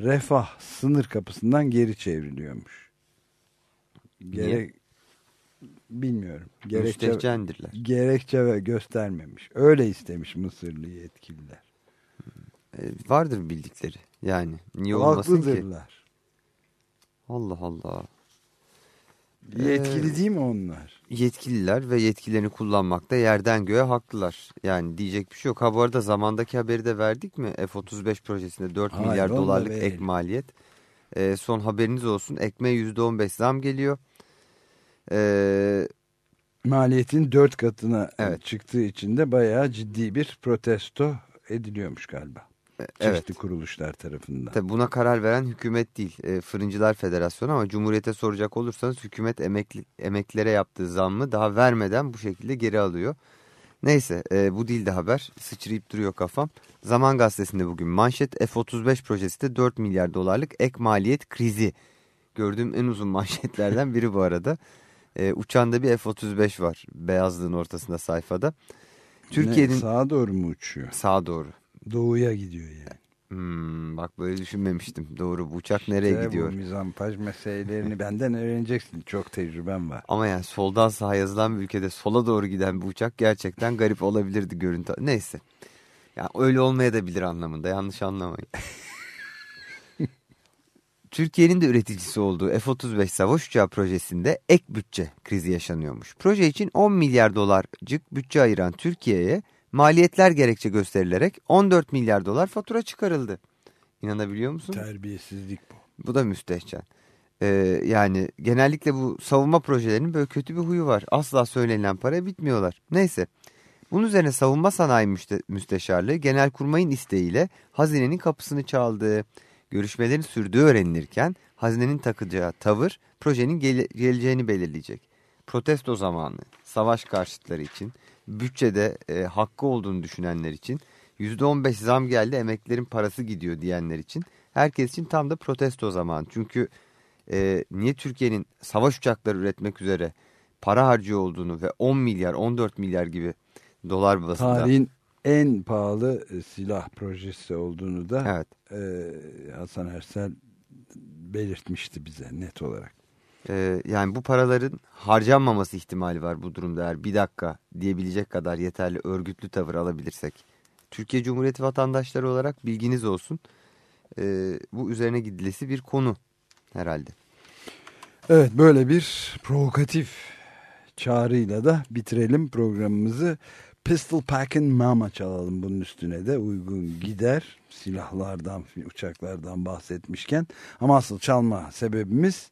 refah sınır kapısından geri çevriliyormuş. Gerek bilmiyorum. Gerekçe, Müstehcendirler. gerekçe ve göstermemiş. Öyle istemiş Mısırlı yetkililer. E, vardır bildikleri yani. Niye olmasın ki? Allah Allah. Yetkili Ee, değil mi onlar? Yetkililer ve yetkilerini kullanmakta yerden göğe haklılar. Yani diyecek bir şey yok. Ha bu arada zamandaki haberi de verdik mi? F-35 projesinde 4 Hayır, milyar dolarlık ek maliyet. E, son haberiniz olsun. Ekmeğe %15 zam geliyor. E, Maliyetin dört katına Evet. çıktığı için de bayağı ciddi bir protesto ediliyormuş galiba. Çeşitli evet. kuruluşlar tarafından. Tabii buna karar veren hükümet değil. E, Fırıncılar Federasyonu ama Cumhuriyet'e soracak olursanız hükümet emekli, emeklilere yaptığı zammı daha vermeden bu şekilde geri alıyor. Neyse e, bu değil de haber. Sıçrayıp duruyor kafam. Zaman gazetesinde bugün manşet F-35 projesi de 4 milyar dolarlık ek maliyet krizi. Gördüğüm en uzun [LAUGHS] manşetlerden biri bu arada. E, uçanda bir F-35 var beyazlığın ortasında sayfada. Türkiye'nin sağa doğru mu uçuyor? sağa doğru. Doğuya gidiyor yani. Hmm, bak böyle düşünmemiştim. Doğru bu uçak nereye İşte gidiyor? Bu mizampaj meselelerini [LAUGHS] benden öğreneceksin. Çok tecrübem var. Ama yani soldan sağa yazılan bir ülkede sola doğru giden bir uçak gerçekten garip olabilirdi görüntü. Neyse. Yani öyle olmaya da bilir anlamında yanlış anlamayın. [LAUGHS] Türkiye'nin de üreticisi olduğu F-35 savaş uçağı projesinde ek bütçe krizi yaşanıyormuş. Proje için 10 milyar dolarcık bütçe ayıran Türkiye'ye maliyetler gerekçe gösterilerek 14 milyar dolar fatura çıkarıldı. İnanabiliyor musun? Terbiyesizlik bu. Bu da müstehcen. Ee, yani genellikle bu savunma projelerinin böyle kötü bir huyu var. Asla söylenilen para bitmiyorlar. Neyse. Bunun üzerine savunma sanayi müste müsteşarlığı genelkurmayın isteğiyle hazinenin kapısını çaldı. Görüşmelerin sürdüğü öğrenilirken hazinenin takacağı tavır projenin gele geleceğini belirleyecek. protesto zamanı, savaş karşıtları için, bütçede e, hakkı olduğunu düşünenler için, %15 zam geldi emeklerin parası gidiyor diyenler için, herkes için tam da protesto zamanı. Çünkü e, niye Türkiye'nin savaş uçakları üretmek üzere para harcıyor olduğunu ve 10 milyar 14 milyar gibi dolar bazında. Tarihin en pahalı e, silah projesi olduğunu da Evet. e, Hasan Ersel belirtmişti bize net olarak. e, yani bu paraların harcanmaması ihtimali var bu durumda eğer bir dakika diyebilecek kadar yeterli örgütlü tavır alabilirsek. Türkiye Cumhuriyeti vatandaşları olarak bilginiz olsun. E, bu üzerine gidilesi bir konu herhalde. Evet böyle bir provokatif çağrıyla da bitirelim programımızı. Pistol Pack'in Mama çalalım bunun üstüne de uygun gider. Silahlardan, uçaklardan bahsetmişken. Ama asıl çalma sebebimiz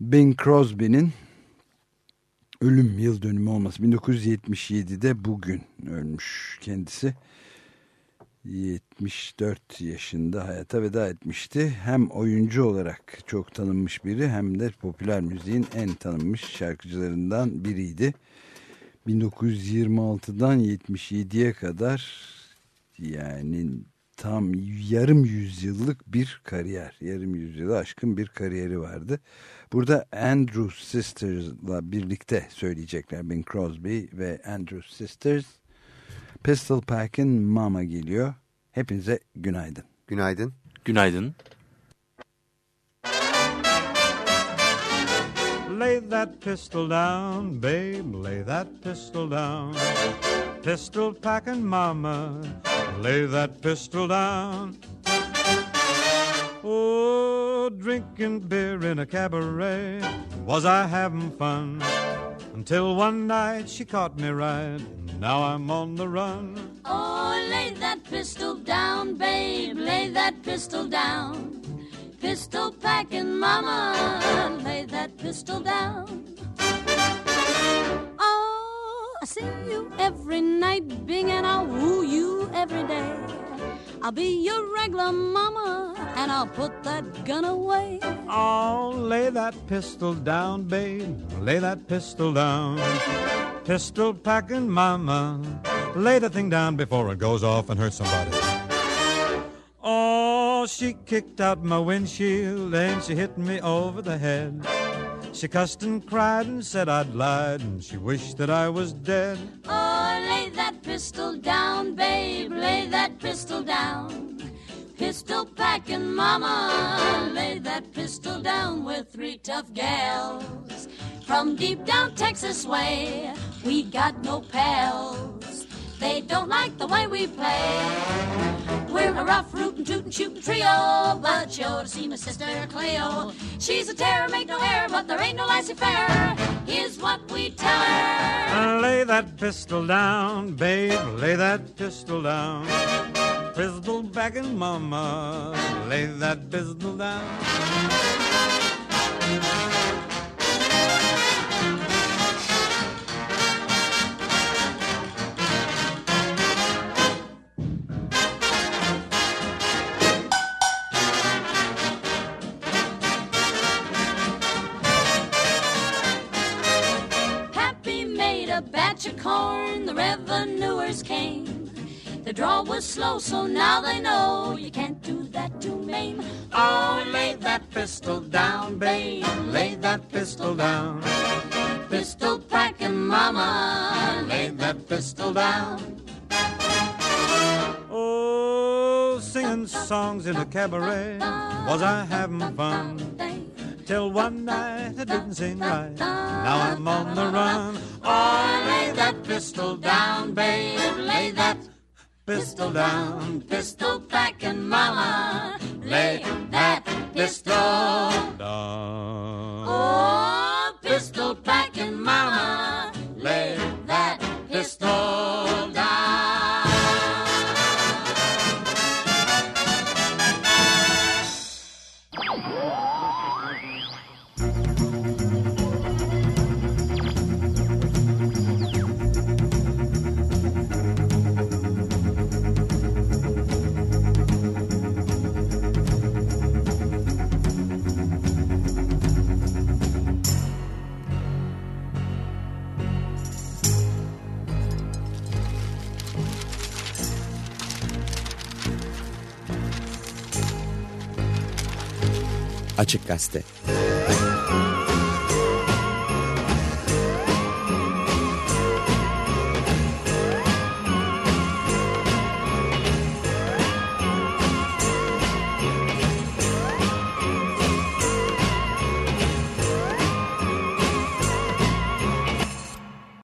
Bing Crosby'nin ölüm yıl dönümü olması. 1977'de bugün ölmüş kendisi. 74 yaşında hayata veda etmişti. Hem oyuncu olarak çok tanınmış biri hem de popüler müziğin en tanınmış şarkıcılarından biriydi. 1926'dan 77'ye kadar yani tam yarım yüzyıllık bir kariyer. Yarım yüzyılı aşkın bir kariyeri vardı. Burada Andrew Sisters'la birlikte söyleyecekler. Bing Crosby ve Andrew Sisters. Pistol Pack'in Mama geliyor. Hepinize günaydın. Günaydın. Günaydın. Lay that pistol down, babe, lay that pistol down. Pistol packing mama, lay that pistol down. Oh, drinking beer in a cabaret, was I having fun? Until one night she caught me right, now I'm on the run. Oh, lay that pistol down, babe, lay that pistol down. Pistol packing mama, lay that pistol down. Oh, I see you every night, Bing, and I'll woo you every day. I'll be your regular mama, and I'll put that gun away. Oh, lay that pistol down, babe, lay that pistol down. Pistol packing mama, lay the thing down before it goes off and hurts somebody. Oh, she kicked out my windshield and she hit me over the head. She cussed and cried and said I'd lied and she wished that I was dead. Oh, lay that pistol down, babe, lay that pistol down. Pistol packing mama, lay that pistol down with three tough gals. From deep down Texas way, we got no pals. They don't like the way we play. We're a rough, rootin', tootin', shootin' trio, but you ought to see my sister Cleo. She's a terror, make no error, but there ain't no laissez-faire. Here's what we tell her. Lay that pistol down, babe, lay that pistol down. Pistol packing mama, lay that pistol down. The revenuers came. The draw was slow, so now they know you can't do that to Maine. Oh, lay that pistol down, babe, lay that pistol down. Pistol packing mama, Lay that pistol down. Oh, singing songs in a cabaret, was I having fun? Till one night it didn't seem right, now I'm on the run. Oh, lay that pistol down, babe, lay that pistol down. pistol back packing mama, Lay that pistol down. Oh, pistol packing mama, Lay that pistol Açık Gazete.